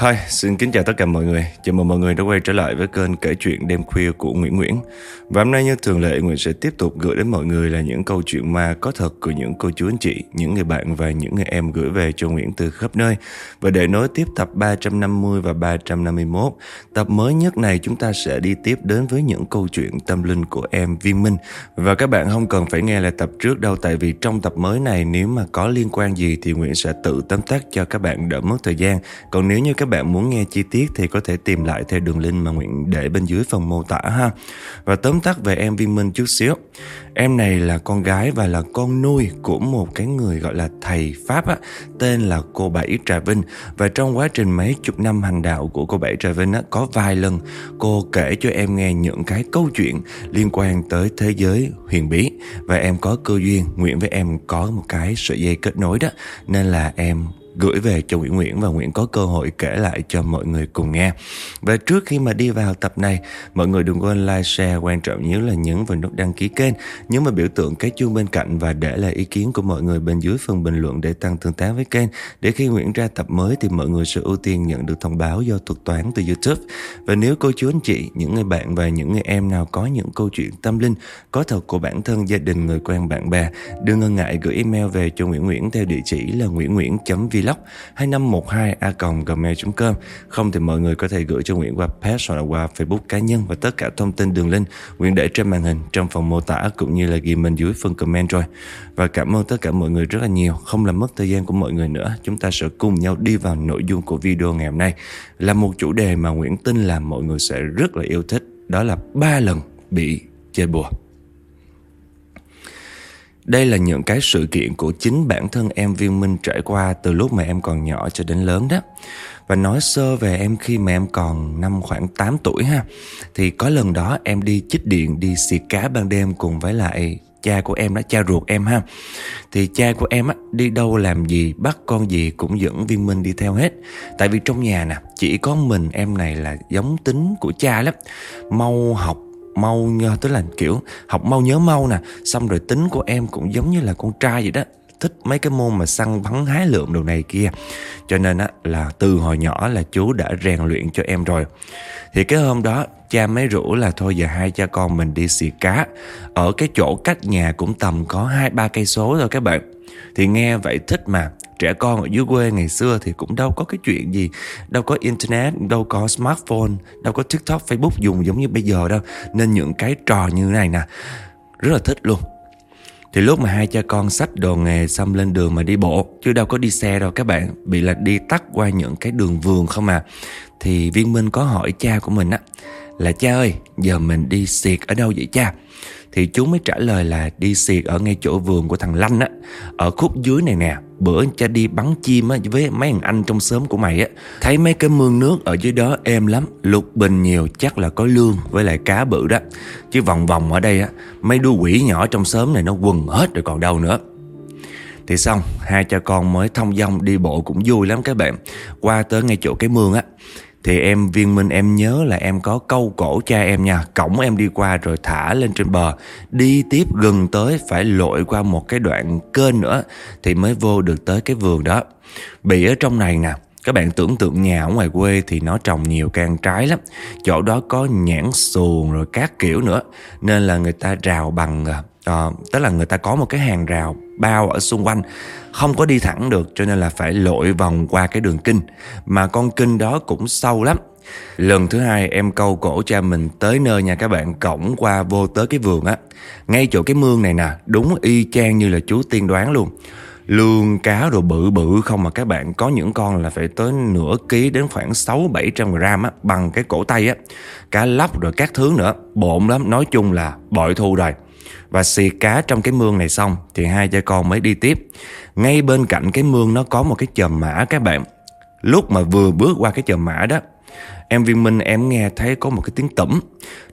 Hi, xin kính chào tất cả mọi người. Chào mừng mọi người đã quay trở lại với kênh kể chuyện đêm khuya của Nguyễn Nguyễn. Và hôm nay như thường lệ, Nguyễn sẽ tiếp tục gửi đến mọi người là những câu chuyện ma có thật của những cô chú anh chị, những người bạn và những người em gửi về cho Nguyễn từ khắp nơi. Và để nối tiếp tập 350 và 351, tập mới nhất này chúng ta sẽ đi tiếp đến với những câu chuyện tâm linh của em Viên Minh. Và các bạn không cần phải nghe lại tập trước đâu, tại vì trong tập mới này nếu mà có liên quan gì thì Nguyễn sẽ tự tóm tắt cho các bạn đỡ mất thời gian. Còn nếu như các bạn muốn nghe chi tiết thì có thể tìm lại theo đường link mà Nguyễn để bên dưới phần mô tả ha. Và tóm tắt về em Viên Minh chút xíu. Em này là con gái và là con nuôi của một cái người gọi là thầy Pháp á, tên là cô Bảy Trà Vinh. Và trong quá trình mấy chục năm hành đạo của cô Bảy Trà Vinh á, có vài lần cô kể cho em nghe những cái câu chuyện liên quan tới thế giới huyền bí. Và em có cơ duyên, nguyện với em có một cái sợi dây kết nối đó. Nên là em gửi về cho Nguyễn Nguyễn và Nguyễn có cơ hội kể lại cho mọi người cùng nghe. Và trước khi mà đi vào tập này, mọi người đừng quên like, share, quan trọng nhất là nhấn vào nút đăng ký kênh, nhấn vào biểu tượng cái chuông bên cạnh và để lại ý kiến của mọi người bên dưới phần bình luận để tăng tương tác với kênh. Để khi Nguyễn ra tập mới thì mọi người sẽ ưu tiên nhận được thông báo do thuật toán từ YouTube. Và nếu cô chú anh chị, những người bạn và những người em nào có những câu chuyện tâm linh có thật của bản thân, gia đình, người quen, bạn bè, đừng ngần ngại gửi email về cho Nguyễn Nguyễn theo địa chỉ là nguyễn nguyễn.vlog vlog 2512a.gmail.com Không thì mọi người có thể gửi cho Nguyễn qua page hoặc là qua Facebook cá nhân và tất cả thông tin đường link Nguyễn để trên màn hình, trong phần mô tả cũng như là ghi mình dưới phần comment rồi. Và cảm ơn tất cả mọi người rất là nhiều. Không làm mất thời gian của mọi người nữa. Chúng ta sẽ cùng nhau đi vào nội dung của video ngày hôm nay. Là một chủ đề mà Nguyễn tin là mọi người sẽ rất là yêu thích. Đó là ba lần bị chơi bùa. Đây là những cái sự kiện của chính bản thân em Viên Minh trải qua từ lúc mà em còn nhỏ cho đến lớn đó. Và nói sơ về em khi mà em còn năm khoảng 8 tuổi ha. Thì có lần đó em đi chích điện đi xịt cá ban đêm cùng với lại cha của em đó, cha ruột em ha. Thì cha của em á, đi đâu làm gì, bắt con gì cũng dẫn viên minh đi theo hết. Tại vì trong nhà nè, chỉ có mình em này là giống tính của cha lắm. Mau học mau tức là kiểu học mau nhớ mau nè, xong rồi tính của em cũng giống như là con trai vậy đó. Thích mấy cái môn mà săn bắn hái lượm đồ này kia. Cho nên á, là từ hồi nhỏ là chú đã rèn luyện cho em rồi. Thì cái hôm đó, cha mới rủ là thôi giờ hai cha con mình đi xì cá. Ở cái chỗ cách nhà cũng tầm có hai, ba cây số thôi các bạn. Thì nghe vậy thích mà trẻ con ở dưới quê ngày xưa thì cũng đâu có cái chuyện gì, đâu có internet, đâu có smartphone, đâu có tiktok, facebook dùng giống như bây giờ đâu. Nên những cái trò như này nè, rất là thích luôn. Thì lúc mà hai cha con xách đồ nghề xong lên đường mà đi bộ, Chứ đâu có đi xe đâu các bạn, Bị là đi tắt qua những cái đường vườn không à. Thì viên minh có hỏi cha của mình á là cha ơi giờ mình đi xiệt ở đâu vậy cha? Thì chú mới trả lời là đi xiệt ở ngay chỗ vườn của thằng Lanh á. Ở khúc dưới này nè Bữa cha đi bắn chim á với mấy thằng anh trong xóm của mày á. Thấy mấy cái mương nước ở dưới đó êm lắm Lục bình nhiều chắc là có lương với lại cá bự đó. Chứ vòng vòng ở đây á Mấy đu quỷ nhỏ trong xóm này nó quần hết rồi còn đâu nữa. Thì xong, hai cha con mới thông dong đi bộ cũng vui lắm các bạn. Qua tới ngay chỗ cái mương á thì em, viên minh, em nhớ là em có câu cổ cha em nha. Cổng em đi qua rồi thả lên trên bờ. Đi tiếp gần tới, phải lội qua một cái đoạn kênh nữa Thì mới vô được tới cái vườn đó. Bị ở trong này nè, các bạn tưởng tượng nhà ở ngoài quê thì nó trồng nhiều can trái lắm. Chỗ đó có nhãn xuồng rồi các kiểu nữa, Nên là người ta rào bằng à, à, Tức là người ta có một cái hàng rào bao ở xung quanh không có đi thẳng được cho nên là phải lội vòng qua cái đường kinh. Mà con kinh đó cũng sâu lắm. Lần thứ hai em câu cổ cha mình tới nơi nha các bạn cổng qua vô tới cái vườn á. Ngay chỗ cái mương này nè đúng y chang như là chú tiên đoán luôn. Lương cá rồi bự bự không mà các bạn có những con là phải tới nửa ký đến khoảng 6 700 gram á bằng cái cổ tay á. Cá lóc rồi các thứ nữa bộn lắm. Nói chung là bội thu rồi và xì cá trong cái mương này xong thì hai cha con mới đi tiếp. Ngay bên cạnh cái mương nó có một cái chòm mã các bạn. Lúc mà vừa bước qua cái chòm mã đó, em viên minh em nghe thấy có một cái tiếng tẩm.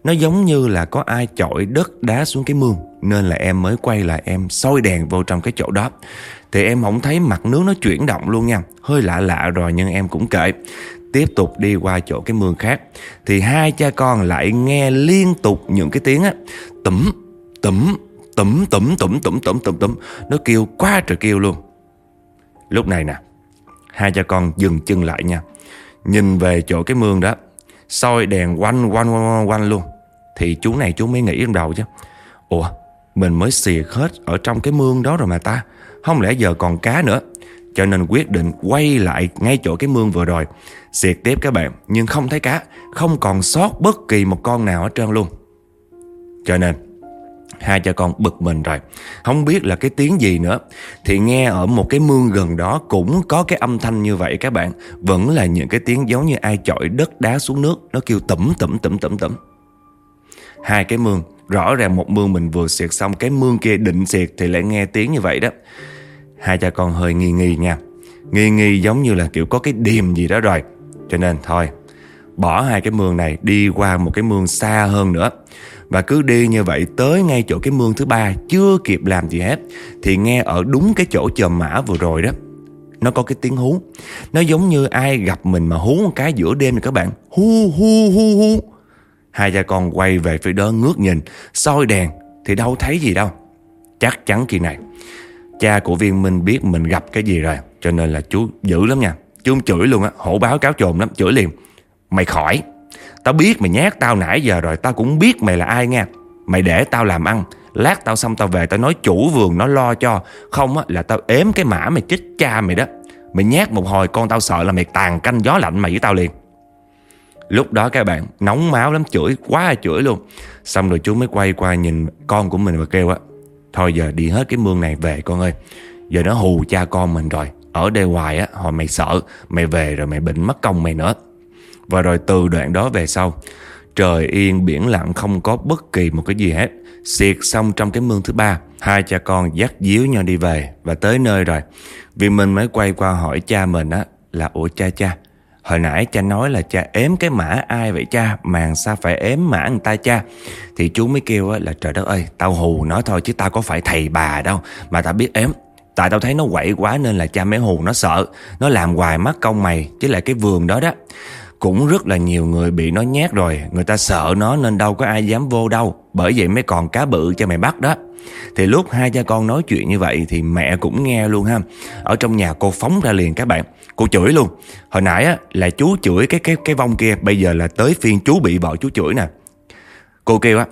Nó giống như là có ai chọi đất đá xuống cái mương. Nên là em mới quay lại em soi đèn vô trong cái chỗ đó. Thì em không thấy mặt nước nó chuyển động luôn nha. Hơi lạ lạ rồi nhưng em cũng kệ tiếp tục đi qua chỗ cái mương khác thì hai cha con lại nghe liên tục những cái tiếng á tẩm tấm tấm tấm tấm tấm tấm tấm tấm. Nó kêu quá trời kêu luôn. Lúc này nè, hai cha con dừng chân lại nha. Nhìn về chỗ cái mương đó, soi đèn quanh quanh quanh quanh luôn. Thì chú này chú mới nghĩ trong đầu chứ. Ủa, mình mới xìa hết ở trong cái mương đó rồi mà ta. Không lẽ giờ còn cá nữa? Cho nên quyết định quay lại ngay chỗ cái mương vừa rồi. Xiệt tiếp các bạn, Nhưng không thấy cá. Không còn sót bất kỳ một con nào ở trơn luôn. Cho nên Hai cha con bực mình rồi. Không biết là cái tiếng gì nữa. Thì nghe ở một cái mương gần đó Cũng có cái âm thanh như vậy các bạn. Vẫn là những cái tiếng giống như ai chọi đất đá xuống nước. Nó kêu tẩm tẩm tẩm tẩm tẩm. Hai cái mương. Rõ ràng một mương mình vừa xiệt xong, Cái mương kia định xiệt thì lại nghe tiếng như vậy đó. Hai cha con hơi nghi nghi nha. Nghi nghi giống như là kiểu có cái điềm gì đó rồi. Cho nên thôi, Bỏ hai cái mương này đi qua một cái mương xa hơn nữa và cứ đi như vậy tới ngay chỗ cái mương thứ ba, Chưa kịp làm gì hết, Thì nghe ở đúng cái chỗ chòm mã vừa rồi đó, Nó có cái tiếng hú. Nó giống như ai gặp mình mà hú một cái giữa đêm này các bạn. Hu hu hu hu Hai cha con quay về phía đó ngước nhìn, soi đèn, thì đâu thấy gì đâu. Chắc chắn kỳ này, Cha của viên minh biết mình gặp cái gì rồi, Cho nên là chú dữ lắm nha. Chú chửi luôn á, Hổ báo cáo trồn lắm, Chửi liền. Mày khỏi. Tao biết mày nhát tao nãy giờ rồi, Tao cũng biết mày là ai nha Mày để tao làm ăn, Lát tao xong tao về tao nói chủ vườn nó lo cho. Không á, là tao ếm cái mã mày chích cha mày đó. Mày nhát một hồi, con tao sợ là mày tàn canh gió lạnh mày với tao liền. Lúc đó các bạn, nóng máu lắm, chửi, quá chửi luôn. Xong rồi chú mới quay qua nhìn con của mình và kêu á, Thôi giờ đi hết cái mương này về con ơi. Giờ nó hù cha con mình rồi. Ở đây hoài á, Hồi mày sợ, Mày về rồi mày bệnh mất công mày nữa và rồi từ đoạn đó về sau, Trời yên, biển lặng, không có bất kỳ một cái gì hết. Xiệt xong trong cái mương thứ ba, Hai cha con dắt díu nhau đi về Và tới nơi rồi. Vì mình mới quay qua hỏi cha mình á, Là ủa cha cha, Hồi nãy cha nói là cha ếm cái mã ai vậy cha? Mà sao phải ếm mã người ta cha? Thì chú mới kêu là trời đất ơi, Tao hù nó thôi chứ tao có phải thầy bà đâu Mà tao biết ếm. Tại tao thấy nó quậy quá nên là cha mới hù nó sợ. Nó làm hoài mất công mày Chứ lại cái vườn đó đó cũng rất là nhiều người bị nó nhát rồi. Người ta sợ nó nên đâu có ai dám vô đâu. Bởi vậy mới còn cá bự cho mày bắt đó. Thì lúc hai cha con nói chuyện như vậy Thì mẹ cũng nghe luôn ha. Ở trong nhà cô phóng ra liền các bạn. Cô chửi luôn. Hồi nãy á, là chú chửi cái cái cái vong kia. Bây giờ là tới phiên chú bị vợ chú chửi nè. Cô kêu á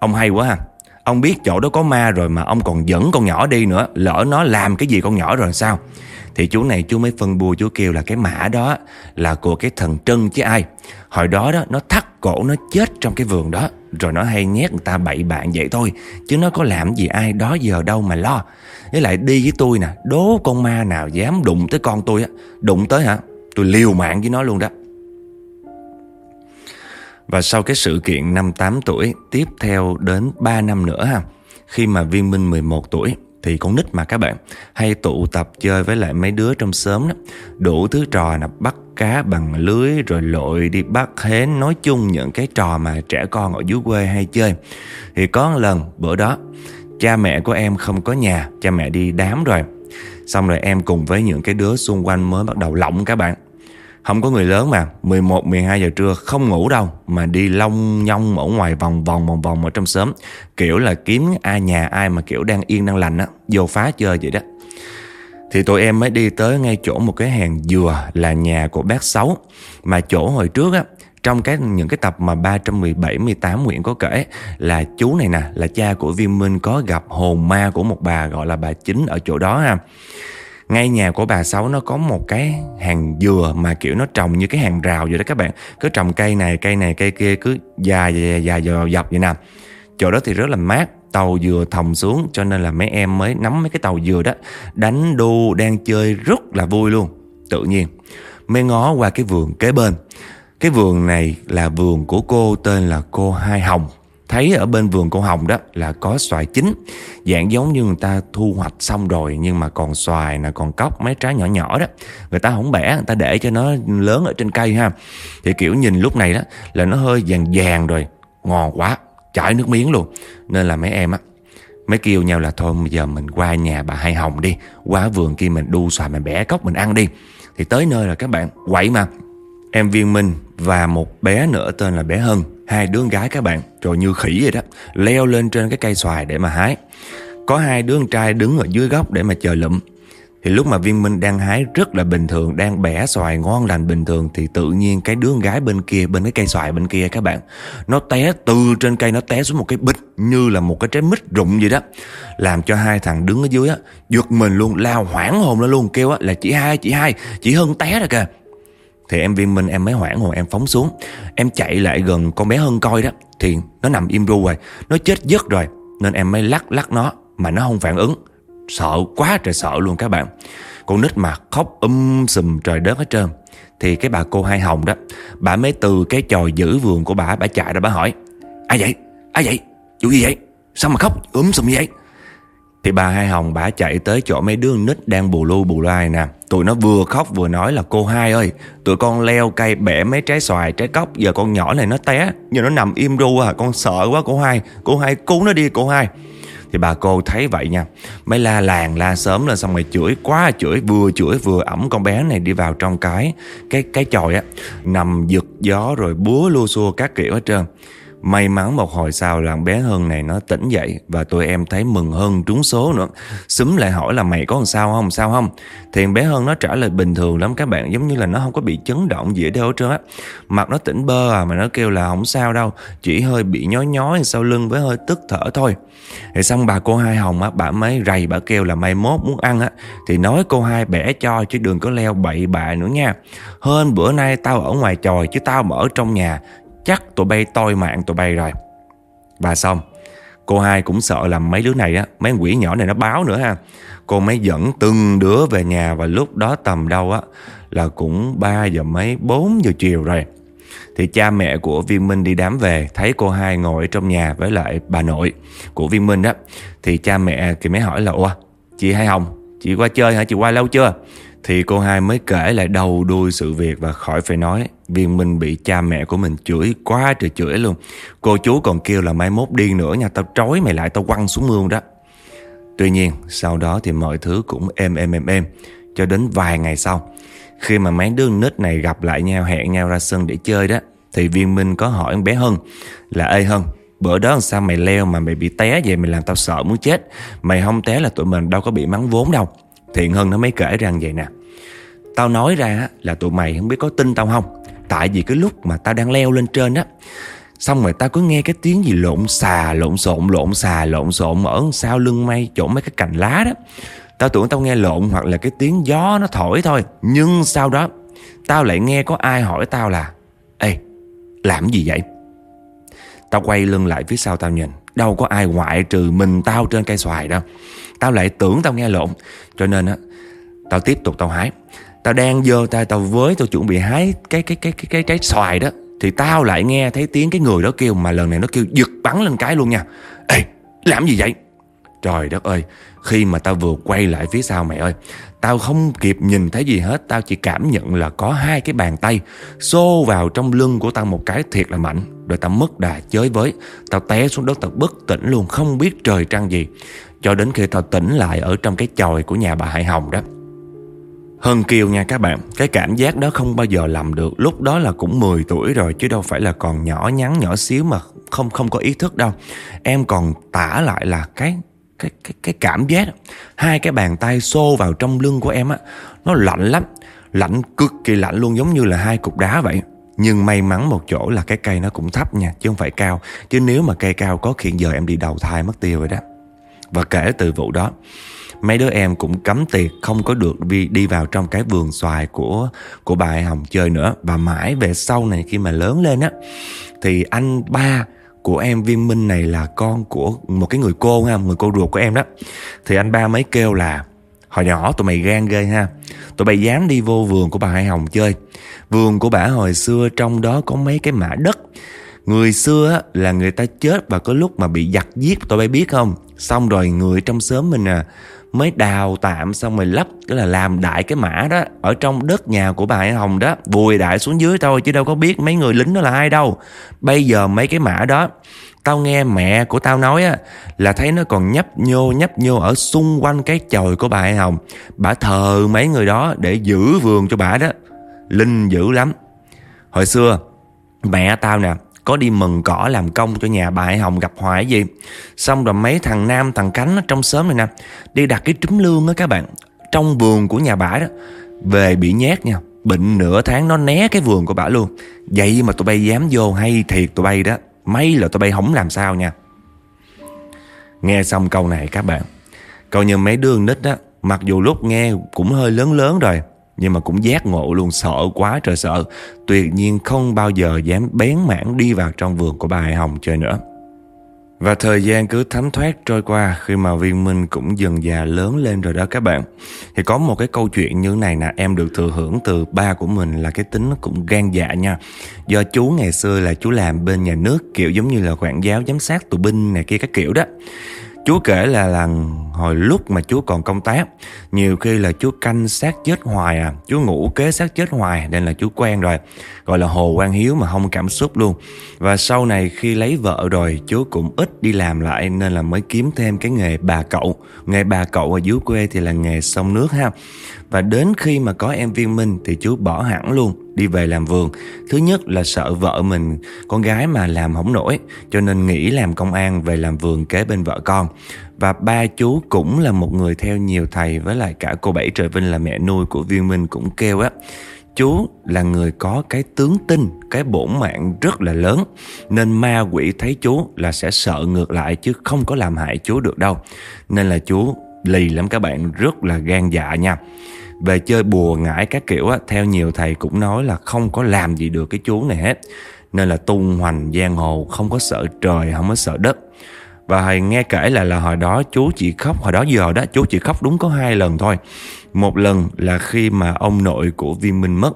Ông hay quá ha. Ông biết chỗ đó có ma rồi mà ông còn dẫn con nhỏ đi nữa, Lỡ nó làm cái gì con nhỏ rồi sao? Thì chú này chú mới phân bua, chú kêu là cái mã đó Là của cái thần trân chứ ai. Hồi đó đó, nó thắt cổ nó chết trong cái vườn đó, Rồi nó hay nhét người ta bậy bạn vậy thôi, Chứ nó có làm gì ai đó giờ đâu mà lo. Với lại đi với tôi nè, Đố con ma nào dám đụng tới con tôi á, Đụng tới hả? Tôi liều mạng với nó luôn đó. Và sau cái sự kiện năm 8 tuổi Tiếp theo đến 3 năm nữa ha, Khi mà Viên Minh 11 tuổi thì con nít mà các bạn hay tụ tập chơi với lại mấy đứa trong xóm đó, đủ thứ trò là bắt cá bằng lưới rồi lội đi bắt hến, nói chung những cái trò mà trẻ con ở dưới quê hay chơi. Thì có một lần, bữa đó, cha mẹ của em không có nhà, cha mẹ đi đám rồi. Xong rồi em cùng với những cái đứa xung quanh mới bắt đầu lỏng các bạn không có người lớn mà. 11, 12 giờ trưa không ngủ đâu Mà đi long nhong ở ngoài vòng vòng vòng vòng ở trong xóm. Kiểu là kiếm ai nhà ai mà kiểu đang yên đang lành á. Vô phá chơi vậy đó. Thì tụi em mới đi tới ngay chỗ một cái hàng dừa là nhà của bác Sáu. Mà chỗ hồi trước á trong cái những cái tập mà 317 18 Nguyễn có kể là chú này nè là cha của Viên Minh có gặp hồn ma của một bà gọi là bà chính ở chỗ đó ha. Ngay nhà của bà Sáu nó có một cái hàng dừa mà kiểu nó trồng như cái hàng rào vậy đó các bạn. Cứ trồng cây này, cây này, cây kia cứ dài dài dài dài dọc vậy nè. Chỗ đó thì rất là mát, tàu dừa thòng xuống cho nên là mấy em mới nắm mấy cái tàu dừa đó đánh đu đang chơi rất là vui luôn. Tự nhiên mới ngó qua cái vườn kế bên. Cái vườn này là vườn của cô tên là cô Hai Hồng Thấy ở bên vườn cô Hồng đó là có xoài chín. Dạng giống như người ta thu hoạch xong rồi, Nhưng mà còn xoài nè, còn cóc, mấy trái nhỏ nhỏ đó. Người ta không bẻ, người ta để cho nó lớn ở trên cây ha. Thì kiểu nhìn lúc này đó là nó hơi vàng vàng rồi Ngon quá, chảy nước miếng luôn. Nên là mấy em á Mới kêu nhau là thôi, bây giờ mình qua nhà bà Hai Hồng đi, Qua vườn kia mình đu xoài, mình bẻ cốc mình ăn đi. Thì tới nơi là các bạn quậy mà. Em Viên Minh và một bé nữa tên là bé Hân. Hai đứa gái các bạn Trời như khỉ vậy đó, Leo lên trên cái cây xoài để mà hái. Có hai đứa con trai đứng ở dưới góc để mà chờ lụm. Thì lúc mà viên minh đang hái rất là bình thường, Đang bẻ xoài ngon lành bình thường, Thì tự nhiên cái đứa gái bên kia, Bên cái cây xoài bên kia các bạn, Nó té từ trên cây, nó té xuống một cái bịch Như là một cái trái mít rụng vậy đó. Làm cho hai thằng đứng ở dưới á, Giật mình luôn lao hoảng hồn lên luôn, Kêu á là chị hai chị hai, Chị Hân té rồi kìa thì em viên minh, em mới hoảng hồn em phóng xuống Em chạy lại gần con bé Hân coi đó Thì nó nằm im ru rồi Nó chết giấc rồi Nên em mới lắc lắc nó Mà nó không phản ứng Sợ quá trời sợ luôn các bạn Con nít mà khóc um sùm trời đất hết trơn Thì cái bà cô hai hồng đó, Bà mới từ cái tròi giữ vườn của bà Bà chạy ra bà hỏi, Ai vậy? Ai vậy? Vụ gì vậy? Sao mà khóc um sùm vậy? Thì bà hai hồng, bà chạy tới chỗ mấy đứa nít đang bù lu bù loai nè. Tụi nó vừa khóc vừa nói là, cô hai ơi, Tụi con leo cây bẻ mấy trái xoài, trái cóc, Giờ con nhỏ này nó té, Giờ nó nằm im ru à Con sợ quá, cô hai Cô hai cứu nó đi, cô hai. Thì bà cô thấy vậy nha, Mới la làng, la sớm lên, xong rồi chửi quá chửi, Vừa chửi vừa ẩm con bé này đi vào trong cái Cái cái chòi á. Nằm giật gió rồi búa lua xua các kiểu hết trơn. May mắn một hồi sau là bé Hưng này nó tỉnh dậy Và tụi em thấy mừng hơn trúng số nữa. Xúm lại hỏi là mày có làm sao không sao không? Thì bé Hưng nó trả lời bình thường lắm, các bạn, Giống như là nó không có bị chấn động gì ở đâu hết trơn á. Mặt nó tỉnh bơ à Mà nó kêu là không sao đâu, Chỉ hơi bị nhói nhói sau lưng với hơi tức thở thôi. Thì xong bà cô hai Hồng á, Bà mới rầy, bà kêu là mai mốt muốn ăn á. Thì nói cô hai bẻ cho, chứ đừng có leo bậy bạ nữa nha. Hơn bữa nay tao ở ngoài tròi chứ tao mà ở trong nhà. Chắc tụi bay toi mạng tụi bay rồi. Và xong, Cô hai cũng sợ làm mấy đứa này á, Mấy quỷ nhỏ này nó báo nữa ha. Cô mới dẫn từng đứa về nhà Và lúc đó tầm đâu á, Là cũng 3 giờ mấy 4 giờ chiều rồi. Thì cha mẹ của Viên Minh đi đám về, Thấy cô hai ngồi trong nhà với lại bà nội Của Viên Minh á. Thì cha mẹ thì mới hỏi là, Ủa, chị Hai Hồng Chị qua chơi hả? Chị qua lâu chưa? Thì cô hai mới kể lại đầu đuôi sự việc và khỏi phải nói Viên Minh bị cha mẹ của mình chửi quá trời chửi luôn. Cô chú còn kêu là mai mốt điên nữa nha, Tao trói mày lại, tao quăng xuống mương đó. Tuy nhiên, sau đó thì mọi thứ cũng êm êm êm êm, Cho đến vài ngày sau. Khi mà mấy đứa nít này gặp lại nhau, hẹn nhau ra sân để chơi đó, Thì Viên Minh có hỏi bé Hân là, Ê Hân, Bữa đó sao mày leo mà mày bị té vậy? Mày làm tao sợ muốn chết. Mày không té là tụi mình đâu có bị mắng vốn đâu. Thiện Hân nó mới kể rằng vậy nè. Tao nói ra là tụi mày không biết có tin tao không? Tại vì cái lúc mà tao đang leo lên trên á, Xong rồi tao cứ nghe cái tiếng gì lộn xà, lộn xộn, lộn xà, lộn xộn Ở sau lưng mây chỗ mấy cái cành lá đó. Tao tưởng tao nghe lộn hoặc là cái tiếng gió nó thổi thôi, Nhưng sau đó Tao lại nghe có ai hỏi tao là, Ê, làm gì vậy? Tao quay lưng lại phía sau tao nhìn, Đâu có ai ngoại trừ mình tao trên cây xoài đâu. Tao lại tưởng tao nghe lộn. Cho nên á, Tao tiếp tục tao hái. Tao đang giơ tay tao với tao chuẩn bị hái cái cái cái cái cái trái xoài đó. Thì tao lại nghe thấy tiếng cái người đó kêu, Mà lần này nó kêu giật bắn lên cái luôn nha. Ê, làm gì vậy? Trời đất ơi khi mà tao vừa quay lại phía sau mẹ ơi, Tao không kịp nhìn thấy gì hết, Tao chỉ cảm nhận là có hai cái bàn tay Xô vào trong lưng của tao một cái thiệt là mạnh. Rồi tao mất đà chới với, Tao té xuống đất, tao bất tỉnh luôn, Không biết trời trăng gì. Cho đến khi tao tỉnh lại ở trong cái chòi của nhà bà Hải Hồng đó. Hơn kiều nha các bạn, Cái cảm giác đó không bao giờ làm được. Lúc đó là cũng 10 tuổi rồi, Chứ đâu phải là còn nhỏ nhắn, nhỏ xíu mà không không có ý thức đâu. Em còn tả lại là cái cái cái cái cảm giác. Hai cái bàn tay xô vào trong lưng của em á nó lạnh lắm. Lạnh cực kỳ lạnh luôn giống như là hai cục đá vậy. Nhưng may mắn một chỗ là cái cây nó cũng thấp nha chứ không phải cao. Chứ nếu mà cây cao có hiện giờ em đi đầu thai mất tiêu rồi đó. Và kể từ vụ đó Mấy đứa em cũng cấm tiệt Không có được đi, đi vào trong cái vườn xoài Của của bà Hồng chơi nữa. Và mãi về sau này khi mà lớn lên á Thì anh ba của em Viên Minh này là con của một cái người cô ha, người cô ruột của em đó. Thì anh ba mới kêu là hồi nhỏ tụi mày gan ghê ha. Tụi mày dám đi vô vườn của bà Hải Hồng chơi. Vườn của bà hồi xưa trong đó có mấy cái mã đất. Người xưa là người ta chết và có lúc mà bị giặc giết tụi bay biết không? Xong rồi người trong xóm mình à Mới đào tạm xong rồi lắp, Tức là làm đại cái mã đó Ở trong đất nhà của bà Hải Hồng đó. Vùi đại xuống dưới thôi, chứ đâu có biết mấy người lính đó là ai đâu. Bây giờ mấy cái mã đó, Tao nghe mẹ của tao nói á, Là thấy nó còn nhấp nhô nhấp nhô Ở xung quanh cái chòi của bà Hải Hồng. Bà thờ mấy người đó Để giữ vườn cho bà đó. Linh dữ lắm. Hồi xưa, Mẹ tao nè có đi mừng cỏ làm công cho nhà bà Hải Hồng gặp hoài gì? Xong rồi mấy thằng nam, thằng cánh ở trong xóm này nè, Đi đặt cái trúng lương á các bạn, trong vườn của nhà bà đó. Về bị nhát nha, Bệnh nửa tháng nó né cái vườn của bà luôn. Vậy mà tụi bay dám vô hay thiệt tụi bay đó May là tụi bay không làm sao nha. Nghe xong câu này các bạn, Coi như mấy đứa nít á Mặc dù lúc nghe cũng hơi lớn lớn rồi nhưng mà cũng giác ngộ luôn sợ quá trời sợ Tuyệt nhiên không bao giờ dám bén mảng đi vào trong vườn của bà Hải Hồng chơi nữa và thời gian cứ thấm thoát trôi qua khi mà viên minh cũng dần già lớn lên rồi đó các bạn. Thì có một cái câu chuyện như này nè, em được thừa hưởng từ ba của mình là cái tính nó cũng gan dạ nha. Do chú ngày xưa là chú làm bên nhà nước kiểu giống như là quản giáo giám sát tù binh này kia các kiểu đó. Chú kể là là hồi lúc mà chú còn công tác, Nhiều khi là chú canh sát chết hoài à Chú ngủ kế sát chết hoài, Nên là chú quen rồi, Gọi là hồ quan hiếu mà không cảm xúc luôn. Và sau này khi lấy vợ rồi Chú cũng ít đi làm lại, Nên là mới kiếm thêm cái nghề bà cậu. Nghề bà cậu ở dưới quê thì là nghề sông nước ha. Và đến khi mà có em viên minh Thì chú bỏ hẳn luôn, đi về làm vườn. Thứ nhất là sợ vợ mình, Con gái mà làm không nổi, Cho nên nghĩ làm công an về làm vườn kế bên vợ con. Và ba chú cũng là một người theo nhiều thầy, Với lại cả cô Bảy Trời Vinh là mẹ nuôi của Viên Minh cũng kêu á, Chú là người có cái tướng tinh Cái bổn mạng rất là lớn, Nên ma quỷ thấy chú là sẽ sợ ngược lại Chứ không có làm hại chú được đâu. Nên là chú lì lắm các bạn, Rất là gan dạ nha về chơi bùa ngải các kiểu á, theo nhiều thầy cũng nói là không có làm gì được cái chú này hết. Nên là tung hoành giang hồ không có sợ trời, không có sợ đất. Và thầy nghe kể là là hồi đó chú chỉ khóc, hồi đó giờ đó chú chỉ khóc đúng có hai lần thôi. Một lần là khi mà ông nội của Viên Minh mất.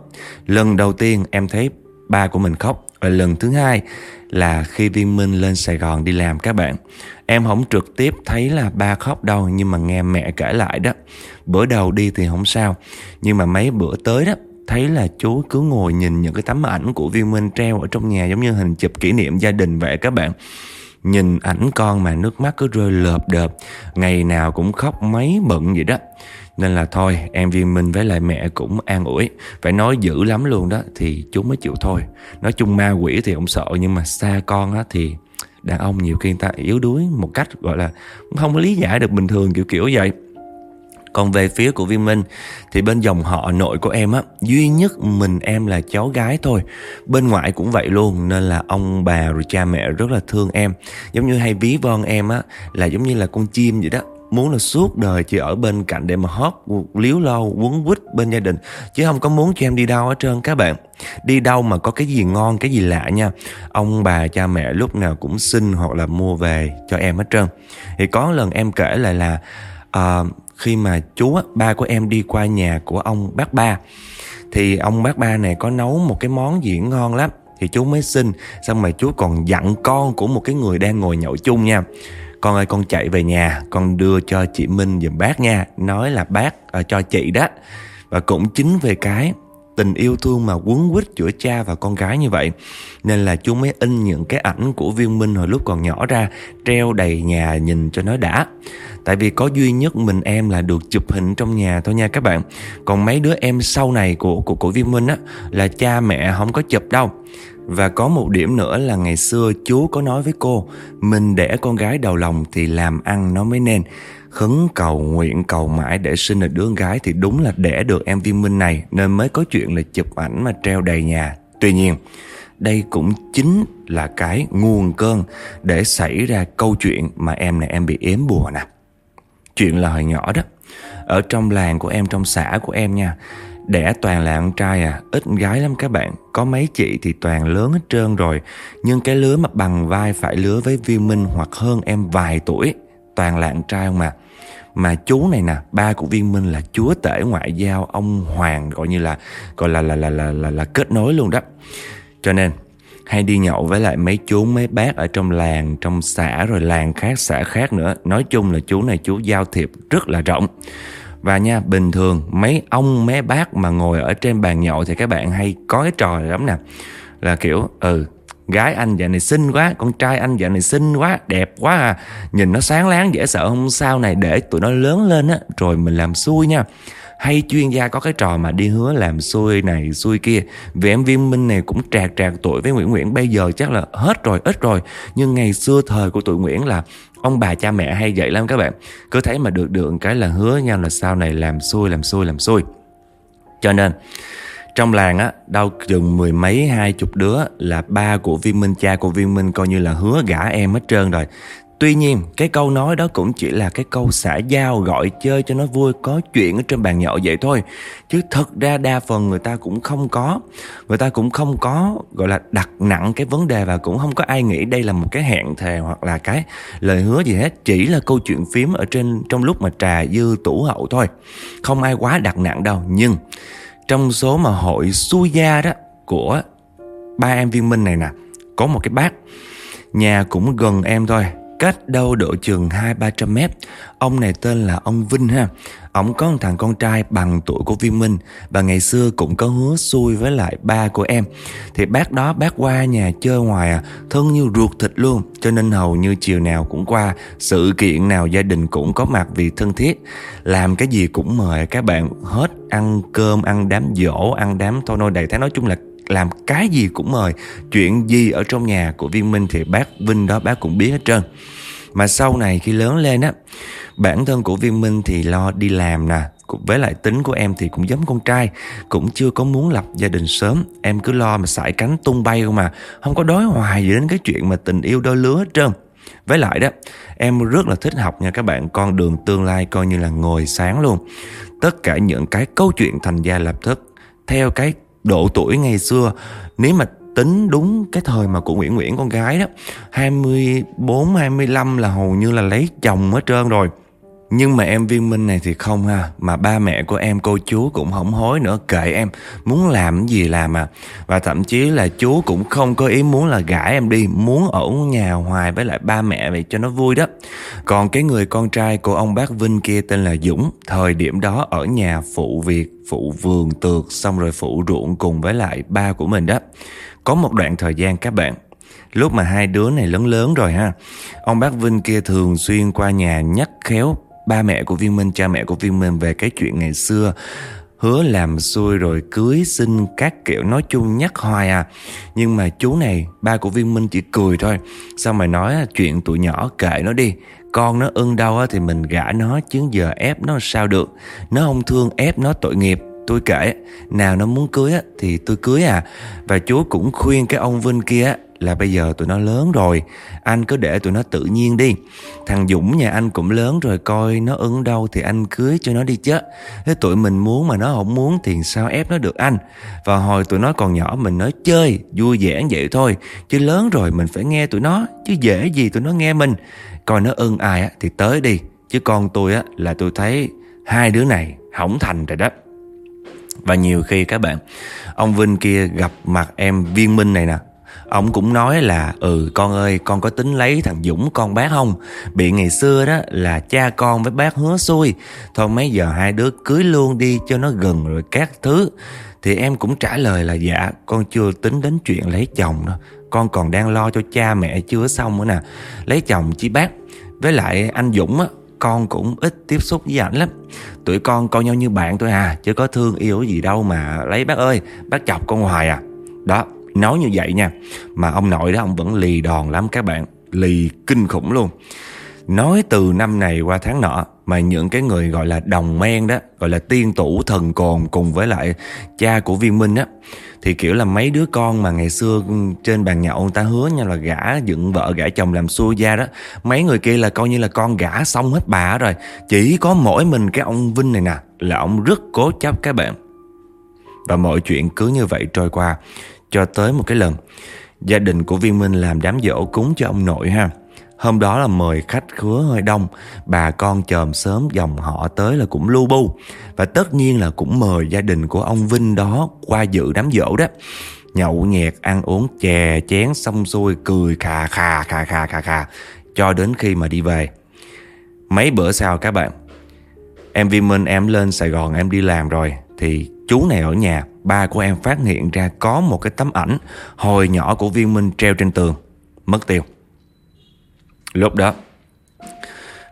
Lần đầu tiên em thấy ba của mình khóc. Và lần thứ hai là khi Viên Minh lên Sài Gòn đi làm các bạn. Em không trực tiếp thấy là ba khóc đâu nhưng mà nghe mẹ kể lại đó. Bữa đầu đi thì không sao, nhưng mà mấy bữa tới đó thấy là chú cứ ngồi nhìn những cái tấm ảnh của Viên Minh treo ở trong nhà giống như hình chụp kỷ niệm gia đình vậy các bạn. Nhìn ảnh con mà nước mắt cứ rơi lợp đợp, ngày nào cũng khóc mấy bận vậy đó. Nên là thôi em viên minh với lại mẹ cũng an ủi Phải nói dữ lắm luôn đó Thì chú mới chịu thôi Nói chung ma quỷ thì không sợ Nhưng mà xa con á thì Đàn ông nhiều khi người ta yếu đuối một cách, gọi là Không có lý giải được bình thường, kiểu kiểu vậy. Còn về phía của Viên Minh, Thì bên dòng họ nội của em á, Duy nhất mình em là cháu gái thôi. Bên ngoại cũng vậy luôn, Nên là ông bà rồi cha mẹ rất là thương em. Giống như hay ví von em á, Là giống như là con chim vậy đó muốn là suốt đời chỉ ở bên cạnh để mà hót liếu lo quấn quýt bên gia đình. Chứ không có muốn cho em đi đâu hết trơn các bạn. Đi đâu mà có cái gì ngon cái gì lạ nha. Ông bà cha mẹ lúc nào cũng xin hoặc là mua về cho em hết trơn. Thì có lần em kể lại là uh, khi mà chú ba của em đi qua nhà của ông bác ba thì ông bác ba này có nấu một cái món gì ngon lắm. Thì chú mới xin. Xong mà chú còn dặn con của một cái người đang ngồi nhậu chung nha con ơi con chạy về nhà con đưa cho chị Minh giùm bác nha. Nói là bác à, cho chị đó. Và cũng chính về cái tình yêu thương mà quấn quýt giữa cha và con gái như vậy nên là chú mới in những cái ảnh của viên minh hồi lúc còn nhỏ ra treo đầy nhà nhìn cho nó đã. Tại vì có duy nhất mình em là được chụp hình trong nhà thôi nha các bạn. Còn mấy đứa em sau này của của của viên minh á là cha mẹ không có chụp đâu và có một điểm nữa là ngày xưa chú có nói với cô Mình đẻ con gái đầu lòng thì làm ăn nó mới nên Khấn cầu nguyện cầu mãi để sinh được đứa gái Thì đúng là đẻ được em viên minh này Nên mới có chuyện là chụp ảnh mà treo đầy nhà Tuy nhiên đây cũng chính là cái nguồn cơn để xảy ra câu chuyện mà em này em bị ếm bùa nè. Chuyện là hồi nhỏ đó, ở trong làng của em, trong xã của em nha, Đẻ toàn là con trai à, ít gái lắm các bạn. Có mấy chị thì toàn lớn hết trơn rồi. Nhưng cái lứa mà bằng vai phải lứa với Vi minh hoặc hơn em vài tuổi. Toàn là con trai không mà. Mà chú này nè, ba của viên minh là chúa tể ngoại giao ông Hoàng gọi như là gọi là là là là là, là kết nối luôn đó. Cho nên hay đi nhậu với lại mấy chú mấy bác ở trong làng, trong xã rồi làng khác, xã khác nữa. Nói chung là chú này chú giao thiệp rất là rộng. Và nha, bình thường mấy ông mấy bác mà ngồi ở trên bàn nhậu thì các bạn hay có cái trò này lắm nè. Là kiểu, ừ, gái anh dạo này xinh quá, con trai anh dạo này xinh quá, đẹp quá à. Nhìn nó sáng láng dễ sợ không sao này để tụi nó lớn lên á, rồi mình làm xui nha hay chuyên gia có cái trò mà đi hứa làm xuôi này xuôi kia. Vì em viên minh này cũng trạc trạc tuổi với nguyễn nguyễn. Bây giờ chắc là hết rồi ít rồi. Nhưng ngày xưa thời của tụi nguyễn là ông bà cha mẹ hay vậy lắm các bạn. Cứ thấy mà được được cái là hứa nhau là sau này làm xuôi làm xuôi làm xuôi, cho nên trong làng á, đâu chừng mười mấy hai chục đứa là ba của Viên Minh, cha của Viên Minh coi như là hứa gả em hết trơn rồi. Tuy nhiên, cái câu nói đó cũng chỉ là cái câu xã giao gọi chơi cho nó vui có chuyện ở trên bàn nhậu vậy thôi. Chứ thật ra đa phần người ta cũng không có. Người ta cũng không có gọi là đặt nặng cái vấn đề và cũng không có ai nghĩ đây là một cái hẹn thề hoặc là cái lời hứa gì hết. Chỉ là câu chuyện phím ở trên trong lúc mà trà dư tủ hậu thôi. Không ai quá đặt nặng đâu. Nhưng trong số mà hội xui gia đó của ba em viên minh này nè có một cái bác nhà cũng gần em thôi cách đâu độ chừng hai, ba trăm mét. Ông này tên là ông vinh ha. Ông có một thằng con trai bằng tuổi của viên minh và ngày xưa cũng có hứa xui với lại ba của em. Thì bác đó, bác qua nhà chơi ngoài à thân như ruột thịt luôn. Cho nên hầu như chiều nào cũng qua, sự kiện nào gia đình cũng có mặt vì thân thiết. Làm cái gì cũng mời các bạn hết. Ăn cơm, ăn đám dỗ ăn đám thôi. Nôi đầy tháng nói chung là làm cái gì cũng mời. Chuyện gì ở trong nhà của viên minh thì bác vinh đó, bác cũng biết hết trơn. Mà sau này khi lớn lên á, bản thân của viên minh thì lo đi làm nè. Với lại tính của em thì cũng giống con trai, cũng chưa có muốn lập gia đình sớm. Em cứ lo mà sải cánh tung bay không mà không có đói hoài gì đến cái chuyện mà tình yêu đôi lứa hết trơn. Với lại đó, em rất là thích học nha các bạn. Con đường tương lai coi như là ngồi sáng luôn. Tất cả những cái câu chuyện thành gia lập thức theo cái độ tuổi ngày xưa. Nếu mà tính đúng cái thời mà của Nguyễn Nguyễn con gái đó 24, 25 là hầu như là lấy chồng hết trơn rồi nhưng mà em viên minh này thì không ha. Mà ba mẹ của em, cô chú cũng không hối nữa. Kệ em. Muốn làm gì làm à. Và thậm chí là chú cũng không có ý muốn là gả em đi. Muốn ở nhà hoài với lại ba mẹ vậy cho nó vui đó. Còn cái người con trai của ông bác Vinh kia tên là Dũng. Thời điểm đó ở nhà phụ việc, Phụ vườn tược, Xong rồi phụ ruộng cùng với lại ba của mình đó. Có một đoạn thời gian các bạn, Lúc mà hai đứa này lớn lớn rồi ha, Ông bác Vinh kia thường xuyên qua nhà nhắc khéo ba mẹ của Viên Minh, cha mẹ của Viên Minh về cái chuyện ngày xưa. Hứa làm xui rồi cưới xin các kiểu nói chung nhắc hoài à. Nhưng mà chú này ba của viên minh chỉ cười thôi. Sao mày nói chuyện tụi nhỏ kệ nó đi. Con nó ưng đâu thì mình gả nó chứ giờ ép nó sao được. Nó không thương ép nó tội nghiệp tôi kể. Nào nó muốn cưới thì tôi cưới à. Và chú cũng khuyên cái ông vinh kia là bây giờ tụi nó lớn rồi. Anh cứ để tụi nó tự nhiên đi. Thằng Dũng nhà anh cũng lớn rồi, Coi nó ứng đâu thì anh cưới cho nó đi chứ. Thế tụi mình muốn mà nó không muốn Thì sao ép nó được anh? Và hồi tụi nó còn nhỏ, mình nói chơi, Vui vẻ vậy thôi. Chứ lớn rồi mình phải nghe tụi nó, Chứ dễ gì tụi nó nghe mình. Coi nó ưng ai thì tới đi. Chứ con tôi á là tôi thấy Hai đứa này hỏng thành rồi đó. Và nhiều khi các bạn, Ông Vinh kia gặp mặt em viên minh này nè Ông cũng nói là Ừ con ơi, con có tính lấy thằng Dũng, con bác không? Bị ngày xưa đó là cha con với bác hứa xui. Thôi mấy giờ hai đứa cưới luôn đi cho nó gần rồi các thứ. Thì em cũng trả lời là dạ Con chưa tính đến chuyện lấy chồng đâu. Con còn đang lo cho cha mẹ chưa xong nữa nè. Lấy chồng chi bác? Với lại anh Dũng á, con cũng ít tiếp xúc với ảnh lắm. Tụi con coi nhau như bạn thôi à Chứ có thương yêu gì đâu mà. Lấy bác ơi, Bác chọc con hoài à. Đó Nói như vậy nha, Mà ông nội đó ông vẫn lì đòn lắm các bạn, Lì kinh khủng luôn. Nói từ năm này qua tháng nọ, Mà những cái người gọi là đồng men đó, Gọi là tiên tủ thần cồn Cùng với lại cha của viên minh á, Thì kiểu là mấy đứa con mà ngày xưa Trên bàn nhậu người ta hứa nha là gả Dựng vợ, gả chồng làm xua gia đó, Mấy người kia là coi như là con gả xong hết bà rồi. Chỉ có mỗi mình cái ông Vinh này nè, Là ông rất cố chấp các bạn. Và mọi chuyện cứ như vậy trôi qua cho tới một cái lần. Gia đình của Viên Minh làm đám dỗ cúng cho ông nội ha. Hôm đó là mời khách khứa hơi đông. Bà con chòm sớm dòng họ tới là cũng lu bu. Và tất nhiên là cũng mời gia đình của ông Vinh đó qua dự đám dỗ đó. Nhậu nhẹt, ăn uống chè, chén xong xuôi, cười khà khà khà khà khà khà, Cho đến khi mà đi về. Mấy bữa sau các bạn, Em Viên Minh em lên Sài Gòn em đi làm rồi, Thì chú này ở nhà ba của em phát hiện ra có một cái tấm ảnh hồi nhỏ của viên minh treo trên tường mất tiêu lúc đó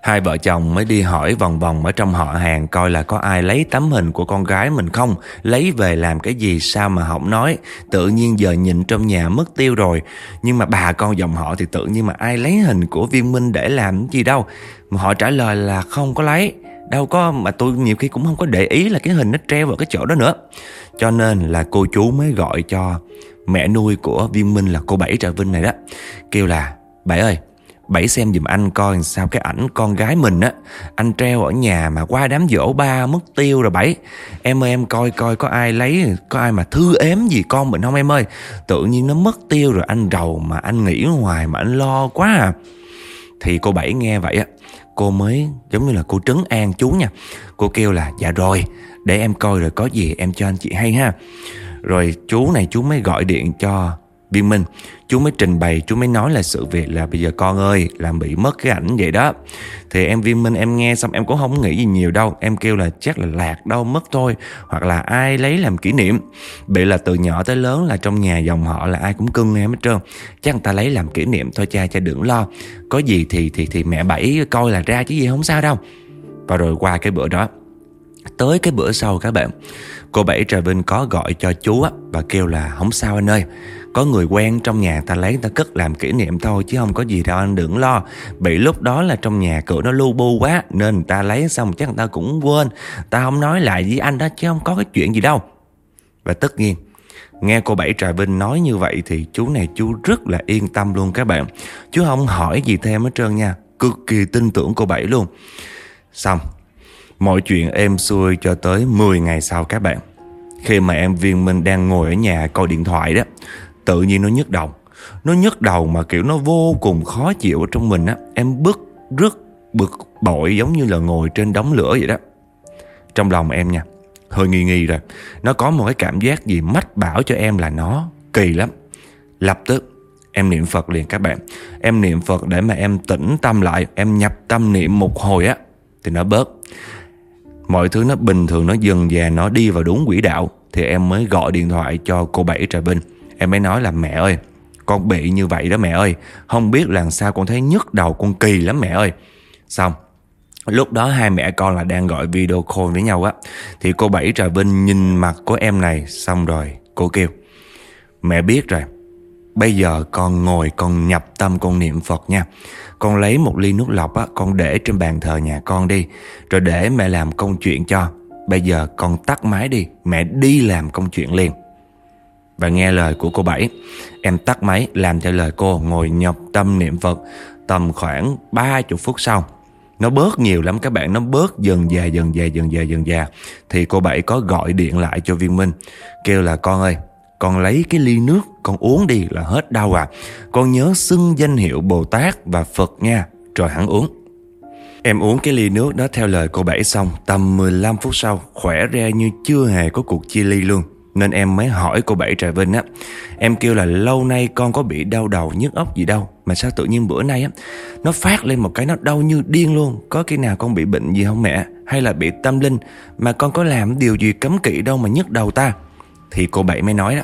Hai vợ chồng mới đi hỏi vòng vòng ở trong họ hàng coi là có ai lấy tấm hình của con gái mình không, lấy về làm cái gì sao mà không nói. Tự nhiên giờ nhìn trong nhà mất tiêu rồi. Nhưng mà bà con dòng họ thì tự nhiên mà ai lấy hình của viên minh để làm gì đâu. Mà họ trả lời là không có lấy. Đâu có, mà tôi nhiều khi cũng không có để ý là cái hình nó treo vào cái chỗ đó nữa. Cho nên là cô chú mới gọi cho mẹ nuôi của viên minh là cô Bảy Trà Vinh này đó. Kêu là, Bảy ơi, Bảy xem giùm anh coi sao cái ảnh con gái mình á, Anh treo ở nhà mà qua đám dỗ ba mất tiêu rồi Bảy Em ơi, em coi coi có ai lấy, Có ai mà thư ếm gì con mình không em ơi Tự nhiên nó mất tiêu rồi anh rầu Mà anh nghĩ hoài mà anh lo quá à Thì cô Bảy nghe vậy á Cô mới, giống như là cô trấn an chú nha. Cô kêu là dạ rồi, Để em coi rồi có gì em cho anh chị hay ha. Rồi chú này chú mới gọi điện cho Viên Minh. Chú mới trình bày, Chú mới nói là sự việc là Bây giờ con ơi, Làm bị mất cái ảnh vậy đó. Thì em Viên Minh, em nghe xong Em cũng không nghĩ gì nhiều đâu. Em kêu là chắc là lạc đâu, mất thôi. Hoặc là ai lấy làm kỷ niệm. Bị là từ nhỏ tới lớn là trong nhà dòng họ Là ai cũng cưng em hết trơn. Chắc người ta lấy làm kỷ niệm thôi, cha cha đừng lo. Có gì thì thì thì mẹ Bảy coi là ra chứ gì không sao đâu. Và rồi qua cái bữa đó, Tới cái bữa sau các bạn, Cô Bảy Trà Vinh có gọi cho chú á Và kêu là không sao anh ơi có người quen trong nhà ta lấy, ta cất làm kỷ niệm thôi, Chứ không có gì đâu, anh đừng lo. Bị lúc đó là trong nhà cửa nó lu bu quá, Nên ta lấy xong chắc người ta cũng quên. Ta không nói lại với anh đó, chứ không có cái chuyện gì đâu. Và tất nhiên, Nghe cô Bảy Trà Vinh nói như vậy Thì chú này chú rất là yên tâm luôn các bạn. Chú không hỏi gì thêm hết trơn nha, Cực kỳ tin tưởng cô Bảy luôn. Xong, Mọi chuyện êm xuôi cho tới 10 ngày sau các bạn. Khi mà em Viên Minh đang ngồi ở nhà coi điện thoại đó Tự nhiên nó nhức đầu. Nó nhức đầu mà, kiểu, nó vô cùng khó chịu ở trong mình á. Em bức, rất bực bội, giống như là ngồi trên đống lửa vậy đó. Trong lòng em nha, Hơi nghi nghi rồi. Nó có một cái cảm giác gì mách bảo cho em là nó kỳ lắm. Lập tức, em niệm Phật liền các bạn. Em niệm Phật để mà em tĩnh tâm lại, Em nhập tâm niệm một hồi á, Thì nó bớt. Mọi thứ nó bình thường, Nó dần dà, nó đi vào đúng quỹ đạo, Thì em mới gọi điện thoại cho cô Bảy Trà Vinh. Em mới nói là, mẹ ơi, Con bị như vậy đó mẹ ơi. Không biết làm sao con thấy nhức đầu, con kỳ lắm mẹ ơi. Xong, Lúc đó hai mẹ con là đang gọi video call với nhau á. Thì cô Bảy Trà Vinh nhìn mặt của em này, Xong rồi cô kêu, Mẹ biết rồi, Bây giờ con ngồi con nhập tâm con niệm Phật nha. Con lấy một ly nước lọc á, Con để trên bàn thờ nhà con đi, Rồi để mẹ làm công chuyện cho. Bây giờ con tắt máy đi, Mẹ đi làm công chuyện liền và nghe lời của cô Bảy, Em tắt máy làm theo lời cô Ngồi nhập tâm niệm Phật Tầm khoảng 30 phút sau. Nó bớt nhiều lắm các bạn, Nó bớt dần dà dần dà dần dà dần dà. Thì cô Bảy có gọi điện lại cho Viên Minh, Kêu là, con ơi, Con lấy cái ly nước, Con uống đi là hết đau à. Con nhớ xưng danh hiệu Bồ Tát và Phật nha, Rồi hẳn uống. Em uống cái ly nước đó theo lời cô Bảy xong, Tầm 15 phút sau, Khỏe ra như chưa hề có cuộc chia ly luôn nên em mới hỏi cô Bảy Trà Vinh á. Em kêu là lâu nay con có bị đau đầu nhức óc gì đâu, Mà sao tự nhiên bữa nay á, Nó phát lên một cái nó đau như điên luôn. Có khi nào con bị bệnh gì không mẹ? Hay là bị tâm linh? Mà con có làm điều gì cấm kỵ đâu mà nhức đầu ta? Thì cô Bảy mới nói đó,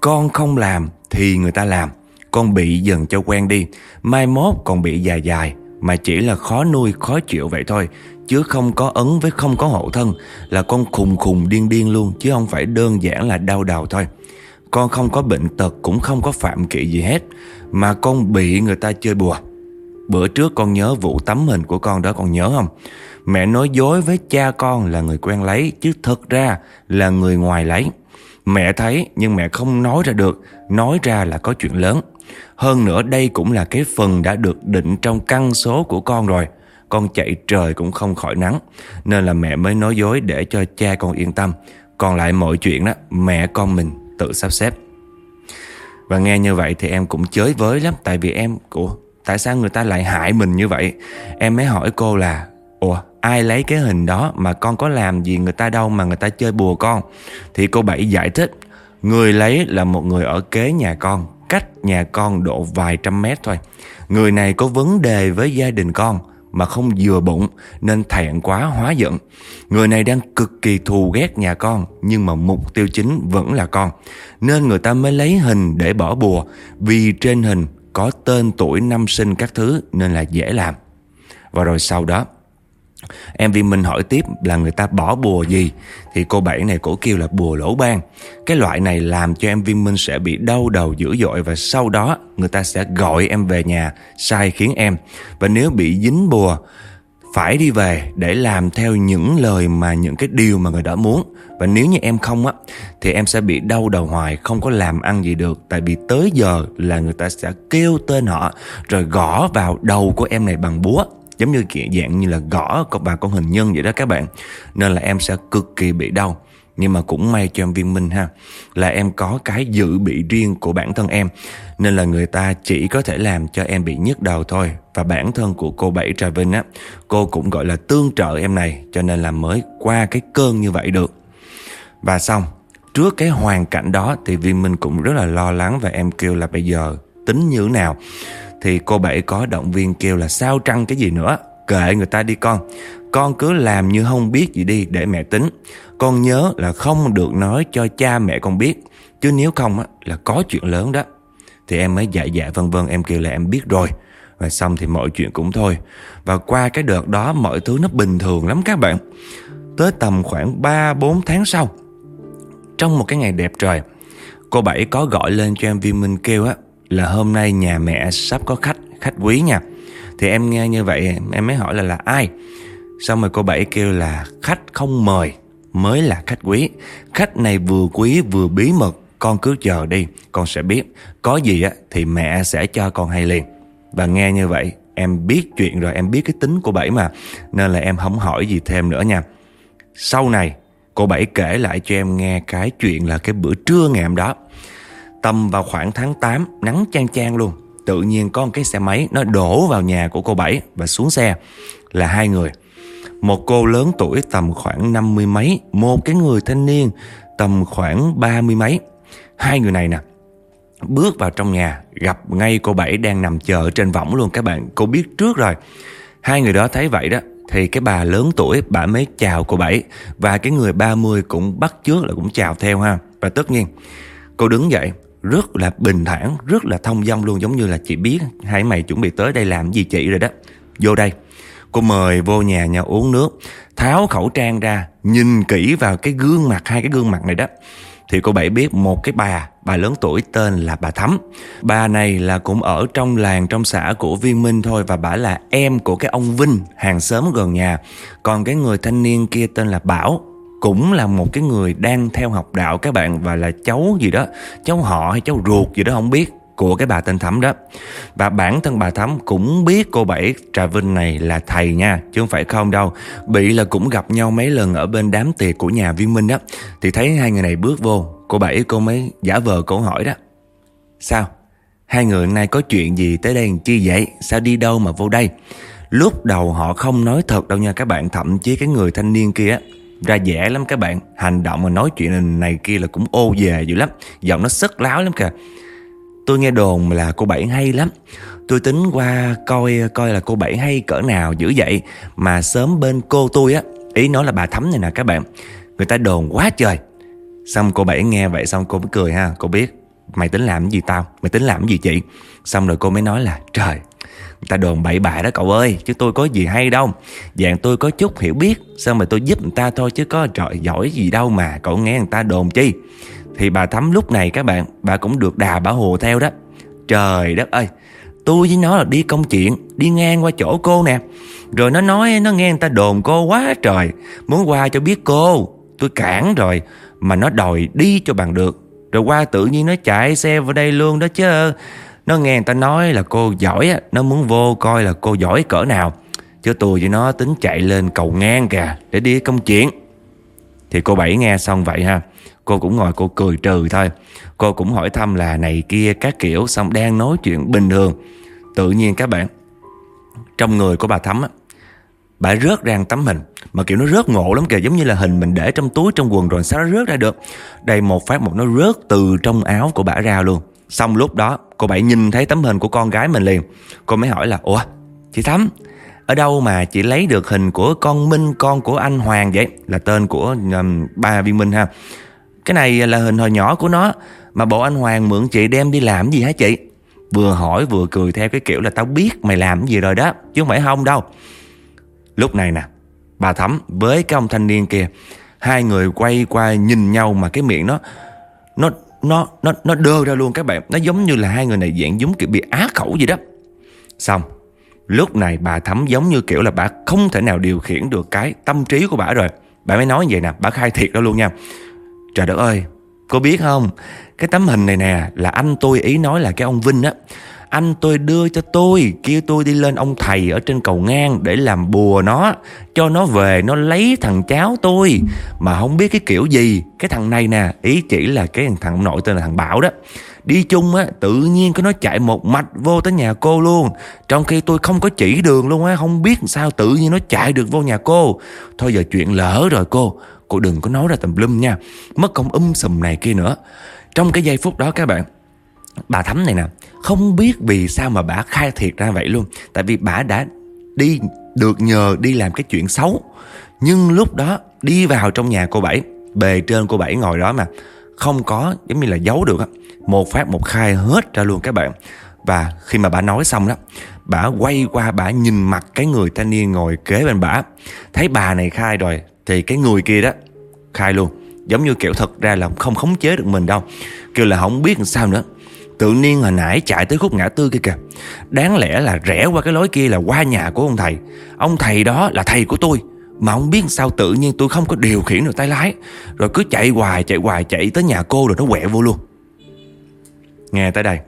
Con không làm thì người ta làm. Con bị dần cho quen đi. Mai mốt còn bị dài dài, Mà chỉ là khó nuôi, khó chịu vậy thôi. Chứ không có ấn với không có hộ thân Là con khùng khùng điên điên luôn, Chứ không phải đơn giản là đau đầu thôi. Con không có bệnh tật, Cũng không có phạm kỵ gì hết, Mà con bị người ta chơi bùa. Bữa trước con nhớ vụ tấm hình của con đó, con nhớ không? Mẹ nói dối với cha con là người quen lấy, Chứ thật ra là người ngoài lấy. Mẹ thấy, nhưng mẹ không nói ra được, Nói ra là có chuyện lớn. Hơn nữa đây cũng là cái phần đã được định trong căn số của con rồi con chạy trời cũng không khỏi nắng, Nên là mẹ mới nói dối để cho cha con yên tâm. Còn lại mọi chuyện đó, Mẹ con mình tự sắp xếp. Và nghe như vậy thì em cũng chới với lắm, Tại vì em, Ủa, tại sao người ta lại hại mình như vậy? Em mới hỏi cô là, Ủa, ai lấy cái hình đó Mà con có làm gì người ta đâu Mà người ta chơi bùa con? Thì cô Bảy giải thích, Người lấy là một người ở kế nhà con, Cách nhà con độ vài trăm mét thôi. Người này có vấn đề với gia đình con mà không vừa bụng nên thẹn quá hóa giận. Người này đang cực kỳ thù ghét nhà con, nhưng mà mục tiêu chính vẫn là con. Nên người ta mới lấy hình để bỏ bùa, vì trên hình có tên tuổi năm sinh các thứ nên là dễ làm. Và rồi sau đó Em Viên Minh hỏi tiếp là người ta bỏ bùa gì? Thì cô Bảy này cổ kêu là bùa lỗ ban. Cái loại này làm cho em Viên Minh sẽ bị đau đầu dữ dội Và sau đó người ta sẽ gọi em về nhà, Sai khiến em. Và nếu bị dính bùa, Phải đi về để làm theo những lời mà những cái điều mà người đó muốn. Và nếu như em không á, Thì em sẽ bị đau đầu hoài, Không có làm ăn gì được. Tại vì tới giờ là người ta sẽ kêu tên họ, Rồi gõ vào đầu của em này bằng búa. Giống như kiểu dạng như là gõ bà con hình nhân vậy đó các bạn. Nên là em sẽ cực kỳ bị đau. Nhưng mà cũng may cho em viên minh ha, Là em có cái dự bị riêng của bản thân em. Nên là người ta chỉ có thể làm cho em bị nhức đầu thôi. Và bản thân của cô Bảy Trà Vinh á, Cô cũng gọi là tương trợ em này, Cho nên là mới qua cái cơn như vậy được. Và xong, Trước cái hoàn cảnh đó thì Viên Minh cũng rất là lo lắng Và em kêu là bây giờ tính như thế nào? Thì cô Bảy có động viên kêu là sao trăng cái gì nữa? Kệ người ta đi con. Con cứ làm như không biết gì đi để mẹ tính. Con nhớ là không được nói cho cha mẹ con biết. Chứ nếu không á, là có chuyện lớn đó. Thì em mới dạ dạ vân vân Em kêu là em biết rồi. Và xong thì mọi chuyện cũng thôi. Và qua cái đợt đó mọi thứ nó bình thường lắm các bạn. Tới tầm khoảng 3-4 tháng sau Trong một cái ngày đẹp trời Cô Bảy có gọi lên cho em Viên Minh kêu á là hôm nay nhà mẹ sắp có khách, khách quý nha. Thì em nghe như vậy em mới hỏi là là ai? Xong rồi cô Bảy kêu là khách không mời mới là khách quý. Khách này vừa quý vừa bí mật, con cứ chờ đi, con sẽ biết. Có gì á thì mẹ sẽ cho con hay liền. Và nghe như vậy em biết chuyện rồi, em biết cái tính của Bảy mà. Nên là em không hỏi gì thêm nữa nha. Sau này cô Bảy kể lại cho em nghe cái chuyện là cái bữa trưa ngày hôm đó Tầm vào khoảng tháng 8 Nắng chang chang luôn. Tự nhiên có một cái xe máy Nó đổ vào nhà của cô Bảy Và xuống xe Là hai người. Một cô lớn tuổi tầm khoảng năm mươi mấy, Một cái người thanh niên Tầm khoảng ba mươi mấy. Hai người này nè, Bước vào trong nhà, Gặp ngay cô Bảy đang nằm chờ trên võng luôn. Các bạn, Cô biết trước rồi. Hai người đó thấy vậy đó, thì cái bà lớn tuổi bà mới chào cô Bảy Và cái người 30 cũng bắt trước là cũng chào theo ha. Và tất nhiên, cô đứng dậy rất là bình thản, rất là thông dong luôn giống như là chị biết hai mày chuẩn bị tới đây làm gì chị rồi đó. Vô đây. Cô mời vô nhà nhà uống nước, tháo khẩu trang ra, nhìn kỹ vào cái gương mặt hai cái gương mặt này đó. Thì cô Bảy biết một cái bà, bà lớn tuổi tên là bà Thắm. Bà này là cũng ở trong làng trong xã của Viên Minh thôi và bà là em của cái ông Vinh, hàng xóm gần nhà. Còn cái người thanh niên kia tên là Bảo, cũng là một cái người đang theo học đạo các bạn, và là cháu gì đó, cháu họ hay cháu ruột gì đó, không biết, của cái bà tên Thắm đó. Và bản thân bà Thắm cũng biết cô Bảy Trà Vinh này là thầy nha, chứ không phải không đâu. Bị là cũng gặp nhau mấy lần ở bên đám tiệc của nhà Viên Minh đó. Thì thấy hai người này bước vô, cô Bảy cô mới giả vờ cô hỏi đó. Sao? Hai người nay có chuyện gì tới đây chi vậy? Sao đi đâu mà vô đây? Lúc đầu họ không nói thật đâu nha các bạn, thậm chí cái người thanh niên kia ra vẻ lắm các bạn. Hành động mà nói chuyện này kia là cũng ô về dữ lắm. Giọng nó sức láo lắm kìa. Tôi nghe đồn là cô bảy hay lắm. Tôi tính qua coi coi là cô bảy hay cỡ nào dữ vậy. Mà sớm bên cô tôi á, ý nói là bà thắm này nè các bạn. Người ta đồn quá trời. Xong cô bảy nghe vậy xong cô mới cười ha. Cô biết, mày tính làm cái gì tao? Mày tính làm cái gì chị? Xong rồi cô mới nói là, trời Người ta đồn bậy bạ đó cậu ơi, Chứ tôi có gì hay đâu. Dạng tôi có chút hiểu biết, Sao mà tôi giúp người ta thôi Chứ có trời giỏi gì đâu mà, Cậu nghe người ta đồn chi. Thì bà Thắm lúc này các bạn, Bà cũng được đà bà hồ theo đó. Trời đất ơi, Tôi với nó là đi công chuyện, Đi ngang qua chỗ cô nè. Rồi nó nói, nó nghe người ta đồn cô quá trời, Muốn qua cho biết cô. Tôi cản rồi, Mà nó đòi đi cho bằng được. Rồi qua tự nhiên nó chạy xe vào đây luôn đó chứ nó nghe người ta nói là cô giỏi á, Nó muốn vô coi là cô giỏi cỡ nào. Chứ tôi với nó tính chạy lên cầu ngang kìa, Để đi công chuyện. Thì cô Bảy nghe xong vậy ha, Cô cũng ngồi cô cười trừ thôi. Cô cũng hỏi thăm là này kia các kiểu Xong đang nói chuyện bình thường. Tự nhiên các bạn, Trong người của bà Thắm á, Bà rớt ra tấm hình, Mà kiểu nó rớt ngộ lắm kìa, Giống như là hình mình để trong túi, trong quần rồi Sao nó rớt ra được. Đây một phát một nó rớt từ trong áo của bà ra luôn. Xong lúc đó cô Bảy nhìn thấy tấm hình của con gái mình liền. Cô mới hỏi là Ủa chị Thắm Ở đâu mà chị lấy được hình của con Minh Con của anh Hoàng vậy? Là tên của um, ba viên Minh ha. Cái này là hình hồi nhỏ của nó Mà bộ anh Hoàng mượn chị đem đi làm gì hả chị? Vừa hỏi vừa cười theo cái kiểu là Tao biết mày làm gì rồi đó Chứ không phải không đâu. Lúc này nè Bà Thắm với cái ông thanh niên kia Hai người quay qua nhìn nhau mà cái miệng nó Nó nó nó nó đơ ra luôn các bạn. Nó giống như là hai người này dạng giống kiểu bị á khẩu gì đó. Xong, Lúc này bà Thắm giống như kiểu là bà không thể nào điều khiển được cái tâm trí của bà rồi. Bà mới nói như vậy nè, Bà khai thiệt đó luôn nha. Trời đất ơi Cô biết không? Cái tấm hình này nè, Là anh tôi ý nói là cái ông Vinh á anh tôi đưa cho tôi, Kêu tôi đi lên ông thầy ở trên cầu ngang Để làm bùa nó, Cho nó về, nó lấy thằng cháu tôi. Mà không biết cái kiểu gì. Cái thằng này nè, Ý chỉ là cái thằng nội tên là thằng Bảo đó. Đi chung á, tự nhiên cái nó chạy một mạch vô tới nhà cô luôn. Trong khi tôi không có chỉ đường luôn á, Không biết sao tự nhiên nó chạy được vô nhà cô. Thôi giờ chuyện lỡ rồi cô. Cô đừng có nói ra tầm lum nha. Mất công um sùm này kia nữa. Trong cái giây phút đó các bạn Bà Thắm này nè, Không biết vì sao mà bà khai thiệt ra vậy luôn. Tại vì bà đã đi, được nhờ đi làm cái chuyện xấu. Nhưng lúc đó, đi vào trong nhà cô Bảy, Bề trên cô Bảy ngồi đó mà, Không có giống như là giấu được Một phát một khai hết ra luôn các bạn. Và khi mà bà nói xong đó, Bà quay qua bà nhìn mặt cái người thanh niên ngồi kế bên bà. Thấy bà này khai rồi, Thì cái người kia đó khai luôn. Giống như kiểu thật ra là không khống chế được mình đâu. Kêu là không biết làm sao nữa. Tự nhiên hồi nãy chạy tới khúc ngã tư kia kìa. Đáng lẽ là rẽ qua cái lối kia là qua nhà của ông thầy. Ông thầy đó là thầy của tôi, Mà ông biết sao tự nhiên tôi không có điều khiển được tay lái. Rồi cứ chạy hoài chạy hoài, chạy tới nhà cô rồi nó quẹo vô luôn. Nghe tới đây,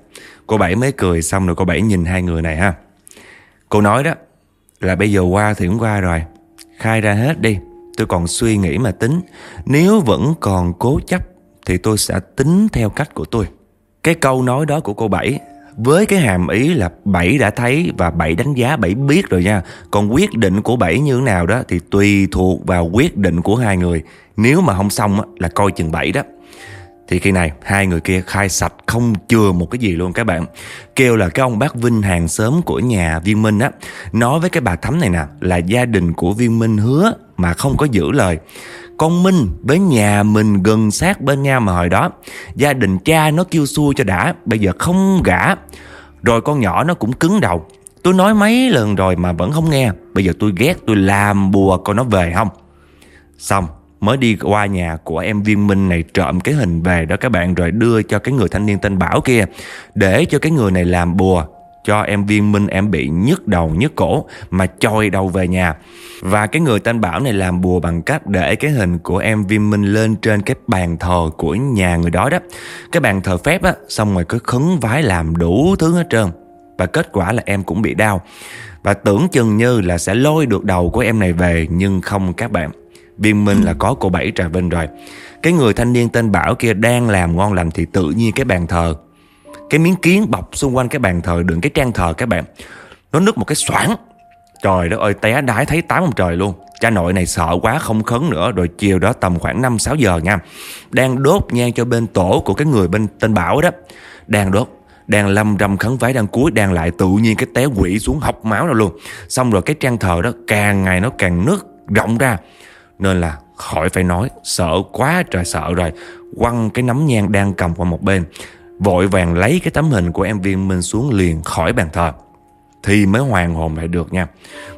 Cô Bảy mới cười xong rồi cô Bảy nhìn hai người này ha. Cô nói đó, Là bây giờ qua thì cũng qua rồi. Khai ra hết đi, Tôi còn suy nghĩ mà tính. Nếu vẫn còn cố chấp Thì tôi sẽ tính theo cách của tôi cái câu nói đó của cô Bảy, với cái hàm ý là Bảy đã thấy và Bảy đánh giá, Bảy biết rồi nha. Còn quyết định của Bảy như thế nào đó thì tùy thuộc vào quyết định của hai người. Nếu mà không xong là coi chừng Bảy đó. Thì khi này, hai người kia khai sạch không chừa một cái gì luôn các bạn Kêu là cái ông bác Vinh hàng xóm của nhà Viên Minh á, Nói với cái bà Thắm này nè, là gia đình của Viên Minh hứa mà không có giữ lời con Minh với nhà mình gần sát bên nhau mà hồi đó. Gia đình cha nó kêu xua cho đã, Bây giờ không gả. Rồi con nhỏ nó cũng cứng đầu. Tôi nói mấy lần rồi mà vẫn không nghe. Bây giờ tôi ghét, tôi làm bùa coi nó về không? Xong, mới đi qua nhà của em viên minh này trộm cái hình về đó các bạn, rồi đưa cho cái người thanh niên tên Bảo kia, để cho cái người này làm bùa cho em viên minh em bị nhức đầu, nhức cổ mà choi đầu về nhà. Và cái người tên Bảo này làm bùa bằng cách để cái hình của em viên minh lên trên cái bàn thờ của nhà người đó đó. Cái bàn thờ phép á, xong rồi cứ khấn vái làm đủ thứ hết trơn. Và kết quả là em cũng bị đau. Và tưởng chừng như là sẽ lôi được đầu của em này về, nhưng không các bạn. Viên minh là có cô bảy trà vinh rồi. Cái người thanh niên tên Bảo kia đang làm ngon lành thì tự nhiên cái bàn thờ cái miếng kiến bọc xung quanh cái bàn thờ đựng cái trang thờ các bạn. Nó nứt một cái xoảng. Trời đất ơi, té đái thấy tám ông trời luôn. Cha nội này sợ quá, không khấn nữa. Rồi chiều đó tầm khoảng 5-6 giờ nha, đang đốt nhang cho bên tổ của cái người bên tên Bảo đó. Đang đốt, đang lâm râm khấn vái, đang cuối đang lại tự nhiên cái té quỷ xuống học máu ra luôn. Xong rồi cái trang thờ đó càng ngày nó càng nứt, rộng ra. Nên là khỏi phải nói, sợ quá trời sợ rồi. Quăng cái nắm nhang đang cầm qua một bên. Vội vàng lấy cái tấm hình của em viên minh xuống liền khỏi bàn thờ. Thì mới hoàn hồn lại được nha.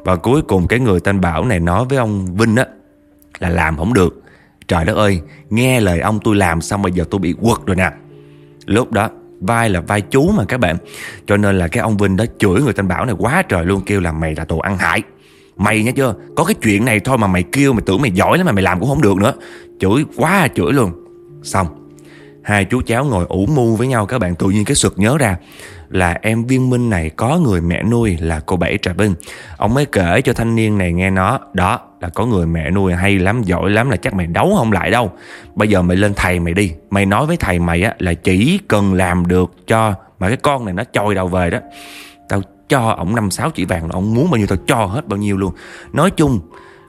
Và cuối cùng cái người tên Bảo này nói với ông Vinh á, Là làm không được. Trời đất ơi, Nghe lời ông tôi làm xong bây giờ tôi bị quật rồi nè. Lúc đó, vai là vai chú mà các bạn. Cho nên là cái ông Vinh đó chửi người tên Bảo này quá trời luôn, Kêu là mày là tù ăn hại. Mày nhá chưa, Có cái chuyện này thôi mà mày kêu Mày tưởng mày giỏi lắm mà mày làm cũng không được nữa. Chửi quá chửi luôn. Xong Hai chú cháu ngồi ủ mu với nhau các bạn tự nhiên cái sực nhớ ra là em viên minh này có người mẹ nuôi là cô Bảy Trà Vinh. Ông mới kể cho thanh niên này nghe nó, đó là có người mẹ nuôi hay lắm, giỏi lắm là chắc mày đấu không lại đâu. Bây giờ mày lên thầy mày đi, mày nói với thầy mày á là chỉ cần làm được cho mà cái con này nó trôi đầu về đó. Tao cho ổng năm sáu chỉ vàng là ông muốn bao nhiêu tao cho hết bao nhiêu luôn. Nói chung,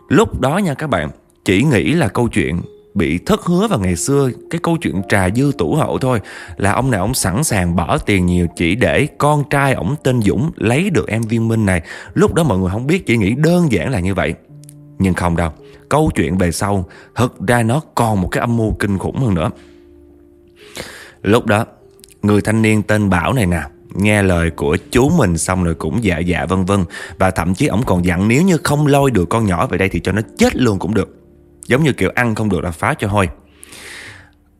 lúc đó nha các bạn, chỉ nghĩ là câu chuyện bị thất hứa vào ngày xưa, cái câu chuyện trà dư tủ hậu thôi, là ông này ông sẵn sàng bỏ tiền nhiều chỉ để con trai ổng tên Dũng lấy được em viên minh này. Lúc đó mọi người không biết, chỉ nghĩ đơn giản là như vậy. Nhưng không đâu, câu chuyện về sau, thật ra nó còn một cái âm mưu kinh khủng hơn nữa. Lúc đó, người thanh niên tên Bảo này nè, nghe lời của chú mình xong rồi cũng dạ dạ vân vân, và thậm chí ổng còn dặn, nếu như không lôi được con nhỏ về đây thì cho nó chết luôn cũng được giống như kiểu ăn không được là phá cho hôi.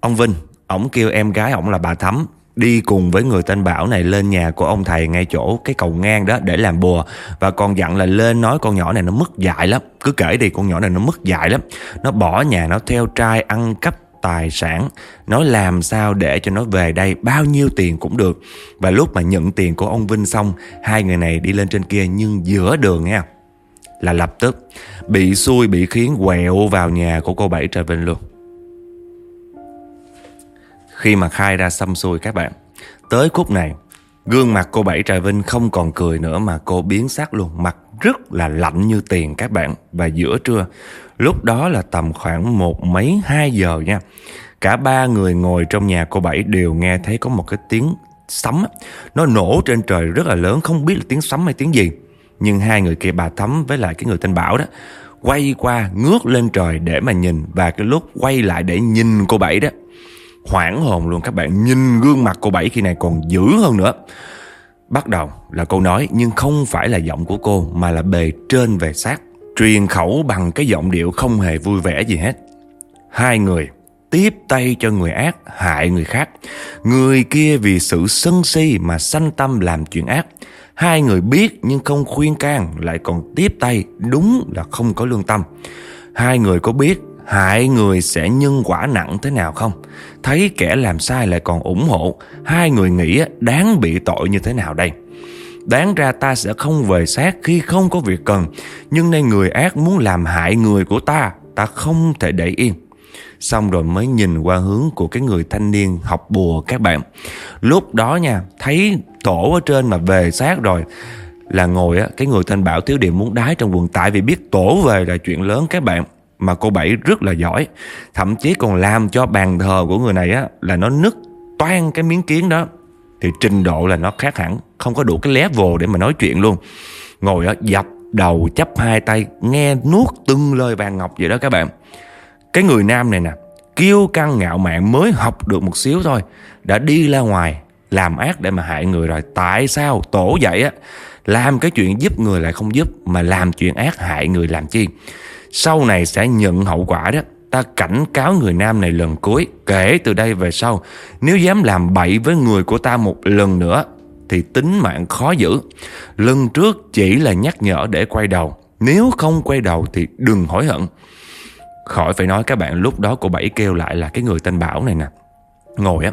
Ông vinh, ổng kêu em gái ổng là bà thắm, đi cùng với người tên Bảo này lên nhà của ông thầy ngay chỗ cái cầu ngang đó để làm bùa. Và còn dặn là lên nói con nhỏ này nó mất dạy lắm. Cứ kể đi, con nhỏ này nó mất dạy lắm. Nó bỏ nhà nó theo trai ăn cắp tài sản. Nó làm sao để cho nó về đây? Bao nhiêu tiền cũng được. Và lúc mà nhận tiền của ông Vinh xong, Hai người này đi lên trên kia nhưng giữa đường nha. Là lập tức Bị xui, bị khiến quẹo vào nhà của cô Bảy Trà Vinh luôn. Khi mà khai ra xăm xui các bạn, Tới khúc này, Gương mặt cô Bảy Trà Vinh không còn cười nữa mà cô biến sắc luôn. Mặt rất là lạnh như tiền các bạn, Và giữa trưa, Lúc đó là tầm khoảng một mấy, hai giờ nha, Cả ba người ngồi trong nhà cô Bảy đều nghe thấy có một cái tiếng sấm Nó nổ trên trời rất là lớn, Không biết là tiếng sấm hay tiếng gì. Nhưng hai người kia bà Thắm với lại cái người tên Bảo đó, Quay qua ngước lên trời để mà nhìn, Và cái lúc quay lại để nhìn cô Bảy đó, Hoảng hồn luôn. Các bạn Nhìn gương mặt cô Bảy khi này còn dữ hơn nữa. Bắt đầu là cô nói, Nhưng không phải là giọng của cô, Mà là bề trên về sát Truyền khẩu bằng cái giọng điệu không hề vui vẻ gì hết. Hai người tiếp tay cho người ác, hại người khác. Người kia vì sự sân si mà sanh tâm làm chuyện ác Hai người biết nhưng không khuyên can, lại còn tiếp tay, đúng là không có lương tâm Hai người có biết hại người sẽ nhân quả nặng thế nào không? Thấy kẻ làm sai lại còn ủng hộ, Hai người nghĩ đáng bị tội như thế nào đây? Đáng ra ta sẽ không về xác khi không có việc cần, Nhưng nay người ác muốn làm hại người của ta Ta không thể để yên Xong rồi mới nhìn qua hướng của cái người thanh niên học bùa các bạn. Lúc đó nha, Thấy tổ ở trên mà về sát rồi, Là ngồi á, Cái người thanh bảo thiếu điểm muốn đái trong quần. Tại vì biết tổ về là chuyện lớn các bạn, Mà cô Bảy rất là giỏi. Thậm chí còn làm cho bàn thờ của người này á, Là nó nứt toan cái miếng kiến đó. Thì trình độ là nó khác hẳn, Không có đủ cái level để mà nói chuyện luôn. Ngồi á, dập đầu chấp hai tay, Nghe nuốt từng lời vàng ngọc vậy đó các bạn cái người nam này nè, Kiêu căng ngạo mạn mới học được một xíu thôi, Đã đi ra ngoài Làm ác để mà hại người rồi. Tại sao tổ dậy á? Làm cái chuyện giúp người lại không giúp, Mà làm chuyện ác hại người làm chi? Sau này sẽ nhận hậu quả đó. Ta cảnh cáo người nam này lần cuối, Kể từ đây về sau. Nếu dám làm bậy với người của ta một lần nữa, Thì tính mạng khó giữ. Lần trước chỉ là nhắc nhở để quay đầu. Nếu không quay đầu thì đừng hối hận. Khỏi phải nói các bạn lúc đó cô Bảy kêu lại là cái người tên Bảo này nè. Ngồi á,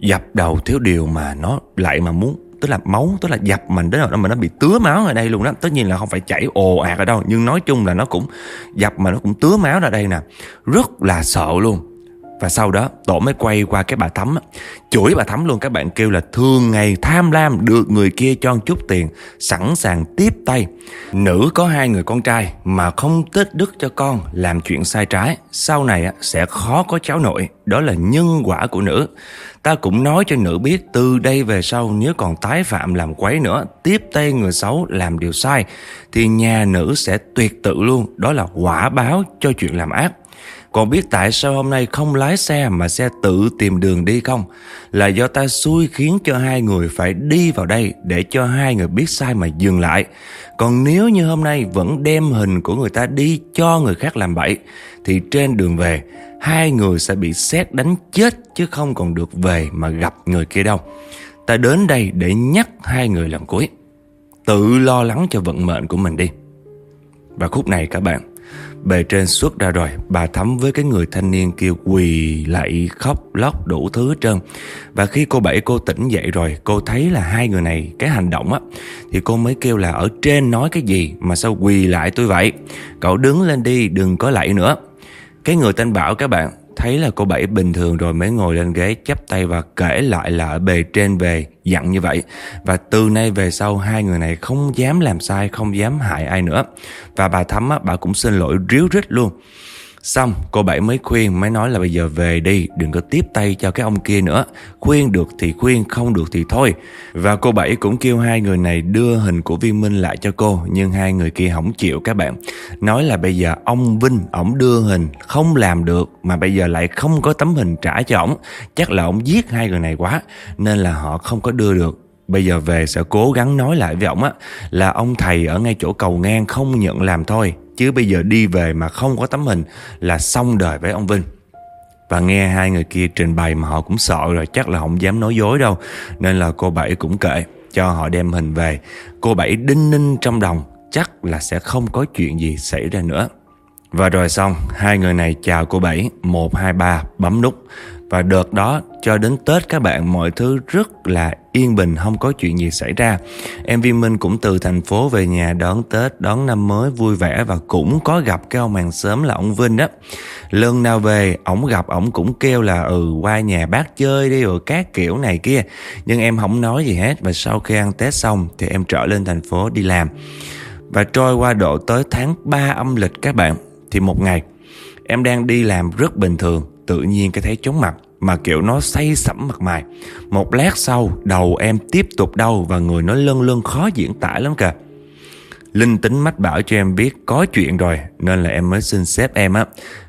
Dập đầu thiếu điều mà nó lại mà muốn, Tức là máu, Tức là dập mình đến mà nó bị tứa máu ở đây luôn đó. Tất nhiên là không phải chảy ồ ạt ở đâu, Nhưng nói chung là nó cũng Dập mà nó cũng tứa máu ra đây nè. Rất là sợ luôn và sau đó tổ mới quay qua cái bà Thắm. Chửi bà Thắm luôn các bạn kêu là Thường ngày tham lam được người kia cho chút tiền Sẵn sàng tiếp tay. Nữ có hai người con trai Mà không tích đức cho con Làm chuyện sai trái. Sau này sẽ khó có cháu nội Đó là nhân quả của nữ. Ta cũng nói cho nữ biết từ đây về sau nếu còn tái phạm làm quấy nữa, tiếp tay người xấu làm điều sai, thì nhà nữ sẽ tuyệt tự luôn, đó là quả báo cho chuyện làm ác. Còn biết tại sao hôm nay không lái xe mà xe tự tìm đường đi không? Là do ta xui khiến cho hai người phải đi vào đây để cho hai người biết sai mà dừng lại. Còn nếu như hôm nay vẫn đem hình của người ta đi cho người khác làm bậy, thì trên đường về, hai người sẽ bị xét đánh chết chứ không còn được về mà gặp người kia đâu. Ta đến đây để nhắc hai người lần cuối. Tự lo lắng cho vận mệnh của mình đi. Và khúc này các bạn Bề trên xuất ra rồi. Bà Thắm với cái người thanh niên kêu quỳ lại khóc lóc đủ thứ hết trơn. Và khi cô Bảy cô tỉnh dậy rồi, Cô thấy là hai người này cái hành động á, Thì cô mới kêu là, ở trên nói cái gì Mà sao quỳ lại tôi vậy? Cậu đứng lên đi, đừng có lạy nữa. Cái người tên Bảo các bạn Thấy là cô Bảy bình thường rồi mới ngồi lên ghế chắp tay và kể lại là bề trên về dặn như vậy. Và từ nay về sau hai người này không dám làm sai, không dám hại ai nữa. Và bà Thắm á, bà cũng xin lỗi ríu rít luôn. Xong, cô Bảy mới khuyên, Mới nói là bây giờ về đi, Đừng có tiếp tay cho cái ông kia nữa. Khuyên được thì khuyên, Không được thì thôi. Và cô Bảy cũng kêu hai người này đưa hình của Viên Minh lại cho cô, Nhưng hai người kia không chịu các bạn. Nói là bây giờ ông Vinh, ổng đưa hình, không làm được, Mà bây giờ lại không có tấm hình trả cho ổng. Chắc là ổng giết hai người này quá, Nên là họ không có đưa được. Bây giờ về sẽ cố gắng nói lại với ổng á, Là ông thầy ở ngay chỗ cầu ngang không nhận làm thôi. Chứ bây giờ đi về mà không có tấm hình Là xong đời với ông Vinh. Và nghe hai người kia trình bày mà họ cũng sợ rồi, chắc là không dám nói dối đâu. Nên là cô Bảy cũng kệ, cho họ đem hình về. Cô Bảy đinh ninh trong lòng, chắc là sẽ không có chuyện gì xảy ra nữa. Và rồi xong, hai người này chào cô Bảy, một, hai, ba, bấm nút và đợt đó cho đến Tết các bạn mọi thứ rất là yên bình không có chuyện gì xảy ra. Em Viên Minh cũng từ thành phố về nhà đón Tết, đón năm mới vui vẻ và cũng có gặp cái ông hàng xóm là ông Vinh đó. Lần nào về, ổng gặp ổng cũng kêu là ừ qua nhà bác chơi đi rồi các kiểu này kia. Nhưng em không nói gì hết và sau khi ăn Tết xong thì em trở lên thành phố đi làm. Và trôi qua độ tới tháng 3 âm lịch các bạn thì một ngày em đang đi làm rất bình thường tự nhiên cái thấy chóng mặt mà kiểu nó say sẩm mặt mày. Một lát sau, đầu em tiếp tục đau và người nó lân lân khó diễn tả lắm kìa. Linh tính mách bảo cho em biết có chuyện rồi Nên là em mới xin sếp em á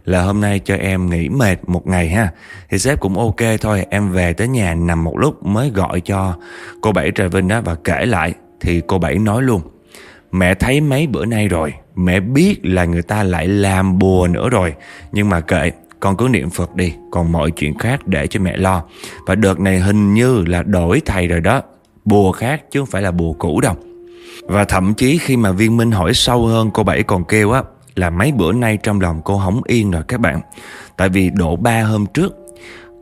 Là hôm nay cho em nghỉ mệt một ngày ha Thì sếp cũng ok thôi Em về tới nhà nằm một lúc mới gọi cho cô Bảy Trà Vinh đó Và kể lại Thì cô Bảy nói luôn Mẹ thấy mấy bữa nay rồi Mẹ biết là người ta lại làm bùa nữa rồi Nhưng mà kệ con cứ niệm Phật đi, Còn mọi chuyện khác để cho mẹ lo. Và đợt này hình như là đổi thầy rồi đó. Bùa khác chứ không phải là bùa cũ đâu. Và thậm chí khi mà viên minh hỏi sâu hơn, Cô Bảy còn kêu á, Là mấy bữa nay trong lòng cô hổng yên rồi các bạn. Tại vì độ ba hôm trước,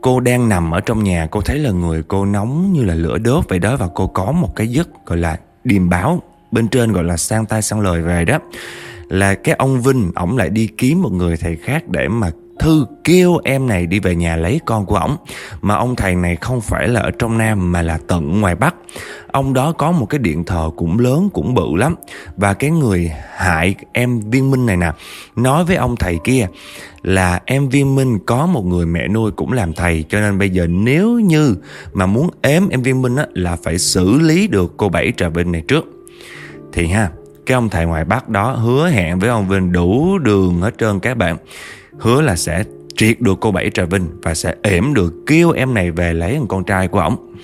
Cô đang nằm ở trong nhà, Cô thấy là người cô nóng như là lửa đốt vậy đó, Và cô có một cái giấc gọi là điềm báo. Bên trên gọi là sang tay sang lời về đó, Là cái ông Vinh, Ổng lại đi kiếm một người thầy khác Để mà Thư kêu em này đi về nhà lấy con của ổng. Mà ông thầy này không phải là ở trong Nam mà là tận ngoài Bắc. Ông đó có một cái điện thờ cũng lớn cũng bự lắm. Và cái người hại em viên minh này nè Nói với ông thầy kia là em viên minh có một người mẹ nuôi cũng làm thầy Cho nên bây giờ nếu như mà muốn ém em viên minh á, là phải xử lý được cô Bảy Trà Vinh này trước. Thì ha cái ông thầy ngoài Bắc đó hứa hẹn với ông Vinh đủ đường hết trơn các bạn. Hứa là sẽ triệt được cô Bảy Trà Vinh Và sẽ ểm được kêu em này về lấy con trai của ổng.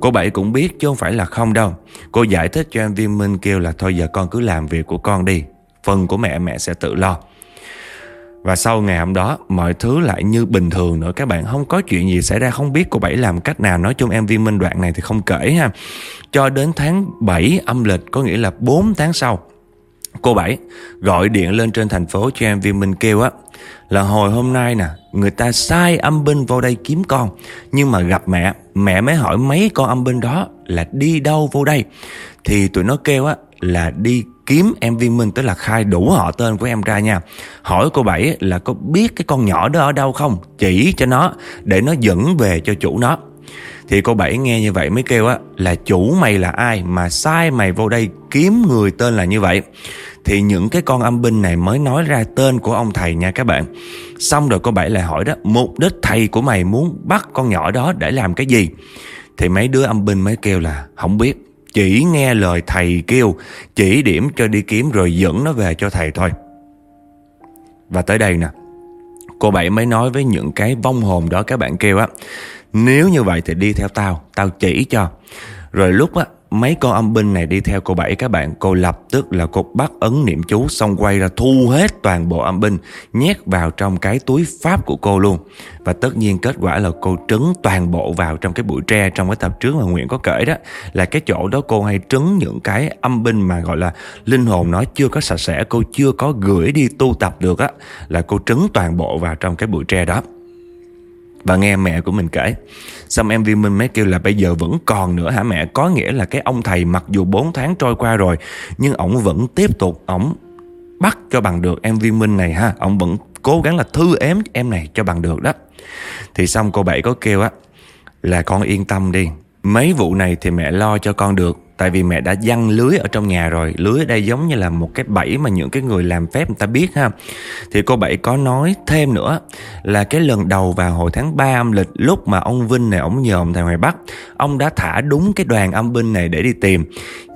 Cô Bảy cũng biết chứ không phải là không đâu. Cô giải thích cho em Viên Minh kêu là Thôi giờ con cứ làm việc của con đi, Phần của mẹ mẹ sẽ tự lo. Và sau ngày hôm đó, mọi thứ lại như bình thường nữa. Các bạn không có chuyện gì xảy ra, Không biết cô Bảy làm cách nào. Nói chung em viên minh đoạn này thì không kể ha. Cho đến tháng 7 âm lịch, Có nghĩa là 4 tháng sau, Cô Bảy gọi điện lên trên thành phố cho em viên minh kêu á là hồi hôm nay nè, Người ta sai âm binh vào đây kiếm con. Nhưng mà gặp mẹ Mẹ mới hỏi mấy con âm binh đó Là đi đâu vô đây. Thì tụi nó kêu á, là đi kiếm em viên minh, Tức là khai đủ họ tên của em ra nha. Hỏi cô Bảy là có biết cái con nhỏ đó ở đâu không? Chỉ cho nó, Để nó dẫn về cho chủ nó. Thì cô Bảy nghe như vậy mới kêu á, là chủ mày là ai mà sai mày vô đây kiếm người tên là như vậy. Thì những cái con âm binh này mới nói ra tên của ông thầy nha các bạn. Xong rồi cô Bảy lại hỏi đó, mục đích thầy của mày muốn bắt con nhỏ đó để làm cái gì. Thì mấy đứa âm binh mới kêu là, không biết. Chỉ nghe lời thầy kêu, chỉ điểm cho đi kiếm rồi dẫn nó về cho thầy thôi. Và tới đây nè, Cô Bảy mới nói với những cái vong hồn đó các bạn kêu á, nếu như vậy thì đi theo tao Tao chỉ cho Rồi lúc á mấy con âm binh này đi theo cô Bảy các bạn, Cô lập tức là cô bắt ấn niệm chú, Xong quay ra thu hết toàn bộ âm binh, Nhét vào trong cái túi pháp của cô luôn. Và tất nhiên kết quả là cô trứng toàn bộ vào trong cái bụi tre Trong cái tập trước mà Nguyễn có kể đó. Là cái chỗ đó cô hay trứng những cái âm binh Mà gọi là linh hồn nó chưa có sạch sẽ, Cô chưa có gửi đi tu tập được á, Là cô trứng toàn bộ vào trong cái bụi tre đó và nghe mẹ của mình kể. Xong em viên minh mới kêu là bây giờ vẫn còn nữa hả mẹ? Có nghĩa là cái ông thầy mặc dù 4 tháng trôi qua rồi, Nhưng ổng vẫn tiếp tục Ổng bắt cho bằng được em viên minh này ha. Ổng vẫn cố gắng là thư ếm em này cho bằng được đó. Thì xong cô Bảy có kêu á, Là con yên tâm đi. Mấy vụ này thì mẹ lo cho con được, Tại vì mẹ đã dăng lưới ở trong nhà rồi. Lưới ở đây giống như là một cái bẫy mà những cái người làm phép người ta biết ha. Thì cô Bảy có nói thêm nữa Là cái lần đầu vào hồi tháng 3 âm lịch, Lúc mà ông Vinh này, ông nhờ ông thầy ngoài Bắc, Ông đã thả đúng cái đoàn âm binh này để đi tìm.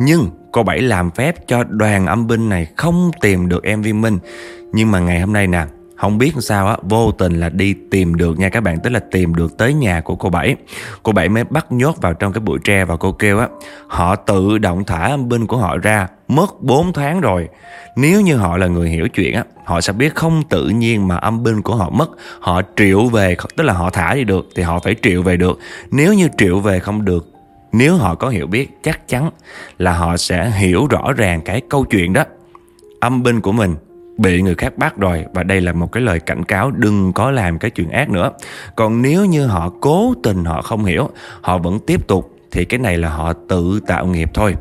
Nhưng cô Bảy làm phép cho đoàn âm binh này không tìm được em Viên Minh. Nhưng mà ngày hôm nay nè không biết sao á, vô tình là đi tìm được nha các bạn. Tức là tìm được tới nhà của cô bảy. Cô bảy mới bắt nhốt vào trong cái bụi tre và cô kêu á, họ tự động thả âm binh của họ ra, mất 4 tháng rồi. Nếu như họ là người hiểu chuyện á, họ sẽ biết không tự nhiên mà âm binh của họ mất. Họ triệu về, tức là họ thả đi được thì họ phải triệu về được. Nếu như triệu về không được, nếu họ có hiểu biết, chắc chắn là họ sẽ hiểu rõ ràng cái câu chuyện đó. Âm binh của mình bị người khác bắt rồi, và đây là một cái lời cảnh cáo, đừng có làm cái chuyện ác nữa. Còn nếu như họ cố tình họ không hiểu, họ vẫn tiếp tục, thì cái này là họ tự tạo nghiệp thôi.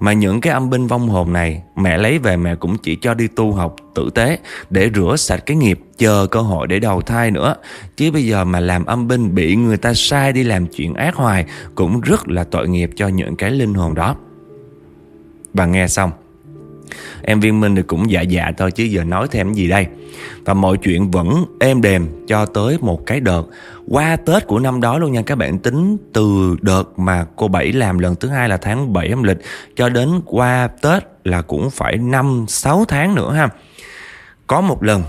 Mà những cái âm binh vong hồn này, mẹ lấy về mẹ cũng chỉ cho đi tu học tử tế để rửa sạch cái nghiệp, chờ cơ hội để đầu thai nữa. Chứ bây giờ mà làm âm binh bị người ta sai đi làm chuyện ác hoài, cũng rất là tội nghiệp cho những cái linh hồn đó. Và nghe xong. Em viên minh thì cũng dạ dạ thôi, chứ giờ nói thêm gì đây? Và mọi chuyện vẫn êm đềm cho tới một cái đợt. Qua Tết của năm đó luôn nha, Các bạn tính từ đợt mà cô Bảy làm lần thứ hai là tháng 7 âm lịch Cho đến qua Tết là cũng phải 5-6 tháng nữa ha. Có một lần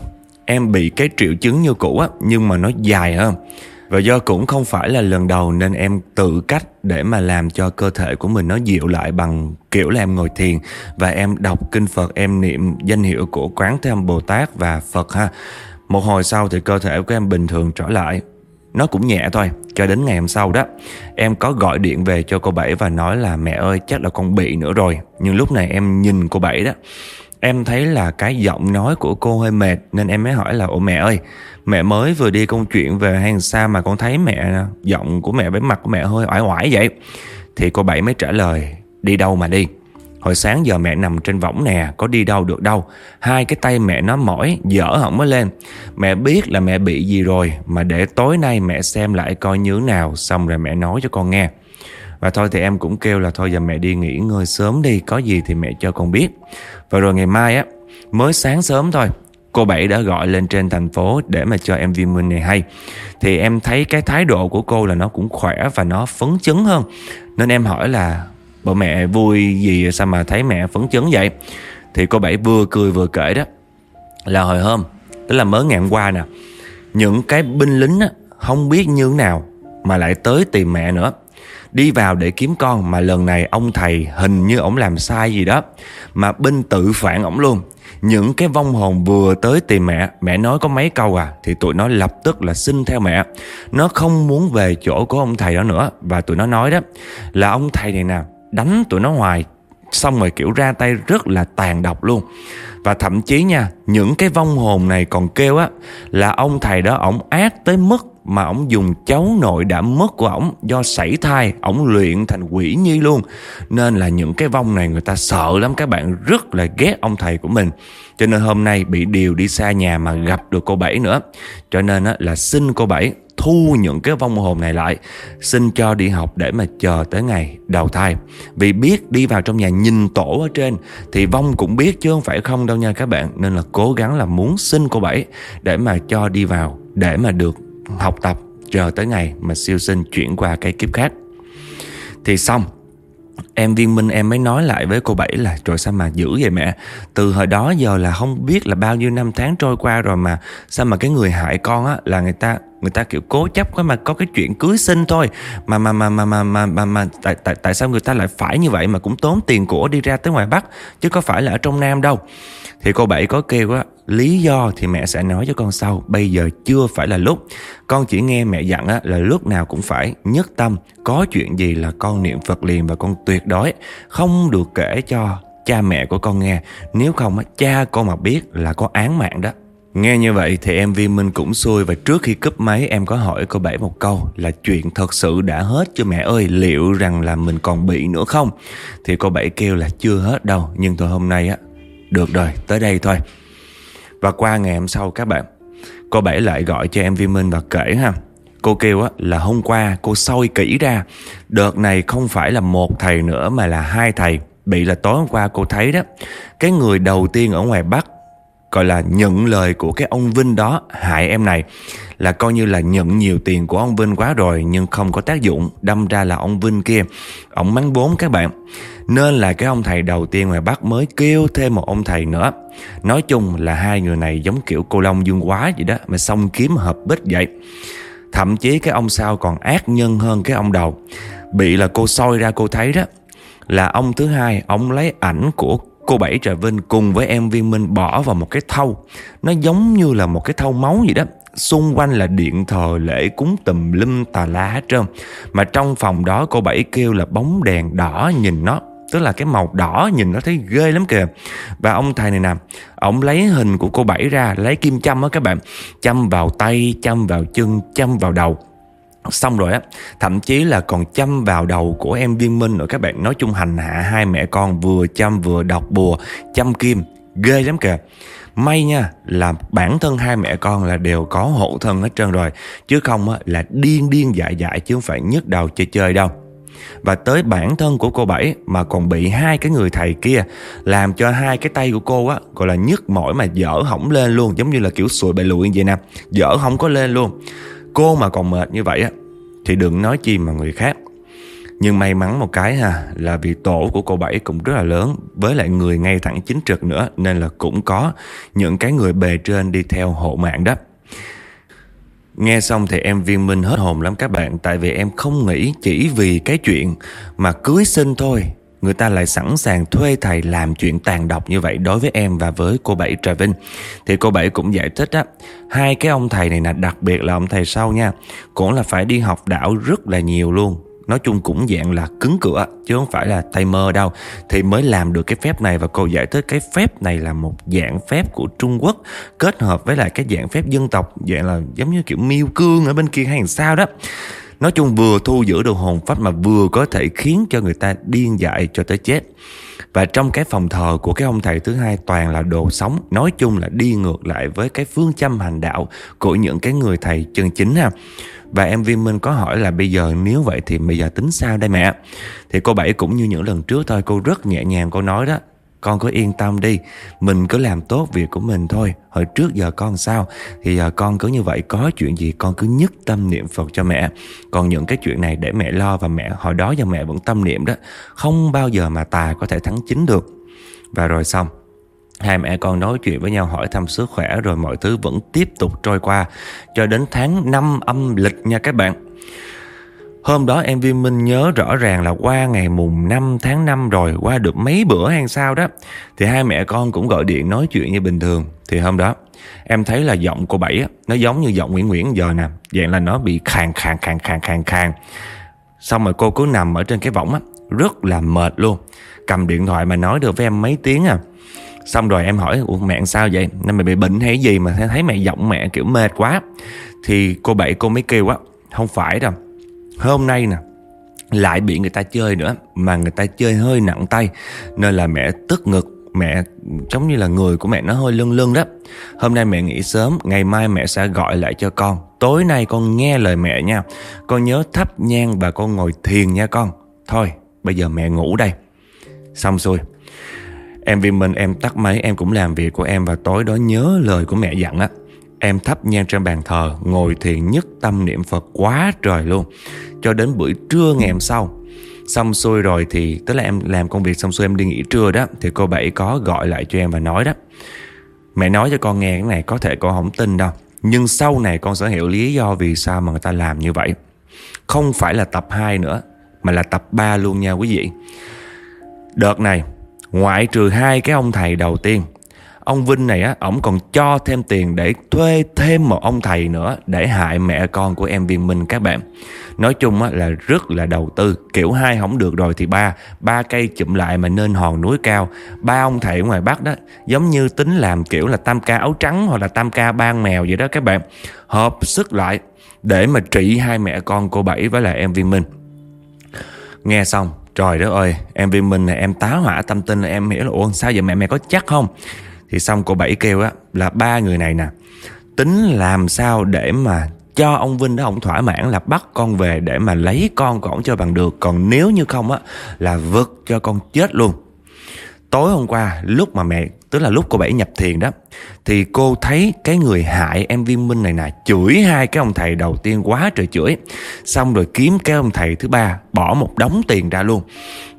em bị cái triệu chứng như cũ á, Nhưng mà nó dài hơn và do cũng không phải là lần đầu nên em tự cách để mà làm cho cơ thể của mình nó dịu lại bằng kiểu là em ngồi thiền và em đọc kinh Phật, em niệm danh hiệu của Quán Thế Âm Bồ Tát và Phật ha. Một hồi sau thì cơ thể của em bình thường trở lại. Nó cũng nhẹ thôi, cho đến ngày hôm sau đó Em có gọi điện về cho cô Bảy và nói là mẹ ơi chắc là con bị nữa rồi Nhưng lúc này em nhìn cô Bảy đó Em thấy là cái giọng nói của cô hơi mệt, Nên em mới hỏi là, Ủa mẹ ơi, Mẹ mới vừa đi công chuyện về hay sao mà con thấy mẹ Giọng của mẹ với mặt của mẹ hơi oải oải vậy? Thì cô Bảy mới trả lời, Đi đâu mà đi. Hồi sáng giờ mẹ nằm trên võng nè, Có đi đâu được đâu. Hai cái tay mẹ nó mỏi, Dở không mới lên. Mẹ biết là mẹ bị gì rồi, Mà để tối nay mẹ xem lại coi như nào, Xong rồi mẹ nói cho con nghe và thôi thì em cũng kêu là thôi giờ mẹ đi nghỉ ngơi sớm đi Có gì thì mẹ cho con biết. Và rồi ngày mai á Mới sáng sớm thôi Cô Bảy đã gọi lên trên thành phố để mà cho em viên minh này hay. Thì em thấy cái thái độ của cô là nó cũng khỏe và nó phấn chấn hơn. Nên em hỏi là Bộ mẹ vui gì sao mà thấy mẹ phấn chấn vậy? Thì cô Bảy vừa cười vừa kể đó Là hồi hôm Tức là mới ngày hôm qua nè Những cái binh lính á, không biết như thế nào Mà lại tới tìm mẹ nữa. Đi vào để kiếm con Mà lần này ông thầy hình như ổng làm sai gì đó, Mà binh tự phản ổng luôn. Những cái vong hồn vừa tới tìm mẹ Mẹ nói có mấy câu à Thì tụi nó lập tức là xin theo mẹ. Nó không muốn về chỗ của ông thầy đó nữa, Và tụi nó nói đó, Là ông thầy này nè, Đánh tụi nó hoài, Xong rồi kiểu ra tay rất là tàn độc luôn. Và thậm chí nha, Những cái vong hồn này còn kêu á, Là ông thầy đó ổng ác tới mức mà ổng dùng cháu nội đã mất của ổng do sảy thai, ổng luyện thành quỷ nhi luôn. Nên là những cái vong này người ta sợ lắm, các bạn rất là ghét ông thầy của mình. Cho nên hôm nay bị điều đi xa nhà mà gặp được cô bảy nữa. Cho nên là xin cô bảy thu những cái vong hồn này lại. Xin cho đi học để mà chờ tới ngày đầu thai. Vì biết đi vào trong nhà nhìn tổ ở trên thì vong cũng biết chứ không phải không đâu nha các bạn. Nên là cố gắng là muốn xin cô bảy để mà cho đi vào, để mà được học tập chờ tới ngày mà siêu sinh chuyển qua cái kiếp khác. Thì xong, Em viên minh em mới nói lại với cô Bảy là, trời, sao mà dữ vậy mẹ? Từ hồi đó giờ là không biết là bao nhiêu năm tháng trôi qua rồi mà Sao mà cái người hại con á Là người ta người ta kiểu cố chấp quá mà có cái chuyện cưới sinh thôi. Mà mà mà mà mà mà mà, mà tại tại tại sao người ta lại phải như vậy mà cũng tốn tiền của đi ra tới ngoài Bắc chứ có phải là ở trong Nam đâu. Thì cô Bảy có kêu á Lý do thì mẹ sẽ nói cho con sau Bây giờ chưa phải là lúc. Con chỉ nghe mẹ dặn á, là lúc nào cũng phải Nhất tâm Có chuyện gì là con niệm Phật liền Và con tuyệt đối Không được kể cho cha mẹ của con nghe. Nếu không á, cha con mà biết là có án mạng đó. Nghe như vậy thì em Vi Minh cũng xui Và trước khi cúp máy em có hỏi cô Bảy một câu Là chuyện thật sự đã hết chứ mẹ ơi Liệu rằng là mình còn bị nữa không Thì cô Bảy kêu là chưa hết đâu Nhưng thôi hôm nay á được rồi, tới đây thôi. Và qua ngày hôm sau các bạn, cô Bảy lại gọi cho em Vi Minh và kể ha. Cô kêu á, là hôm qua cô soi kỹ ra, đợt này không phải là một thầy nữa mà là hai thầy. Bị là tối hôm qua cô thấy đó, cái người đầu tiên ở ngoài Bắc gọi là nhận lời của cái ông Vinh đó. Hại em này là coi như là nhận nhiều tiền của ông Vinh quá rồi, nhưng không có tác dụng, đâm ra là ông Vinh kia, ông mắng bốn các bạn. Nên là cái ông thầy đầu tiên ngoài Bắc mới kêu thêm một ông thầy nữa. Nói chung là hai người này giống kiểu cô Long Dương Quá vậy đó, mà xong kiếm hợp bích vậy. Thậm chí cái ông sau còn ác nhân hơn cái ông đầu. Bị là cô soi ra cô thấy đó, là ông thứ hai, ông lấy ảnh của cô Bảy Trà Vinh cùng với em Viên Minh bỏ vào một cái thau. Nó giống như là một cái thau máu vậy đó. Xung quanh là điện thờ lễ cúng tùm lum tà lá hết trơn. Mà trong phòng đó, cô Bảy kêu là bóng đèn đỏ nhìn nó. Tức là cái màu đỏ nhìn nó thấy ghê lắm kìa. Và ông thầy này nè, ông lấy hình của cô bảy ra, lấy kim châm á các bạn. Châm vào tay, châm vào chân, châm vào đầu xong rồi á, thậm chí là còn chăm vào đầu của em viên minh nữa. Các bạn nói chung hành hạ hai mẹ con, vừa chăm vừa đọc bùa chăm kim. Ghê lắm kìa. May nha, là bản thân hai mẹ con là đều có hộ thân hết trơn rồi. Chứ không á, là điên điên dại dại chứ không phải nhức đầu chơi chơi đâu. Và tới bản thân của cô Bảy mà còn bị hai cái người thầy kia làm cho hai cái tay của cô á, gọi là nhức mỏi mà dở hỏng lên luôn. Giống như là kiểu sùi bề lụi vậy nè. Dở không có lên luôn cô mà còn mệt như vậy á, thì đừng nói chi mà người khác nhưng may mắn một cái ha, là vì tổ của cô Bảy cũng rất là lớn, với lại người ngay thẳng chính trực nữa, nên là cũng có những cái người bề trên đi theo hộ mạng đó. Nghe xong thì em viên minh hết hồn lắm các bạn, Tại vì em không nghĩ chỉ vì cái chuyện mà cưới sinh thôi Người ta lại sẵn sàng thuê thầy làm chuyện tàn độc như vậy đối với em và với cô Bảy Trà Vinh Thì cô Bảy cũng giải thích á, Hai cái ông thầy này là đặc biệt là ông thầy sau nha, Cũng là phải đi học đạo rất là nhiều luôn. Nói chung cũng dạng là cứng cửa, Chứ không phải là tay mơ đâu. Thì mới làm được cái phép này Và cô giải thích cái phép này là một dạng phép của Trung Quốc, Kết hợp với lại cái dạng phép dân tộc, Dạng là giống như kiểu miêu cương ở bên kia hay sao đó. Nói chung vừa thu giữ được hồn phách Mà vừa có thể khiến cho người ta điên dại cho tới chết. Và trong cái phòng thờ của cái ông thầy thứ hai toàn là đồ sống. Nói chung là đi ngược lại với cái phương châm hành đạo Của những cái người thầy chân chính ha. Và em Viên Minh có hỏi là bây giờ nếu vậy thì bây giờ tính sao đây mẹ? Thì cô Bảy cũng như những lần trước thôi, Cô rất nhẹ nhàng cô nói đó con cứ yên tâm đi. Mình cứ làm tốt việc của mình thôi. Hồi trước giờ con sao? Thì giờ con cứ như vậy, Có chuyện gì con cứ nhất tâm niệm Phật cho mẹ. Còn những cái chuyện này để mẹ lo Và mẹ, hồi đó giờ mẹ vẫn tâm niệm đó. Không bao giờ mà tà có thể thắng chính được. Và rồi xong, Hai mẹ con nói chuyện với nhau, hỏi thăm sức khỏe, rồi mọi thứ vẫn tiếp tục trôi qua. Cho đến tháng 5 âm lịch nha các bạn. Hôm đó em Viên Minh nhớ rõ ràng là qua ngày mùng 5 tháng 5 rồi, qua được mấy bữa hay sao đó. Thì hai mẹ con cũng gọi điện nói chuyện như bình thường. Thì hôm đó em thấy là giọng cô Bảy á, nó giống như giọng Nguyễn Nguyễn giờ nè. Dạng là nó bị khàn khàn khàn khàn khàn khàn. Xong rồi cô cứ nằm ở trên cái võng á, rất là mệt luôn. Cầm điện thoại mà nói được với em mấy tiếng à. Xong rồi em hỏi Ủa mẹ sao vậy Nên mày bị bệnh hay gì mà thấy mẹ giọng mẹ kiểu mệt quá Thì cô bảy cô mới kêu á Không phải đâu Hôm nay nè, lại bị người ta chơi nữa, mà người ta chơi hơi nặng tay, nên là mẹ tức ngực, mẹ giống như là người của mẹ nó hơi lưng lưng đó. Hôm nay mẹ nghỉ sớm, ngày mai mẹ sẽ gọi lại cho con. Tối nay con nghe lời mẹ nha. Con nhớ thắp nhang và con ngồi thiền nha con. Thôi, bây giờ mẹ ngủ đây. Xong xuôi. Em vì mình em tắt máy, em cũng làm việc của em và tối đó nhớ lời của mẹ dặn á. Em thắp nhang trên bàn thờ, ngồi thiền nhất tâm niệm Phật quá trời luôn. Cho đến buổi trưa ngày hôm sau. Xong xuôi rồi thì, tức là em làm công việc xong xuôi em đi nghỉ trưa đó, thì cô Bảy có gọi lại cho em và nói đó. Mẹ nói cho con nghe cái này có thể con không tin đâu. Nhưng sau này con sẽ hiểu lý do vì sao mà người ta làm như vậy. Không phải là tập 2 nữa, mà là tập 3 luôn nha quý vị. Đợt này Ngoại trừ hai cái ông thầy đầu tiên Ông Vinh này á, ổng còn cho thêm tiền để thuê thêm một ông thầy nữa để hại mẹ con của em Viên Minh các bạn. Nói chung á, là rất là đầu tư, kiểu hai không được rồi thì ba, ba cây chụm lại mà nên hòn núi cao. Ba ông thầy ở ngoài Bắc đó, giống như tính làm kiểu là tam ca áo trắng hoặc là tam ca ban mèo vậy đó các bạn. Hợp sức lại để mà trị hai mẹ con cô Bảy với lại em Viên Minh. Nghe xong Trời đất ơi Em viên minh này em tá hỏa tâm tin là em hiểu là Ủa sao vậy mẹ mẹ có chắc không thì xong cô Bảy kêu á, Là ba người này nè, Tính làm sao để mà cho ông Vinh đó ông thỏa mãn là bắt con về để mà lấy con của ông cho bằng được. Còn nếu như không á, Là vực cho con chết luôn. Tối hôm qua, lúc mà mẹ Tức là lúc cô Bảy nhập thiền đó Thì cô thấy cái người hại em viên minh này nè Chửi hai cái ông thầy đầu tiên quá trời chửi. Xong rồi kiếm cái ông thầy thứ ba Bỏ một đống tiền ra luôn.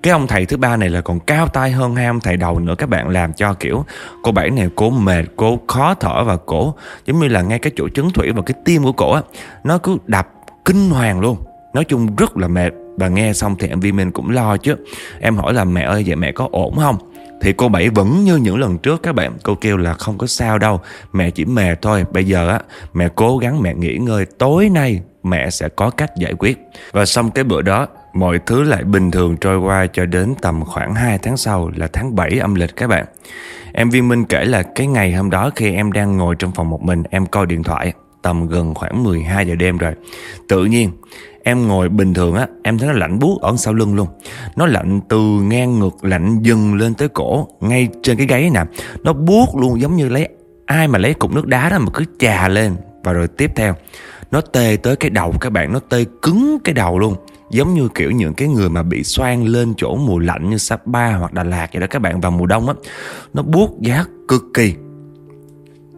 Cái ông thầy thứ ba này là còn cao tay hơn hai ông thầy đầu nữa Các bạn làm cho kiểu Cô Bảy này cô mệt, cô khó thở và cổ Giống như là ngay cái chỗ trứng thủy và cái tim của cổ á Nó cứ đập kinh hoàng luôn. Nói chung rất là mệt. Và nghe xong thì em Vi Minh cũng lo chứ. Em hỏi là mẹ ơi vậy mẹ có ổn không? Thì cô Bảy vẫn như những lần trước các bạn. Cô kêu là không có sao đâu. Mẹ chỉ mệt thôi. Bây giờ á, mẹ cố gắng mẹ nghỉ ngơi. Tối nay mẹ sẽ có cách giải quyết. Và xong cái bữa đó, Mọi thứ lại bình thường trôi qua cho đến tầm khoảng 2 tháng sau là tháng 7 âm lịch các bạn. Em Viên Minh kể là cái ngày hôm đó khi em đang ngồi trong phòng một mình, Em coi điện thoại tầm gần khoảng 12 giờ đêm rồi. Tự nhiên Em ngồi bình thường á, Em thấy nó lạnh buốt ở sau lưng luôn. Nó lạnh từ ngang ngực, lạnh dần lên tới cổ, Ngay trên cái gáy nè. Nó buốt luôn, giống như lấy, Ai mà lấy cục nước đá đó mà cứ chà lên. Và rồi tiếp theo, Nó tê tới cái đầu, các bạn, Nó tê cứng cái đầu luôn. Giống như kiểu những cái người mà bị xoan lên chỗ mùa lạnh như Sapa hoặc Đà Lạt vậy đó các bạn, vào mùa đông á. Nó buốt giá cực kỳ.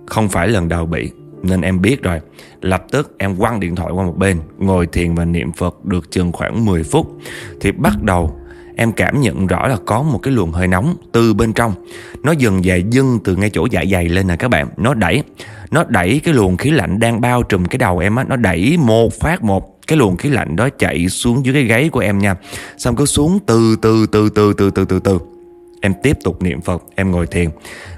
Không phải lần đầu bị nên em biết rồi. Lập tức em quăng điện thoại qua một bên, Ngồi thiền và niệm Phật được chừng khoảng 10 phút. Thì bắt đầu, Em cảm nhận rõ là có một cái luồng hơi nóng Từ bên trong. Nó dần dài dưng từ ngay chỗ dạ dày lên nè các bạn. Nó đẩy Nó đẩy cái luồng khí lạnh đang bao trùm cái đầu em á. Nó đẩy một phát một, cái luồng khí lạnh đó chạy xuống dưới cái gáy của em nha. Xong cứ xuống từ từ từ từ từ từ từ từ. Em tiếp tục niệm Phật, Em ngồi thiền.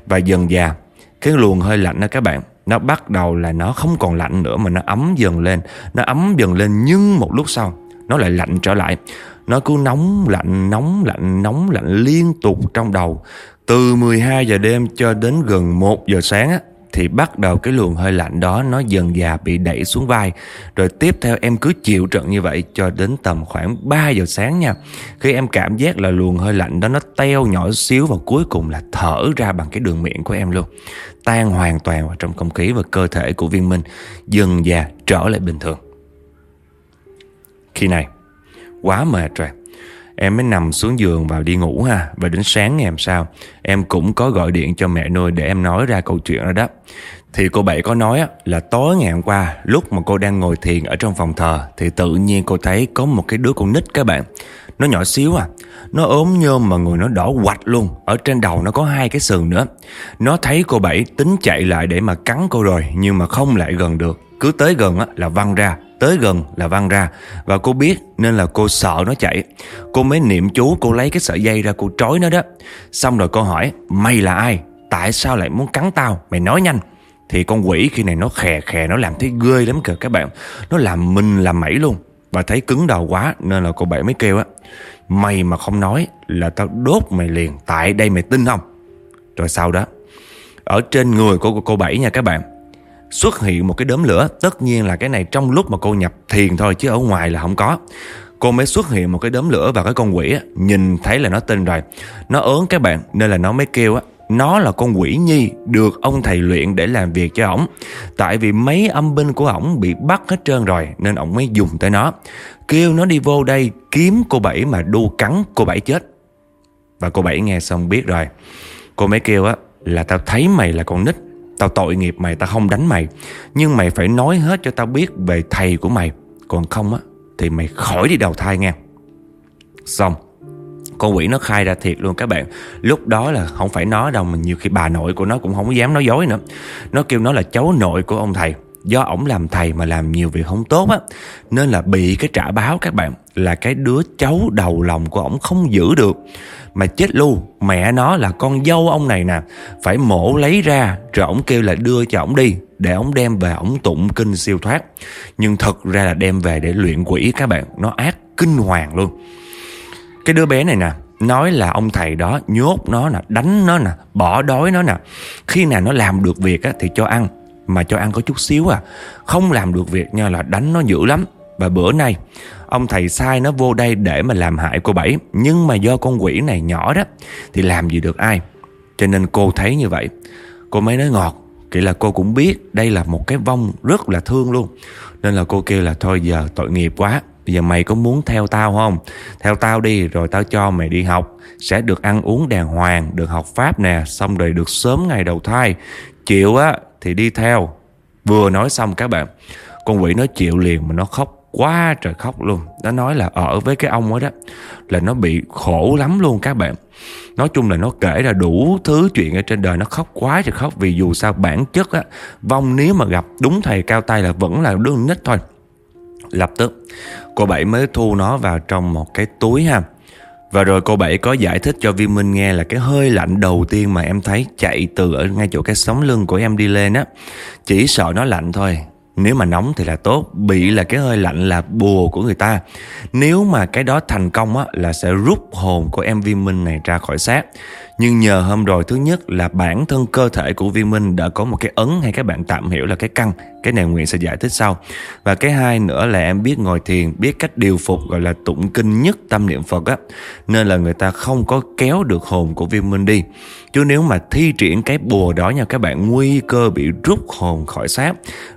Và dần dà, Cái luồng hơi lạnh đó các bạn nó bắt đầu là nó không còn lạnh nữa mà nó ấm dần lên. Nó ấm dần lên nhưng một lúc sau, Nó lại lạnh trở lại. Nó cứ nóng lạnh nóng lạnh nóng lạnh liên tục trong đầu. Từ 12 giờ đêm cho đến gần 1 giờ sáng á thì bắt đầu cái luồng hơi lạnh đó nó dần dà bị đẩy xuống vai. Rồi tiếp theo em cứ chịu trận như vậy cho đến tầm khoảng 3 giờ sáng nha. Khi em cảm giác là luồng hơi lạnh đó nó teo nhỏ xíu và cuối cùng là thở ra bằng cái đường miệng của em luôn. Tan hoàn toàn vào trong không khí và cơ thể của viên minh dần dà trở lại bình thường. Khi này, quá mệt rồi. Em mới nằm xuống giường vào đi ngủ ha, Và đến sáng ngày hôm sau, Em cũng có gọi điện cho mẹ nuôi để em nói ra câu chuyện đó đó. Thì cô Bảy có nói là tối ngày hôm qua, Lúc mà cô đang ngồi thiền ở trong phòng thờ, Thì tự nhiên cô thấy có một cái đứa con nít các bạn. Nó nhỏ xíu à Nó ốm nhôm mà người nó đỏ quạch luôn, Ở trên đầu nó có hai cái sườn nữa. Nó thấy cô Bảy tính chạy lại để mà cắn cô rồi, Nhưng mà không lại gần được, Cứ tới gần là văng ra. Tới gần là văng ra. Và cô biết nên là cô sợ nó chạy. Cô mới niệm chú, cô lấy cái sợi dây ra, cô trói nó đó. Xong rồi cô hỏi, Mày là ai? Tại sao lại muốn cắn tao? Mày nói nhanh. Thì con quỷ khi này nó khè khè, Nó làm thấy ghê lắm kìa các bạn. Nó làm mình làm mẩy luôn. Và thấy cứng đầu quá, Nên là cô bảy mới kêu á, Mày mà không nói là tao đốt mày liền. Tại đây mày tin không? Rồi sau đó, Ở trên người của cô bảy nha các bạn xuất hiện một cái đốm lửa. Tất nhiên là cái này trong lúc mà cô nhập thiền thôi chứ ở ngoài là không có. Cô mới xuất hiện một cái đốm lửa và cái con quỷ á, nhìn thấy là nó tin rồi. Nó ớn các bạn nên là nó mới kêu á nó là con quỷ nhi được ông thầy luyện để làm việc cho ổng. Tại vì mấy âm binh của ổng bị bắt hết trơn rồi nên ổng mới dùng tới nó. Kêu nó đi vô đây kiếm cô bảy mà đu cắn cô bảy chết. Và cô bảy nghe xong biết rồi. Cô mới kêu á là tao thấy mày là con nít Tao tội nghiệp mày, tao không đánh mày. Nhưng mày phải nói hết cho tao biết về thầy của mày. Còn không á, Thì mày khỏi đi đầu thai nha Xong con quỷ nó khai ra thiệt luôn các bạn. Lúc đó là không phải nó đâu, Mà nhiều khi bà nội của nó cũng không dám nói dối nữa. Nó kêu nó là cháu nội của ông thầy. Do ổng làm thầy mà làm nhiều việc không tốt á. Nên là bị cái trả báo các bạn, Là cái đứa cháu đầu lòng của ổng không giữ được. Mà chết lu Mẹ nó là con dâu ông này nè. Phải mổ lấy ra Rồi ổng kêu là đưa cho ổng đi Để ổng đem về ổng tụng kinh siêu thoát. Nhưng thật ra là đem về để luyện quỷ các bạn. Nó ác kinh hoàng luôn. Cái đứa bé này nè Nói là ông thầy đó nhốt nó nè Đánh nó nè Bỏ đói nó nè. Khi nào nó làm được việc á, thì cho ăn mà cho ăn có chút xíu à. Không làm được việc nha là đánh nó dữ lắm. Và bữa nay, Ông thầy sai nó vô đây để mà làm hại cô Bảy. Nhưng mà do con quỷ này nhỏ đó, Thì làm gì được ai? Cho nên cô thấy như vậy. Cô mới nói, ngọt. Kỳ là cô cũng biết đây là một cái vong rất là thương luôn. Nên là cô kêu là, thôi giờ tội nghiệp quá, Bây giờ mày có muốn theo tao không? Theo tao đi, rồi tao cho mày đi học. Sẽ được ăn uống đàng hoàng, Được học pháp nè, Xong rồi được sớm ngày đầu thai. Chịu á, thì đi theo. Vừa nói xong các bạn, Con quỷ nó chịu liền mà nó khóc quá trời khóc luôn. Nó nói là ở với cái ông đó, đó Là nó bị khổ lắm luôn các bạn. Nói chung là nó kể ra đủ thứ chuyện ở trên đời Nó khóc quá trời khóc. Vì dù sao bản chất á Vong nếu mà gặp đúng thầy cao tay là vẫn là đứa nít thôi. Lập tức cô Bảy mới thu nó vào trong một cái túi ha. Và rồi cô Bảy có giải thích cho Vi Minh nghe là cái hơi lạnh đầu tiên mà em thấy chạy từ ở ngay chỗ cái sống lưng của em đi lên á. Chỉ sợ nó lạnh thôi. Nếu mà nóng thì là tốt, Bị là cái hơi lạnh là bùa của người ta. Nếu mà cái đó thành công á, Là sẽ rút hồn của em viên minh này ra khỏi xác. Nhưng nhờ hôm rồi, Thứ nhất là bản thân cơ thể của viên minh Đã có một cái ấn hay các bạn tạm hiểu là cái căn. Cái này Nguyện sẽ giải thích sau. Và cái hai nữa là em biết ngồi thiền, Biết cách điều phục gọi là tụng kinh nhất tâm niệm Phật á. Nên là người ta không có kéo được hồn của viên minh đi. Chứ nếu mà thi triển cái bùa đó nha, các bạn Nguy cơ bị rút hồn khỏi xác,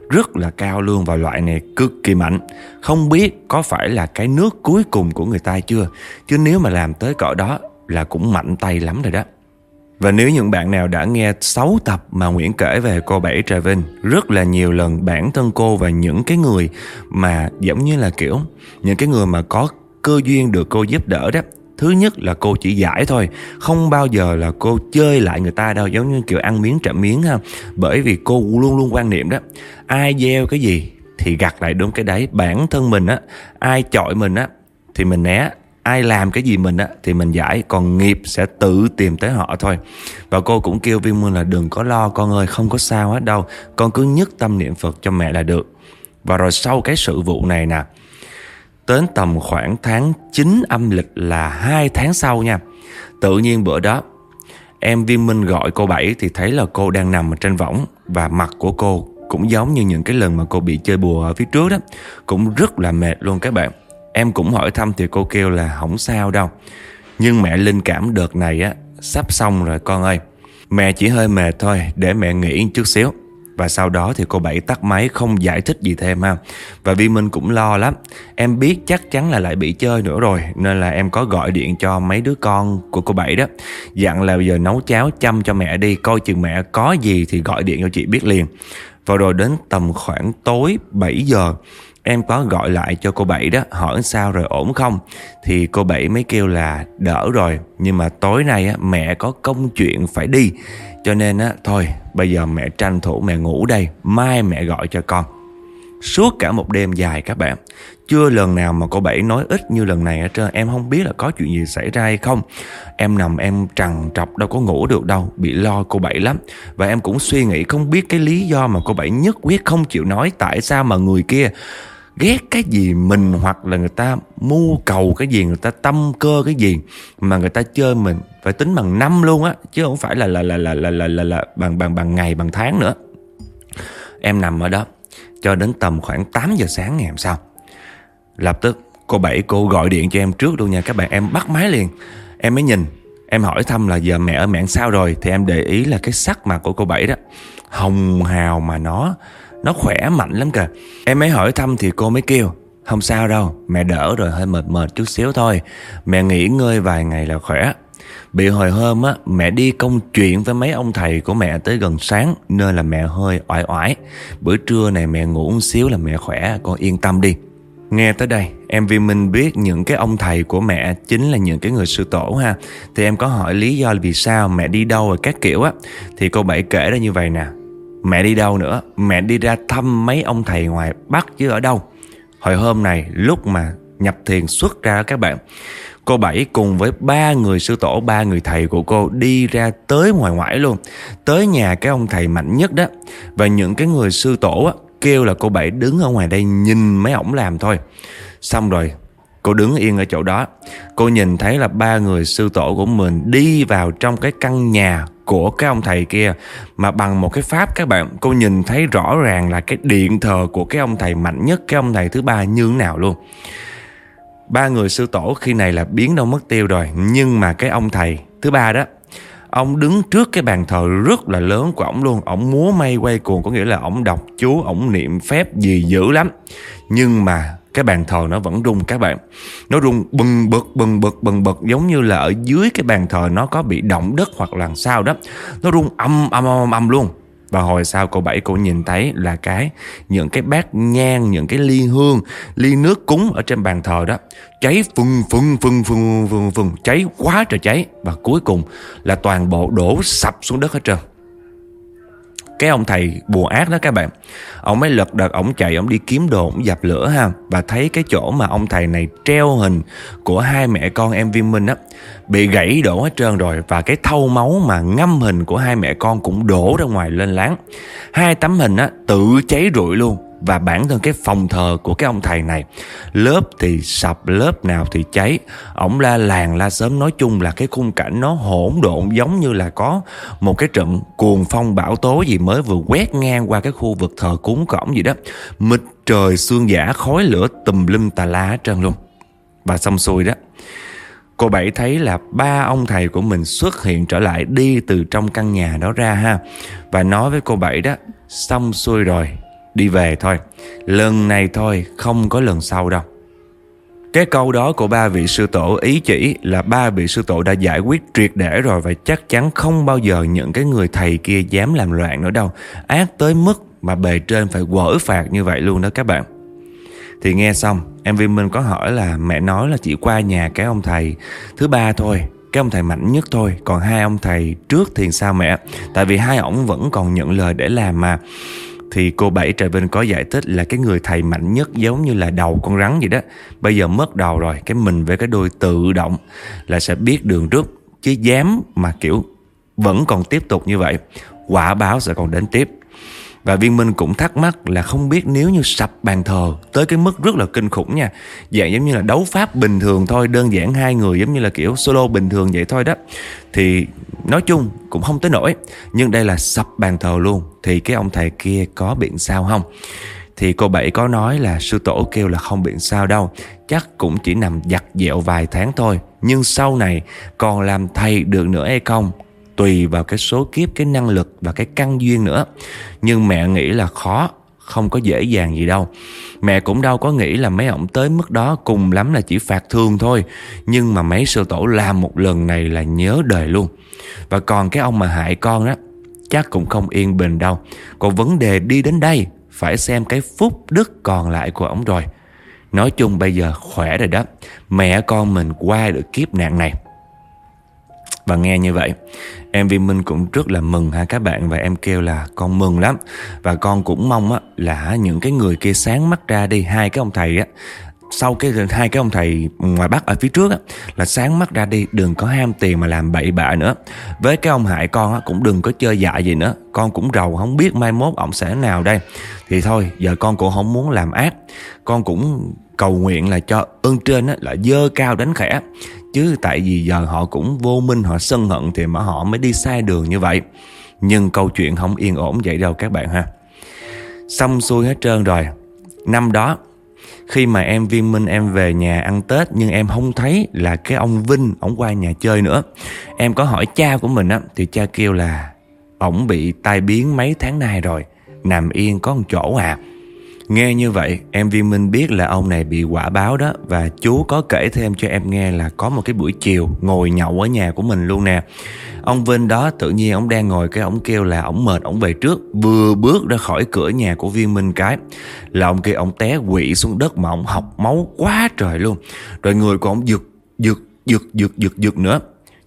rất là cao luôn và loại này cực kỳ mạnh. Không biết có phải là cái nước cuối cùng của người ta chưa? Chứ nếu mà làm tới cỡ đó là cũng mạnh tay lắm rồi đó. Và nếu những bạn nào đã nghe 6 tập mà Nguyễn kể về cô Bảy Trà Vinh, Rất là nhiều lần bản thân cô và những cái người mà giống như là kiểu, Những cái người mà có cơ duyên được cô giúp đỡ đó Thứ nhất là cô chỉ giải thôi, Không bao giờ là cô chơi lại người ta đâu, Giống như kiểu ăn miếng trả miếng ha. Bởi vì cô luôn luôn quan niệm đó, Ai gieo cái gì thì gặt lại đúng cái đấy. Bản thân mình á, Ai chọi mình á thì mình né, ai làm cái gì mình á thì mình giải. Còn nghiệp sẽ tự tìm tới họ thôi. Và cô cũng kêu viên mương là đừng có lo con ơi, không có sao hết đâu. Con cứ nhất tâm niệm phật cho mẹ là được. Và rồi sau cái sự vụ này nè Đến tầm khoảng tháng 9 âm lịch là hai tháng sau nha. Tự nhiên bữa đó, Em Viên Minh gọi cô Bảy thì thấy là cô đang nằm trên võng Và mặt của cô cũng giống như những cái lần mà cô bị chơi bùa ở phía trước đó. Cũng rất là mệt luôn các bạn. Em cũng hỏi thăm thì cô kêu là không sao đâu. Nhưng mẹ linh cảm đợt này á, Sắp xong rồi con ơi. Mẹ chỉ hơi mệt thôi, Để mẹ nghỉ chút xíu và sau đó thì cô Bảy tắt máy không giải thích gì thêm ha. Và Vi Minh cũng lo lắm. Em biết chắc chắn là lại bị chơi nữa rồi, Nên là em có gọi điện cho mấy đứa con của cô Bảy đó. Dặn là bây giờ nấu cháo chăm cho mẹ đi, Coi chừng mẹ có gì thì gọi điện cho chị biết liền. Và rồi đến tầm khoảng tối 7 giờ Em có gọi lại cho cô Bảy đó Hỏi sao rồi ổn không? Thì cô Bảy mới kêu là đỡ rồi Nhưng mà tối nay á, mẹ có công chuyện phải đi. Cho nên á, thôi bây giờ mẹ tranh thủ mẹ ngủ đây Mai mẹ gọi cho con. Suốt cả một đêm dài các bạn Chưa lần nào mà cô Bảy nói ít như lần này ở trơn. Em không biết là có chuyện gì xảy ra hay không. Em nằm em trằn trọc đâu có ngủ được đâu Bị lo cô Bảy lắm. Và em cũng suy nghĩ không biết cái lý do mà cô Bảy nhất quyết không chịu nói Tại sao mà người kia ghét cái gì mình hoặc là người ta mưu cầu cái gì người ta tâm cơ cái gì mà người ta chơi mình phải tính bằng năm luôn á chứ không phải là là là là là là, là, là bằng bằng bằng ngày bằng tháng nữa. Em nằm ở đó cho đến tầm khoảng 8 giờ sáng ngày hôm sau. Lập tức cô bảy cô gọi điện cho em trước luôn nha các bạn em bắt máy liền. Em mới nhìn em hỏi thăm là giờ mẹ ở mạng sao rồi thì em để ý là cái sắc mặt của cô bảy đó hồng hào mà nó nó khỏe mạnh lắm kìa. Em mới hỏi thăm thì cô mới kêu, Không sao đâu, Mẹ đỡ rồi, hơi mệt mệt chút xíu thôi. Mẹ nghỉ ngơi vài ngày là khỏe. Bị hồi hôm á, Mẹ đi công chuyện với mấy ông thầy của mẹ tới gần sáng, Nên là mẹ hơi oải oải. Bữa trưa này mẹ ngủ một xíu là mẹ khỏe Con yên tâm đi. Nghe tới đây, em vì mình biết những cái ông thầy của mẹ chính là những cái người sư tổ ha. Thì em có hỏi lý do là vì sao mẹ đi đâu rồi các kiểu á. Thì cô Bảy kể ra như vậy nè. Mẹ đi đâu nữa Mẹ đi ra thăm mấy ông thầy ngoài Bắc chứ ở đâu Hồi hôm này lúc mà nhập thiền xuất ra các bạn Cô Bảy cùng với ba người sư tổ, ba người thầy của cô đi ra tới ngoài ngoại luôn. Tới nhà cái ông thầy mạnh nhất đó. Và những cái người sư tổ á, kêu là cô Bảy đứng ở ngoài đây nhìn mấy ổng làm thôi. Xong rồi Cô đứng yên ở chỗ đó Cô nhìn thấy là ba người sư tổ của mình Đi vào trong cái căn nhà của cái ông thầy kia. Mà bằng một cái pháp các bạn, cô nhìn thấy rõ ràng là cái điện thờ của cái ông thầy mạnh nhất, cái ông thầy thứ ba như thế nào luôn. Ba người sư tổ khi này là biến đâu mất tiêu rồi, nhưng mà cái ông thầy thứ ba đó, ông đứng trước cái bàn thờ rất là lớn của ổng luôn. Ổng múa may quay cuồng, có nghĩa là ổng đọc chú ổng niệm phép gì dữ lắm. Nhưng mà cái bàn thờ nó vẫn rung các bạn. Nó rung bừng bực bừng bực bừng bực giống như là ở dưới cái bàn thờ nó có bị động đất hoặc là sao đó. Nó rung âm âm âm âm luôn. Và hồi sau cô Bảy cô nhìn thấy là cái những cái bát nhang, những cái ly hương, ly nước cúng ở trên bàn thờ đó cháy phừng phừng phừng phừng phừng phừng cháy quá trời cháy. Và cuối cùng là toàn bộ đổ sập xuống đất hết trơn cái ông thầy bùa ác đó các bạn. Ông mới lật đật, ông chạy, ông đi kiếm đồ, ông dập lửa ha. Và thấy cái chỗ mà ông thầy này treo hình của hai mẹ con em viên minh á, bị gãy đổ hết trơn rồi. Và cái thau máu mà ngâm hình của hai mẹ con cũng đổ ra ngoài lên láng. Hai tấm hình á, tự cháy rụi luôn và bản thân cái phòng thờ của cái ông thầy này. Lớp thì sập, lớp nào thì cháy. Ổng la làng la sớm nói chung là cái khung cảnh nó hỗn độn giống như là có một cái trận cuồng phong bão tố gì mới vừa quét ngang qua cái khu vực thờ cúng của ổng gì đó. Mịt trời xương giả, khói lửa tùm lum tà la hết trơn luôn. Và xong xuôi đó, Cô Bảy thấy là ba ông thầy của mình xuất hiện trở lại đi từ trong căn nhà đó ra ha. Và nói với cô Bảy đó, Xong xuôi rồi Đi về thôi Lần này thôi không có lần sau đâu cái câu đó của ba vị sư tổ ý chỉ là ba vị sư tổ đã giải quyết triệt để rồi và chắc chắn không bao giờ những cái người thầy kia dám làm loạn nữa đâu. Ác tới mức mà bề trên phải quở phạt như vậy luôn đó các bạn. Thì nghe xong, em Vi Minh có hỏi là mẹ nói là chỉ qua nhà cái ông thầy thứ ba thôi. Cái ông thầy mạnh nhất thôi Còn hai ông thầy trước thì sao mẹ Tại vì hai ổng vẫn còn nhận lời để làm mà thì cô Bảy Trà Vinh có giải thích là cái người thầy mạnh nhất giống như là đầu con rắn vậy đó. Bây giờ mất đầu rồi, cái mình với cái đôi tự động là sẽ biết đường rút. Chứ dám mà kiểu vẫn còn tiếp tục như vậy, quả báo sẽ còn đến tiếp. Và Viên Minh cũng thắc mắc là không biết nếu như sập bàn thờ tới cái mức rất là kinh khủng nha. Dạng giống như là đấu pháp bình thường thôi, đơn giản hai người giống như là kiểu solo bình thường vậy thôi đó. Thì nói chung cũng không tới nổi. Nhưng đây là sập bàn thờ luôn. Thì cái ông thầy kia có biện sao không? Thì cô Bảy có nói là sư tổ kêu là không biện sao đâu Chắc cũng chỉ nằm giặt dẹo vài tháng thôi Nhưng sau này còn làm thầy được nữa hay không tùy vào cái số kiếp, cái năng lực và cái căn duyên nữa. Nhưng mẹ nghĩ là khó, không có dễ dàng gì đâu. Mẹ cũng đâu có nghĩ là mấy ông tới mức đó cùng lắm là chỉ phạt thương thôi. Nhưng mà mấy sư tổ làm một lần này là nhớ đời luôn. Và còn cái ông mà hại con đó, chắc cũng không yên bình đâu. Còn vấn đề đi đến đây, phải xem cái phúc đức còn lại của ông rồi. Nói chung bây giờ khỏe rồi đó Mẹ con mình qua được kiếp nạn này và nghe như vậy Em Vi Minh cũng rất là mừng ha các bạn? Và em kêu là con mừng lắm. Và con cũng mong á, là những cái người kia sáng mắt ra đi. Hai cái ông thầy á sau cái hai cái ông thầy ngoài bắc ở phía trước á, là sáng mắt ra đi đừng có ham tiền mà làm bậy bạ nữa. Với cái ông hại con á, cũng đừng có chơi dại gì nữa. Con cũng rầu không biết mai mốt ổng sẽ nào đây. Thì thôi giờ con cũng không muốn làm ác. Con cũng cầu nguyện là cho ơn trên á, là dơ cao đánh khẽ chứ tại vì giờ họ cũng vô minh, họ sân hận thì mà họ mới đi sai đường như vậy. Nhưng câu chuyện không yên ổn vậy đâu các bạn ha. Xong xuôi hết trơn rồi. Năm đó, khi mà em viên minh em về nhà ăn tết, nhưng em không thấy là cái ông vinh ổng qua nhà chơi nữa. Em có hỏi cha của mình á, thì cha kêu là, ổng bị tai biến mấy tháng nay rồi, nằm yên có một chỗ à. Nghe như vậy, em Viên Minh biết là ông này bị quả báo đó và chú có kể thêm cho em nghe là có một cái buổi chiều ngồi nhậu ở nhà của mình luôn nè. Ông Vinh đó tự nhiên ông đang ngồi cái ông kêu là ông mệt ông về trước, vừa bước ra khỏi cửa nhà của Viên Minh cái là ông kia ông té quỵ xuống đất mà ông học máu quá trời luôn. Rồi người của ông giật giật giật giật giật giật nữa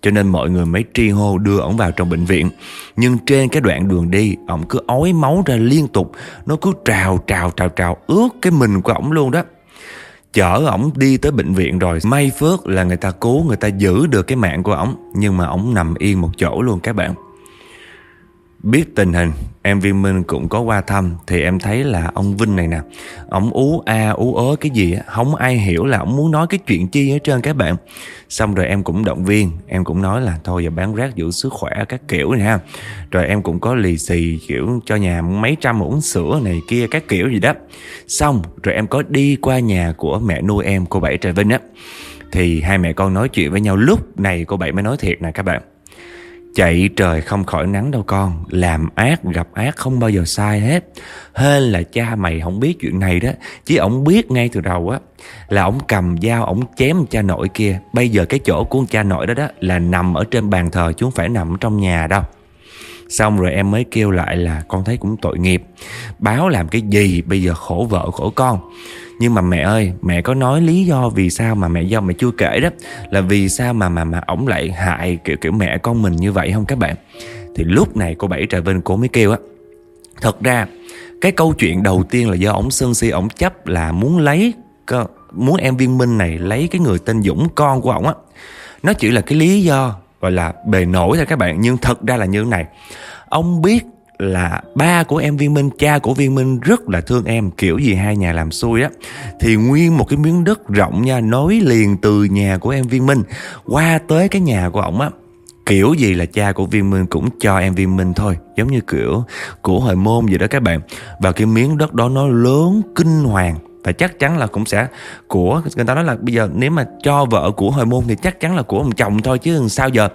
cho nên mọi người mới tri hô đưa ổng vào trong bệnh viện. Nhưng trên cái đoạn đường đi, Ổng cứ ói máu ra liên tục. Nó cứ trào trào trào trào ướt cái mình của ổng luôn đó. Chở ổng đi tới bệnh viện rồi, May phước là người ta cứu, Người ta giữ được cái mạng của ổng. Nhưng mà ổng nằm yên một chỗ luôn các bạn. Biết tình hình, Em Viên Minh cũng có qua thăm, Thì em thấy là ông Vinh này nè. Ông ú a, ú ớ, cái gì á, Không ai hiểu là ông muốn nói cái chuyện chi hết trơn các bạn. Xong rồi em cũng động viên, Em cũng nói là thôi giờ bán rác giữ sức khỏe các kiểu này ha. Rồi em cũng có lì xì, kiểu, cho nhà mấy trăm uống sữa này kia các kiểu gì đó. Xong rồi em có đi qua nhà của mẹ nuôi em, cô Bảy Trà Vinh á. Thì hai mẹ con nói chuyện với nhau, lúc này cô Bảy mới nói thiệt nè các bạn. Chạy trời không khỏi nắng đâu con. Làm ác, gặp ác không bao giờ sai hết. Hên là cha mày không biết chuyện này đó. Chứ ổng biết ngay từ đầu á, Là ổng cầm dao, ổng chém cha nội kia. Bây giờ cái chỗ của cha nội đó đó Là nằm ở trên bàn thờ Chứ không phải nằm trong nhà đâu. Xong rồi em mới kêu lại là, con thấy cũng tội nghiệp. Báo làm cái gì bây giờ khổ vợ khổ con? Nhưng mà mẹ ơi, Mẹ có nói lý do vì sao mà mẹ do mẹ chưa kể đó, Là vì sao mà mà mà ổng lại hại, kiểu kiểu mẹ con mình như vậy không các bạn? Thì lúc này cô Bảy Trà Vinh cô mới kêu á, Thật ra, cái câu chuyện đầu tiên là do ổng Sơn Si ổng chấp là muốn lấy Muốn em Viên Minh này lấy cái người tên Dũng, con của ổng á. Nó chỉ là cái lý do, gọi là bề nổi thôi các bạn, nhưng thật ra là như thế này. Ông biết là ba của em Viên Minh, cha của Viên Minh rất là thương em Kiểu gì hai nhà làm xui á. Thì nguyên một cái miếng đất rộng nha Nối liền từ nhà của em Viên Minh Qua tới cái nhà của ổng á. Kiểu gì là cha của Viên Minh cũng cho em Viên Minh thôi Giống như kiểu của hồi môn vậy đó các bạn. Và cái miếng đất đó nó lớn kinh hoàng. Và chắc chắn là cũng sẽ của người ta nói là bây giờ nếu mà cho vợ của hồi môn thì chắc chắn là của ông chồng thôi chứ sao giờ?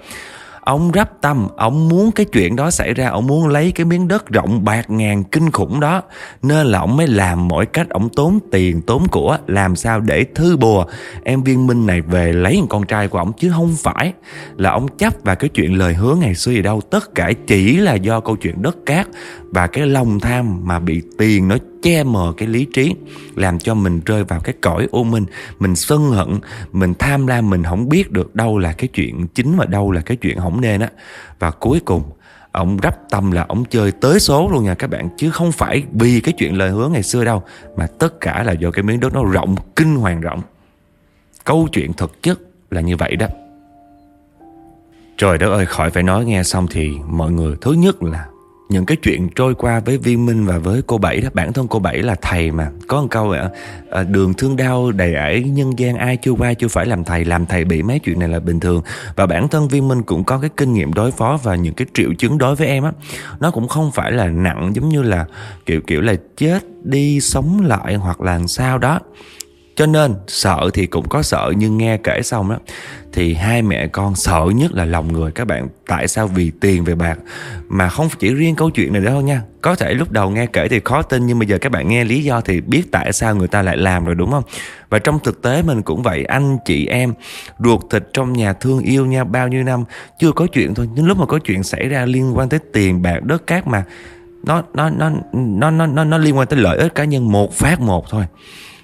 Ông rắp tâm, ông muốn cái chuyện đó xảy ra, ông muốn lấy cái miếng đất rộng bạc ngàn kinh khủng đó. Nên là ông mới làm mọi cách, ông tốn tiền, tốn của, làm sao để thư bùa em viên minh này về lấy con trai của ông chứ không phải là ông chấp và cái chuyện lời hứa ngày xưa gì đâu. Tất cả chỉ là do câu chuyện đất cát và cái lòng tham mà bị tiền nó che mờ cái lý trí, làm cho mình rơi vào cái cõi u minh. Mình sân hận, mình tham lam, mình không biết được đâu là cái chuyện chính và đâu là cái chuyện không nên á. Và cuối cùng, ông rắp tâm là ông chơi tới số luôn nha các bạn, chứ không phải vì cái chuyện lời hứa ngày xưa đâu, mà tất cả là do cái miếng đất nó rộng, kinh hoàng rộng. Câu chuyện thực chất là như vậy đó. Trời đất ơi, khỏi phải nói nghe xong thì mọi người, thứ nhất là những cái chuyện trôi qua với viên minh và với cô bảy đó bản thân cô bảy là thầy mà. Có một câu ạ à, ờ, đường thương đau đầy ải nhân gian ai chưa qua chưa phải làm thầy làm thầy bị mấy chuyện này là bình thường. Và bản thân viên minh cũng có cái kinh nghiệm đối phó và những cái triệu chứng đối với em á. Nó cũng không phải là nặng giống như là kiểu kiểu là chết đi sống lại hoặc là sao đó cho nên sợ thì cũng có sợ nhưng nghe kể xong đó thì hai mẹ con sợ nhất là lòng người các bạn. Tại sao? Vì tiền về bạc. Mà không chỉ riêng câu chuyện này đâu nha. Có thể lúc đầu nghe kể thì khó tin nhưng bây giờ các bạn nghe lý do thì biết tại sao người ta lại làm rồi đúng không? Và trong thực tế mình cũng vậy. Anh chị em ruột thịt trong nhà thương yêu nhau bao nhiêu năm chưa có chuyện thôi. Nhưng lúc mà có chuyện xảy ra liên quan tới tiền bạc đất cát mà nó nó nó nó nó nó, nó liên quan tới lợi ích cá nhân một phát một thôi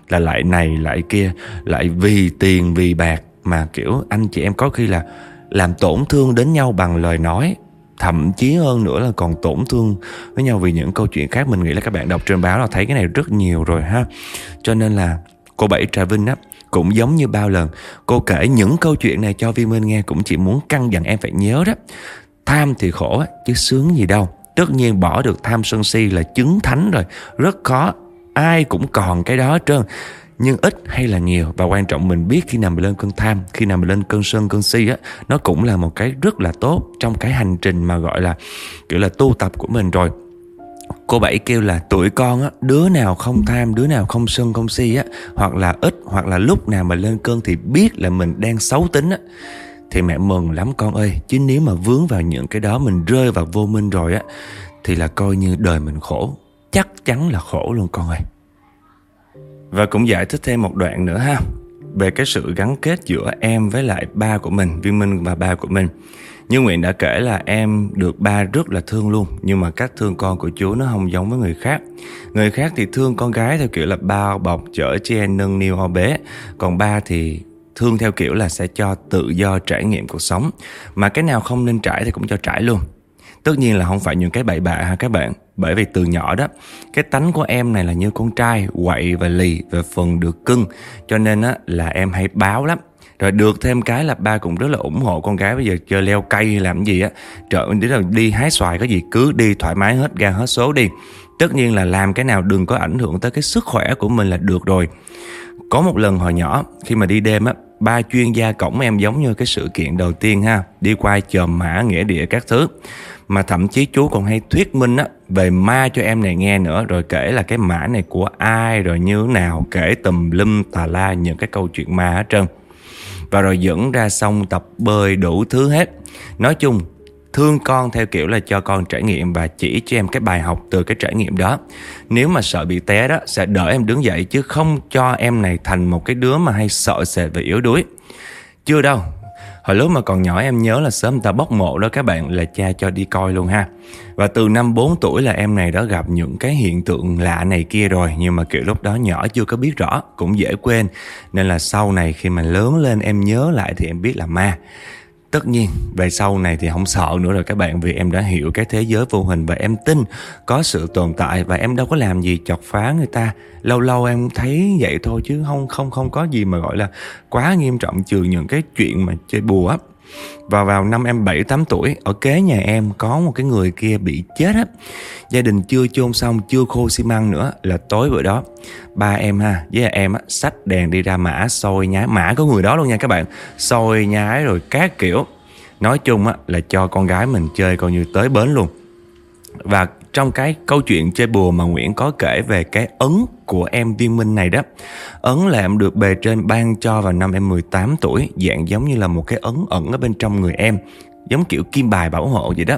là lại này, lại kia, lại vì tiền, vì bạc mà, kiểu, anh chị em có khi là làm tổn thương đến nhau bằng lời nói, thậm chí hơn nữa là còn tổn thương với nhau vì những câu chuyện khác. Mình nghĩ là các bạn đọc trên báo là thấy cái này rất nhiều rồi ha. Cho nên là cô bảy trà vinh á, cũng giống như bao lần, cô kể những câu chuyện này cho vi minh nghe, cũng chỉ muốn căn dặn em phải nhớ đó. Tham thì khổ chứ sướng gì đâu. Tất nhiên bỏ được tham sân si là chứng thánh rồi, rất khó ai cũng còn cái đó hết trơn. Nhưng ít hay là nhiều, và quan trọng mình biết khi nào mình lên cơn tham, khi nào mình lên cơn sân, cơn si á, nó cũng là một cái rất là tốt trong cái hành trình mà gọi là, kiểu là, tu tập của mình rồi. Cô bảy kêu là tuổi con á, đứa nào không tham, đứa nào không sân, không si á, hoặc là ít, hoặc là lúc nào mà lên cơn thì biết là mình đang xấu tính á. Thì mẹ mừng lắm con ơi, chứ nếu mà vướng vào những cái đó, mình rơi vào vô minh rồi á, thì là coi như đời mình khổ chắc chắn là khổ luôn con ơi. Và cũng giải thích thêm một đoạn nữa ha, về cái sự gắn kết giữa em với lại ba của mình, viên minh và ba của mình. Như nguyện đã kể là em được ba rất là thương luôn, nhưng mà cách thương con của chú nó không giống với người khác. Người khác thì thương con gái theo kiểu là bao bọc, chở che, nâng niu, ho bé còn ba thì thương theo kiểu là sẽ cho tự do trải nghiệm cuộc sống. Mà cái nào không nên trải thì cũng cho trải luôn tất nhiên là không phải những cái bậy bạ ha các bạn. Bởi vì từ nhỏ đó, cái tánh của em này là như con trai quậy và lì về phần được cưng. Cho nên á, là em hay báo lắm. Rồi được thêm cái là ba cũng rất là ủng hộ con gái bây giờ chơi leo cây hay làm gì á. Trời đến là đi hái xoài có gì, cứ đi thoải mái hết ga hết số đi. Tất nhiên là làm cái nào đừng có ảnh hưởng tới cái sức khỏe của mình là được rồi. Có một lần hồi nhỏ, khi mà đi đêm á ba chuyên gia cổng em giống như cái sự kiện đầu tiên ha, đi qua chòm mã nghĩa địa các thứ. Mà thậm chí chú còn hay thuyết minh á, về ma cho em này nghe nữa, rồi kể là cái mã này của ai, rồi như thế nào, kể tùm lum tà la những cái câu chuyện ma hết trơn. Và rồi dẫn ra xong tập bơi đủ thứ hết. Nói chung thương con theo kiểu là cho con trải nghiệm và chỉ cho em cái bài học từ cái trải nghiệm đó. Nếu mà sợ bị té đó, sẽ đỡ em đứng dậy chứ không cho em này thành một cái đứa mà hay sợ sệt và yếu đuối. Chưa đâu. Hồi lúc mà còn nhỏ em nhớ là sớm ta bóc mộ đó các bạn, là cha cho đi coi luôn ha. Và từ năm 4 tuổi là em này đã gặp những cái hiện tượng lạ này kia rồi, Nhưng mà kiểu lúc đó nhỏ chưa có biết rõ, cũng dễ quên. Nên là sau này khi mà lớn lên em nhớ lại thì em biết là ma. Tất nhiên, về sau này thì không sợ nữa rồi các bạn vì em đã hiểu cái thế giới vô hình và em tin có sự tồn tại và em đâu có làm gì chọc phá người ta. Lâu lâu em thấy vậy thôi chứ không không không có gì mà gọi là quá nghiêm trọng trừ những cái chuyện mà chơi bùa á. Và vào năm em 7-8 tuổi, Ở kế nhà em có một cái người kia bị chết á. Gia đình chưa chôn xong, Chưa khô xi măng nữa Là tối bữa đó. Ba em ha, với em á, Xách đèn đi ra mã, soi nhái. Mã có người đó luôn nha các bạn. Soi nhái rồi các kiểu. Nói chung á, là cho con gái mình chơi coi như tới bến luôn. Và trong cái câu chuyện chơi bùa mà Nguyễn có kể về cái ấn của em viên minh này đó. Ấn là em được bề trên ban cho vào năm em 18 tuổi, Dạng giống như là một cái ấn ẩn ở bên trong người em, Giống kiểu kim bài bảo hộ vậy đó.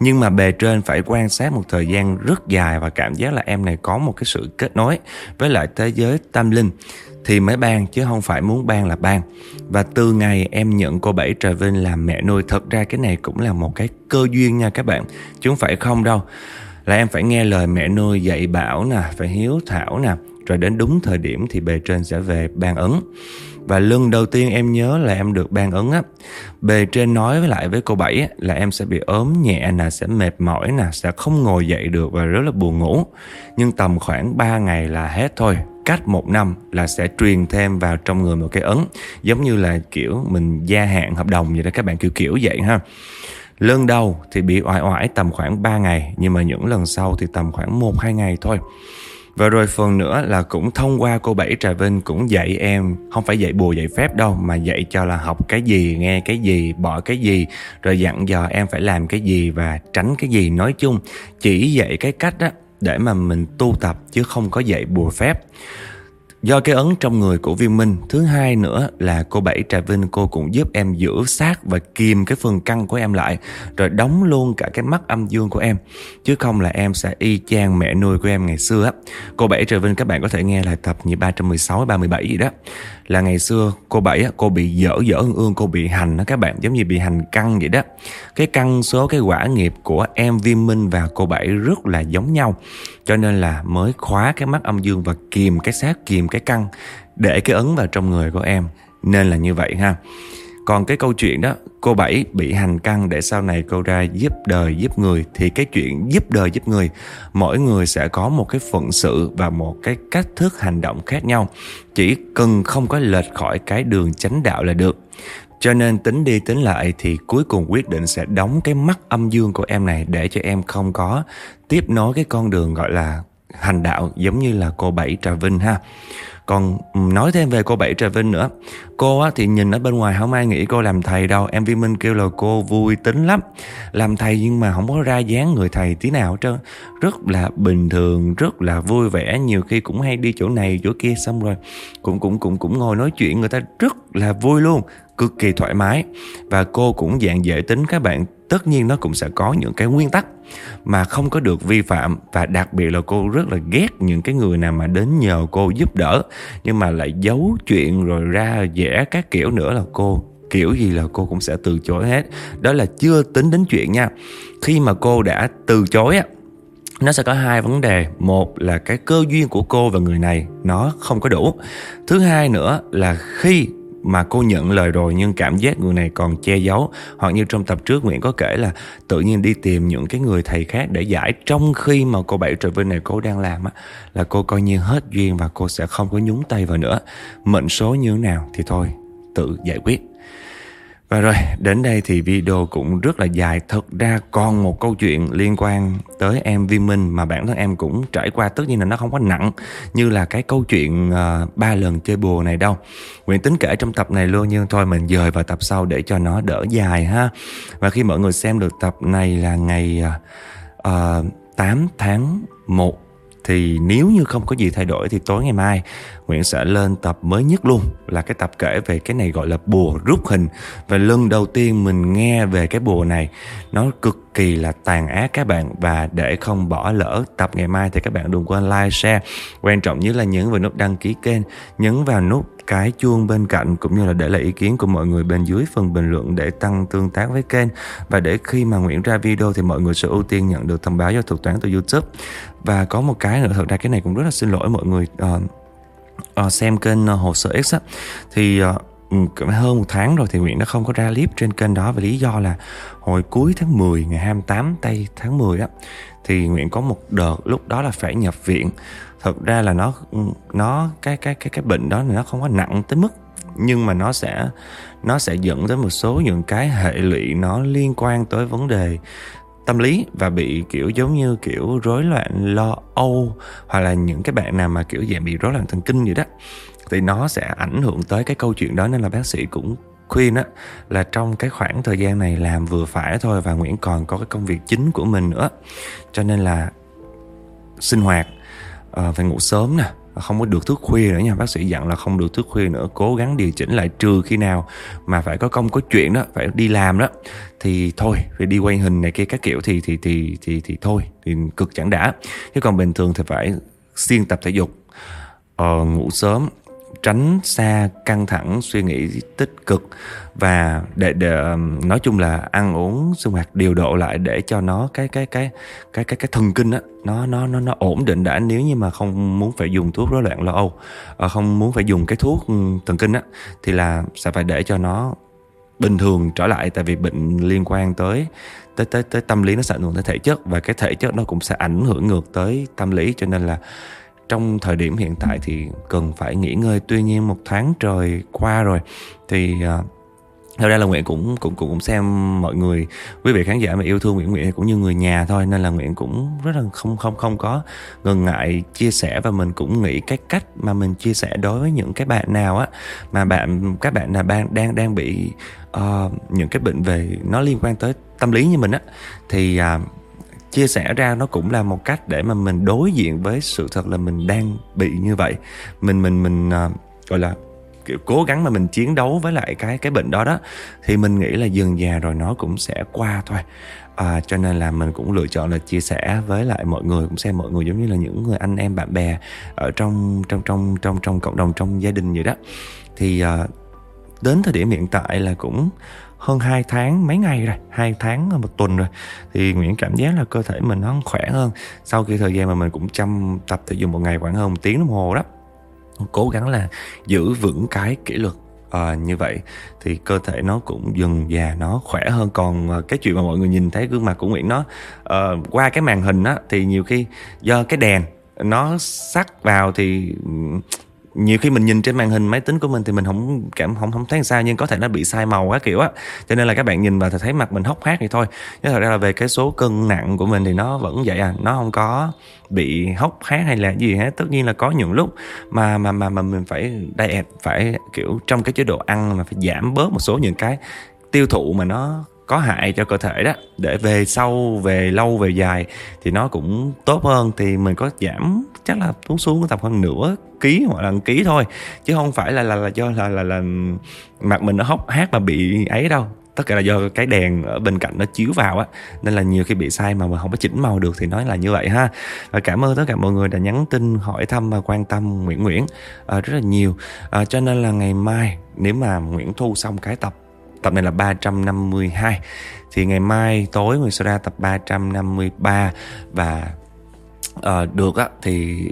Nhưng mà bề trên phải quan sát một thời gian rất dài Và cảm giác là em này có một cái sự kết nối Với lại thế giới tâm linh. Thì mới ban, chứ không phải muốn ban là ban. Và từ ngày em nhận cô Bảy Trà Vinh làm mẹ nuôi, thật ra cái này cũng là một cái cơ duyên nha các bạn. Chứ không phải không đâu là em phải nghe lời mẹ nuôi dạy bảo nè phải hiếu thảo nè rồi đến đúng thời điểm thì bề trên sẽ về ban ấn. Và lần đầu tiên em nhớ là em được ban ấn á Bề trên nói với lại với cô Bảy á, là em sẽ bị ốm nhẹ nè Sẽ mệt mỏi nè Sẽ không ngồi dậy được và rất là buồn ngủ. Nhưng tầm khoảng 3 ngày là hết thôi cách một năm là sẽ truyền thêm vào trong người một cái ấn giống như là kiểu mình gia hạn hợp đồng vậy đó các bạn kiểu kiểu vậy ha lần đầu thì bị oải oải tầm khoảng 3 ngày nhưng mà những lần sau thì tầm khoảng 1-2 ngày thôi. Và rồi phần nữa là cũng thông qua cô Bảy Trà Vinh cũng dạy em Không phải dạy bùa dạy phép đâu Mà dạy cho là học cái gì, nghe cái gì, bỏ cái gì Rồi dặn dò em phải làm cái gì và tránh cái gì. Nói chung chỉ dạy cái cách đó để mà mình tu tập chứ không có dạy bùa phép. Do cái ấn trong người của viên minh, Thứ hai nữa là cô Bảy Trà Vinh, Cô cũng giúp em giữ sát và kìm cái phần căng của em lại, Rồi đóng luôn cả cái mắt âm dương của em. Chứ không là em sẽ y chang mẹ nuôi của em ngày xưa á. Cô Bảy Trà Vinh, các bạn có thể nghe lại tập như 316-37 gì đó. Là ngày xưa cô Bảy á, cô bị dở dở ương ương Cô bị hành á các bạn giống như bị hành căng vậy đó. Cái căng số cái quả nghiệp của em viên minh và cô Bảy rất là giống nhau. Cho nên là mới khóa cái mắt âm dương và kìm cái sát kìm cái căng để cái ấn vào trong người của em. Nên là như vậy ha. Còn cái câu chuyện đó cô bảy bị hành căng để sau này cô ra giúp đời, giúp người. Thì cái chuyện giúp đời, giúp người, mỗi người sẽ có một cái phận sự và một cái cách thức hành động khác nhau. Chỉ cần không có lệch khỏi cái đường chánh đạo là được. Cho nên tính đi tính lại thì cuối cùng quyết định sẽ đóng cái mắt âm dương của em này để cho em không có tiếp nối cái con đường gọi là hành đạo giống như là cô Bảy Trà Vinh ha. Còn nói thêm về cô Bảy Trà Vinh nữa. Cô á, thì nhìn ở bên ngoài không ai nghĩ cô làm thầy đâu. Em Vi Minh kêu là cô vui tính lắm. Làm thầy nhưng mà không có ra dáng người thầy tí nào hết trơn. Rất là bình thường Rất là vui vẻ. Nhiều khi cũng hay đi chỗ này chỗ kia Xong rồi cũng cũng cũng cũng ngồi nói chuyện. Người ta rất là vui luôn. Cực kỳ thoải mái. Và cô cũng dạng dễ tính các bạn. Tất nhiên nó cũng sẽ có những cái nguyên tắc mà không có được vi phạm. Và đặc biệt là cô rất là ghét những cái người nào mà đến nhờ cô giúp đỡ. Nhưng mà lại giấu chuyện rồi ra vẽ các kiểu nữa là cô, kiểu gì là cô cũng sẽ từ chối hết. Đó là chưa tính đến chuyện nha. Khi mà cô đã từ chối á, nó sẽ có hai vấn đề. Một là cái cơ duyên của cô và người này, nó không có đủ. Thứ hai nữa là khi mà cô nhận lời rồi nhưng cảm giác người này còn che giấu. Hoặc như trong tập trước Nguyễn có kể là tự nhiên đi tìm những cái người thầy khác để giải trong khi mà cô Bảy Trời Vinh này cô đang làm á, là cô coi như hết duyên và cô sẽ không có nhúng tay vào nữa. Mệnh số như thế nào thì thôi, tự giải quyết và rồi, đến đây thì video cũng rất là dài. Thật ra còn một câu chuyện liên quan tới em Vi Minh Mà bản thân em cũng trải qua. Tất nhiên là nó không có nặng Như là cái câu chuyện uh, ba lần chơi bùa này đâu. Nguyện tính kể trong tập này luôn Nhưng thôi mình dời vào tập sau để cho nó đỡ dài ha. Và khi mọi người xem được tập này là ngày ờ, ờ, uh, 8 tháng 1 thì nếu như không có gì thay đổi thì tối ngày mai, Nguyễn sẽ lên tập mới nhất luôn, là cái tập kể về cái này gọi là bùa rút hình. Và lần đầu tiên mình nghe về cái bùa này, nó cực kỳ là tàn ác các bạn. Và để không bỏ lỡ tập ngày mai thì các bạn đừng quên like, share. Quan trọng nhất là nhấn vào nút đăng ký kênh, nhấn vào nút cái chuông bên cạnh cũng như là để lại ý kiến của mọi người bên dưới phần bình luận để tăng tương tác với kênh. Và để khi mà Nguyễn ra video thì mọi người sẽ ưu tiên nhận được thông báo do thuật toán từ YouTube. Và có một cái nữa thật ra cái này cũng rất là xin lỗi mọi người uh, uh, xem kênh uh, hồ sơ X á. Thì uh, hơn một tháng rồi thì Nguyễn đã không có ra clip trên kênh đó. Và lý do là hồi cuối tháng 10 ngày 28 tây tháng 10 á thì Nguyễn có một đợt lúc đó là phải nhập viện thực ra là nó nó, cái cái cái cái bệnh đó nó không có nặng tới mức, nhưng mà nó sẽ nó sẽ dẫn tới một số những cái hệ lụy nó liên quan tới vấn đề tâm lý và bị kiểu giống như kiểu rối loạn lo âu hoặc là những cái bạn nào mà kiểu dạng bị rối loạn thần kinh vậy đó. Thì nó sẽ ảnh hưởng tới cái câu chuyện đó nên là bác sĩ cũng khuyên á là trong cái khoảng thời gian này làm vừa phải thôi và Nguyễn còn có cái công việc chính của mình nữa. Cho nên là sinh hoạt à, phải ngủ sớm nè. Không có được thức khuya nữa nha. Bác sĩ dặn là không được thức khuya nữa. Cố gắng điều chỉnh lại trừ khi nào mà phải có công có chuyện đó phải đi làm đó. Thì thôi phải đi quay hình này kia các kiểu thì thì thì thì thì thôi. Thì cực chẳng đã. Chứ còn bình thường thì phải siêng tập thể dục. Ờ, ngủ sớm tránh xa căng thẳng suy nghĩ tích cực và để, để nói chung là ăn uống sinh hoạt điều độ lại để cho nó cái cái cái cái cái cái thần kinh á nó nó nó nó ổn định đã. Nếu như mà không muốn phải dùng thuốc rối loạn lo âu ờ, không muốn phải dùng cái thuốc thần kinh á thì là sẽ phải để cho nó bình thường trở lại. Tại vì bệnh liên quan tới tới tới tới tâm lý nó sẽ ảnh hưởng tới thể chất và cái thể chất nó cũng sẽ ảnh hưởng ngược tới tâm lý. Cho nên là trong thời điểm hiện tại thì cần phải nghỉ ngơi. Tuy nhiên một tháng trời qua rồi thì uh, Thật ra là Nguyễn cũng cũng cũng xem mọi người quý vị khán giả mà yêu thương Nguyễn Nguyễn cũng như người nhà thôi nên là Nguyễn cũng rất là không không không có ngần ngại chia sẻ và mình cũng nghĩ cái cách mà mình chia sẻ đối với những cái bạn nào á mà bạn các bạn là đang đang đang bị uh, những cái bệnh về nó liên quan tới tâm lý như mình á thì uh, chia sẻ ra nó cũng là một cách để mà mình đối diện với sự thật là mình đang bị như vậy. Mình mình mình uh, gọi là kiểu cố gắng mà mình chiến đấu với lại cái cái bệnh đó đó thì mình nghĩ là dần già rồi nó cũng sẽ qua thôi. À, cho nên là mình cũng lựa chọn là chia sẻ với lại mọi người cũng xem mọi người giống như là những người anh em bạn bè ở trong trong trong trong trong cộng đồng trong gia đình vậy đó. Thì à, đến thời điểm hiện tại là cũng hơn 2 tháng mấy ngày rồi hai tháng một tuần rồi. Thì Nguyễn cảm giác là cơ thể mình nó khỏe hơn. Sau khi thời gian mà mình cũng chăm tập thể dục một ngày khoảng hơn một tiếng đồng hồ đó cố gắng là giữ vững cái kỷ luật à, như vậy thì cơ thể nó cũng dần già nó khỏe hơn. Còn à, cái chuyện mà mọi người nhìn thấy gương mặt của Nguyễn nó à, qua cái màn hình á thì nhiều khi do cái đèn nó sắc vào thì nhiều khi mình nhìn trên màn hình máy tính của mình thì mình không cảm, không không thấy sao nhưng có thể nó bị sai màu các kiểu á. Cho nên là các bạn nhìn vào thì thấy mặt mình hốc hác thì thôi. Chứ thật ra là về cái số cân nặng của mình thì nó vẫn vậy à. Nó không có bị hốc hác hay là gì hết. Tất nhiên là có những lúc mà mà mà mà mình phải diet phải, kiểu, trong cái chế độ ăn mà phải giảm bớt một số những cái tiêu thụ mà nó có hại cho cơ thể đó. Để về sau về lâu về dài thì nó cũng tốt hơn. Thì mình có giảm chắc là xuống xuống tầm khoảng nửa ký hoặc là ký thôi. Chứ không phải là là, là do là, là là mặt mình nó hốc hát mà bị ấy đâu. Tất cả là do cái đèn ở bên cạnh nó chiếu vào á. Nên là nhiều khi bị sai mà mà không có chỉnh màu được thì nói là như vậy ha. Và cảm ơn tất cả mọi người đã nhắn tin hỏi thăm và quan tâm Nguyễn Nguyễn à, rất là nhiều. À, cho nên là ngày mai nếu mà Nguyễn thu xong cái tập tập này là 352 thì ngày mai tối mình sẽ ra tập 353 và uh, được á thì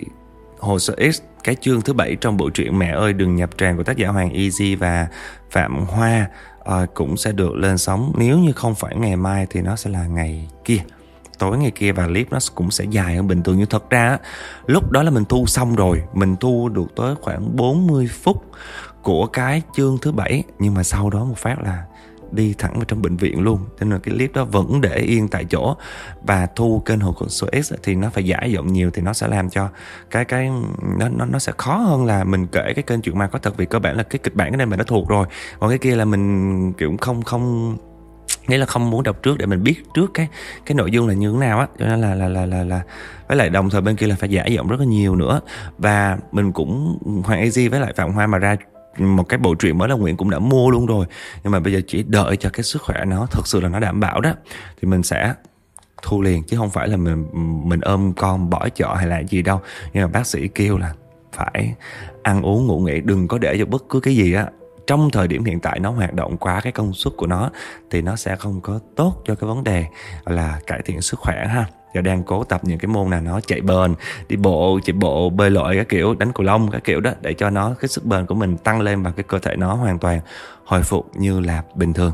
hồ sơ X cái chương thứ bảy trong bộ truyện Mẹ ơi đừng nhập tràn của tác giả Hoàng Easy và Phạm Hoa uh, cũng sẽ được lên sóng. Nếu như không phải ngày mai thì nó sẽ là ngày kia. Tối ngày kia và clip nó cũng sẽ dài hơn bình thường. Như thật ra lúc đó là mình thu xong rồi. Mình thu được tới khoảng 40 phút của cái chương thứ bảy. Nhưng mà sau đó một phát là đi thẳng vào trong bệnh viện luôn. Cho nên là cái clip đó vẫn để yên tại chỗ. Và thu kênh hồ số X thì nó phải giải rộng nhiều thì nó sẽ làm cho cái cái nó nó nó sẽ khó hơn là mình kể cái kênh chuyện ma có thật. Vì cơ bản là cái kịch bản cái này mình đã thuộc rồi. Còn cái kia là mình kiểu không không, nghĩa là không muốn đọc trước để mình biết trước cái cái nội dung là như thế nào á. Cho nên là là là là là với lại đồng thời bên kia là phải giả giọng rất là nhiều nữa. Và mình cũng, hoàng az với lại phạm hoa mà ra một cái bộ truyện mới là Nguyễn cũng đã mua luôn rồi. Nhưng mà bây giờ chỉ đợi cho cái sức khỏe nó thật sự là nó đảm bảo đó, thì mình sẽ thu liền, chứ không phải là mình mình ôm con bỏ chợ hay là gì đâu. Nhưng mà bác sĩ kêu là phải ăn uống, ngủ nghỉ, đừng có để cho bất cứ cái gì á. Trong thời điểm hiện tại nó hoạt động quá cái công suất của nó, thì nó sẽ không có tốt cho cái vấn đề là cải thiện sức khỏe ha giờ đang cố tập những cái môn nào nó chạy bền đi bộ chạy bộ bơi lội các kiểu đánh cầu lông các kiểu đó để cho nó cái sức bền của mình tăng lên và cái cơ thể nó hoàn toàn hồi phục như là bình thường.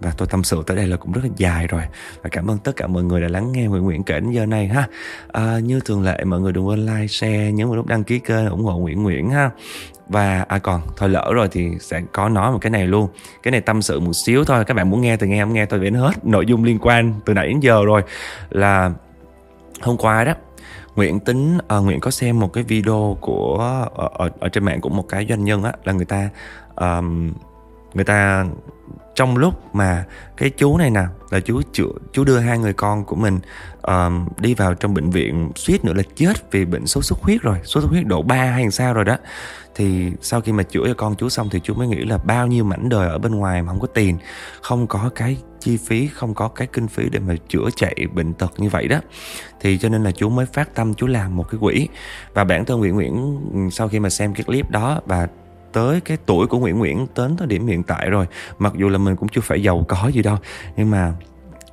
Và tôi tâm sự tới đây là cũng rất là dài rồi. Và cảm ơn tất cả mọi người đã lắng nghe Nguyễn Nguyễn kể đến giờ này ha. À, như thường lệ mọi người đừng quên like share nhớ một nút đăng ký kênh ủng hộ Nguyễn Nguyễn ha. Và à còn thôi lỡ rồi thì sẽ có nói một cái này luôn. Cái này tâm sự một xíu thôi các bạn muốn nghe thì nghe không nghe tôi đến hết nội dung liên quan từ nãy đến giờ rồi. Là hôm qua đó Nguyễn tính uh, Nguyễn có xem một cái video của ở, ở, ở trên mạng của một cái doanh nhân á là người ta um, người ta trong lúc mà cái chú này nè là chú chữa chú đưa hai người con của mình um, đi vào trong bệnh viện suýt nữa là chết vì bệnh sốt xuất huyết rồi sốt xuất huyết độ 3 hay sao rồi đó. Thì sau khi mà chữa cho con chú xong thì chú mới nghĩ là bao nhiêu mảnh đời ở bên ngoài mà không có tiền không có cái chi phí không có cái kinh phí để mà chữa chạy bệnh tật như vậy đó. Thì cho nên là chú mới phát tâm chú làm một cái quỹ. Và bản thân Nguyễn Nguyễn ừ, sau khi mà xem cái clip đó và tới cái tuổi của Nguyễn Nguyễn đến thời điểm hiện tại rồi, mặc dù là mình cũng chưa phải giàu có gì đâu, nhưng mà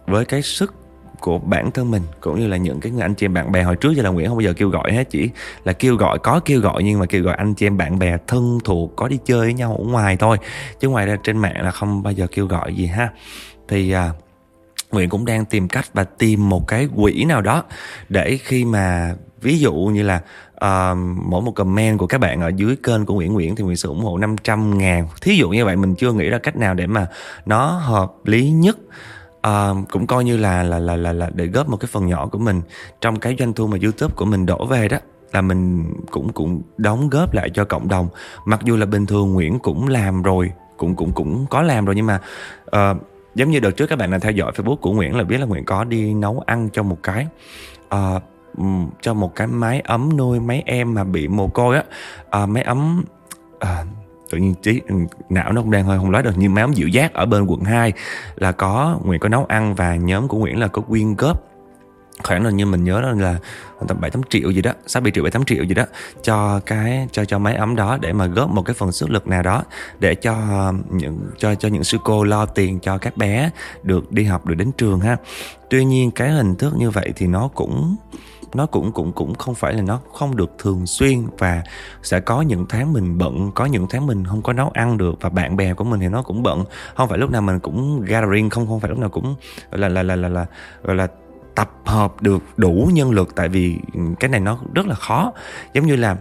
với cái sức của bản thân mình cũng như là những cái người anh chị em bạn bè, hồi trước giờ là Nguyễn không bao giờ kêu gọi hết, chỉ là kêu gọi, có kêu gọi nhưng mà kêu gọi anh chị em bạn bè thân thuộc có đi chơi với nhau ở ngoài thôi, chứ ngoài ra trên mạng là không bao giờ kêu gọi gì ha thì à, Nguyễn cũng đang tìm cách và tìm một cái quỹ nào đó để khi mà ví dụ như là uh, mỗi một comment của các bạn ở dưới kênh của Nguyễn Nguyễn thì Nguyễn sẽ ủng hộ 500 ngàn. Thí dụ như vậy mình chưa nghĩ ra cách nào để mà nó hợp lý nhất. Uh, cũng coi như là là là là là để góp một cái phần nhỏ của mình trong cái doanh thu mà YouTube của mình đổ về đó là mình cũng cũng đóng góp lại cho cộng đồng. Mặc dù là bình thường Nguyễn cũng làm rồi cũng cũng cũng có làm rồi nhưng mà uh, giống như đợt trước các bạn nào theo dõi Facebook của Nguyễn là biết là Nguyễn có đi nấu ăn cho một cái uh, cho một cái máy ấm nuôi mấy em mà bị mồ côi á. Uh, máy ấm uh, tự nhiên trí ừ, não nó cũng đang hơi không nói được nhưng máy ấm dịu giác ở bên quận 2 là có Nguyễn có nấu ăn và nhóm của Nguyễn là có quyên góp khoảng là như mình nhớ là tầm bảy tám triệu gì đó sáu bảy triệu bảy tám triệu gì đó cho cái cho cho máy ấm đó để mà góp một cái phần sức lực nào đó để cho những cho cho những sư cô lo tiền cho các bé được đi học được đến trường ha. Tuy nhiên cái hình thức như vậy thì nó cũng nó cũng cũng cũng không phải là nó không được thường xuyên và sẽ có những tháng mình bận có những tháng mình không có nấu ăn được và bạn bè của mình thì nó cũng bận. Không phải lúc nào mình cũng gathering không không phải lúc nào cũng là là là là là là, là tập hợp được đủ nhân lực, tại vì cái này nó rất là khó. Giống như là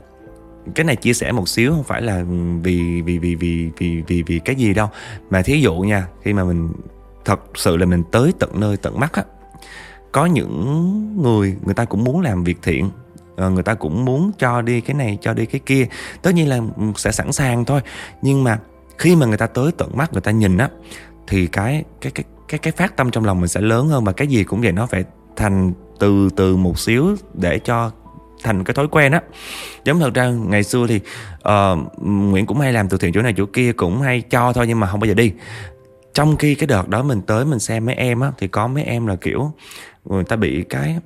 cái này chia sẻ một xíu, không phải là vì vì vì vì vì vì vì cái gì đâu. Mà thí dụ nha, khi mà mình thật sự là mình tới tận nơi, tận mắt á, có những người người ta cũng muốn làm việc thiện ờ, người ta cũng muốn cho đi cái này, cho đi cái kia. Tất nhiên là sẽ sẵn sàng thôi. Nhưng mà khi mà người ta tới tận mắt, người ta nhìn á, thì cái cái cái cái cái phát tâm trong lòng mình sẽ lớn hơn và cái gì cũng vậy, nó phải thành từ từ một xíu để cho thành cái thói quen á. Giống thật ra ngày xưa thì uh, Nguyễn cũng hay làm từ thiện chỗ này chỗ kia cũng hay cho thôi nhưng mà không bao giờ đi. Trong khi cái đợt đó mình tới mình xem mấy em á thì có mấy em là kiểu người ta bị cái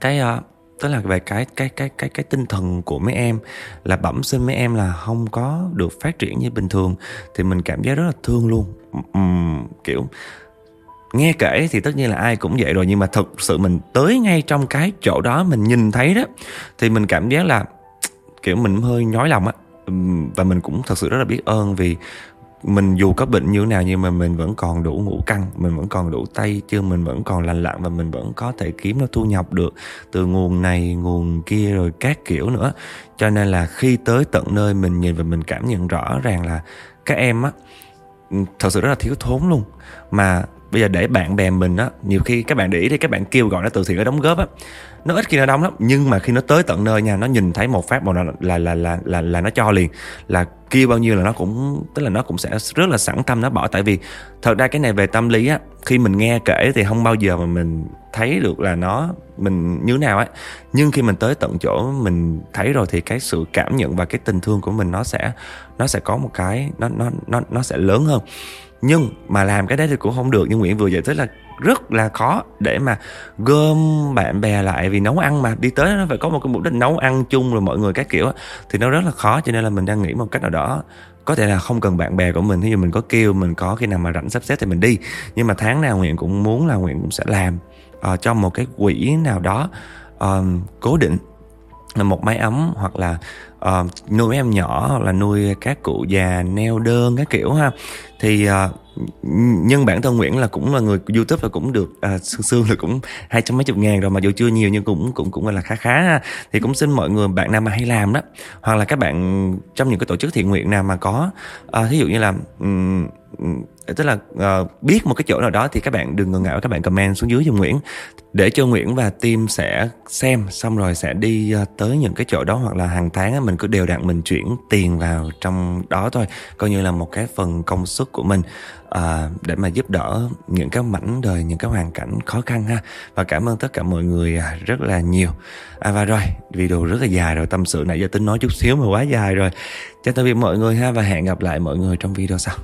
cái uh, tức là về cái cái cái cái cái tinh thần của mấy em là bẩm sinh mấy em là không có được phát triển như bình thường thì mình cảm giác rất là thương luôn. Uhm, kiểu nghe kể thì tất nhiên là ai cũng vậy rồi, nhưng mà thực sự mình tới ngay trong cái chỗ đó mình nhìn thấy đó, thì mình cảm giác là, kiểu, mình hơi nhói lòng á. Và mình cũng thật sự rất là biết ơn vì mình dù có bệnh như thế nào nhưng mà mình vẫn còn đủ ngủ căng, mình vẫn còn đủ tay chứ mình vẫn còn lành lặn và mình vẫn có thể kiếm nó thu nhập được từ nguồn này, nguồn kia rồi các kiểu nữa. Cho nên là khi tới tận nơi mình nhìn và mình cảm nhận rõ ràng là các em á thật sự rất là thiếu thốn luôn. Mà bây giờ để bạn bè mình á nhiều khi các bạn để ý thì các bạn kêu gọi nó từ thiện nó đóng góp á nó ít khi nó đóng lắm. Nhưng mà khi nó tới tận nơi nha nó nhìn thấy một phát một là là là là là, là nó cho liền là kêu bao nhiêu là nó cũng tức là nó cũng sẽ rất là sẵn tâm nó bỏ. Tại vì thật ra cái này về tâm lý á khi mình nghe kể thì không bao giờ mà mình thấy được là nó mình như thế nào á. Nhưng khi mình tới tận chỗ mình thấy rồi thì cái sự cảm nhận và cái tình thương của mình nó sẽ nó sẽ có một cái nó nó nó nó sẽ lớn hơn nhưng mà làm cái đấy thì cũng không được như Nguyễn vừa giải thích là rất là khó để mà gom bạn bè lại vì nấu ăn mà. Đi tới nó phải có một cái mục đích nấu ăn chung rồi mọi người các kiểu thì nó rất là khó. Cho nên là mình đang nghĩ một cách nào đó có thể là không cần bạn bè của mình thế dụ mình có kêu mình có khi nào mà rảnh sắp xếp thì mình đi. Nhưng mà tháng nào nguyện cũng muốn là nguyện cũng sẽ làm uh, cho một cái quỹ nào đó uh, cố định một máy ấm hoặc là uh, nuôi em nhỏ hoặc là nuôi các cụ già neo đơn các kiểu ha thì uh, nhưng bản thân Nguyễn là cũng là người YouTube là cũng được à, xương xương là cũng hai trăm mấy chục ngàn rồi mà dù chưa nhiều nhưng cũng cũng cũng là khá khá ha. thì cũng xin mọi người bạn nào mà hay làm đó hoặc là các bạn trong những cái tổ chức thiện nguyện nào mà có à, thí dụ như là um, Ừ, tức là uh, biết một cái chỗ nào đó thì các bạn đừng ngần ngại các bạn comment xuống dưới cho Nguyễn. Để cho Nguyễn và team sẽ xem xong rồi sẽ đi uh, tới những cái chỗ đó hoặc là hàng tháng uh, mình cứ đều đặn mình chuyển tiền vào trong đó thôi. Coi như là một cái phần công sức của mình uh, để mà giúp đỡ những cái mảnh đời những cái hoàn cảnh khó khăn ha. Và cảm ơn tất cả mọi người uh, rất là nhiều. À, và rồi video rất là dài rồi tâm sự này giờ tính nói chút xíu mà quá dài rồi. Chào tạm biệt mọi người ha và hẹn gặp lại mọi người trong video sau.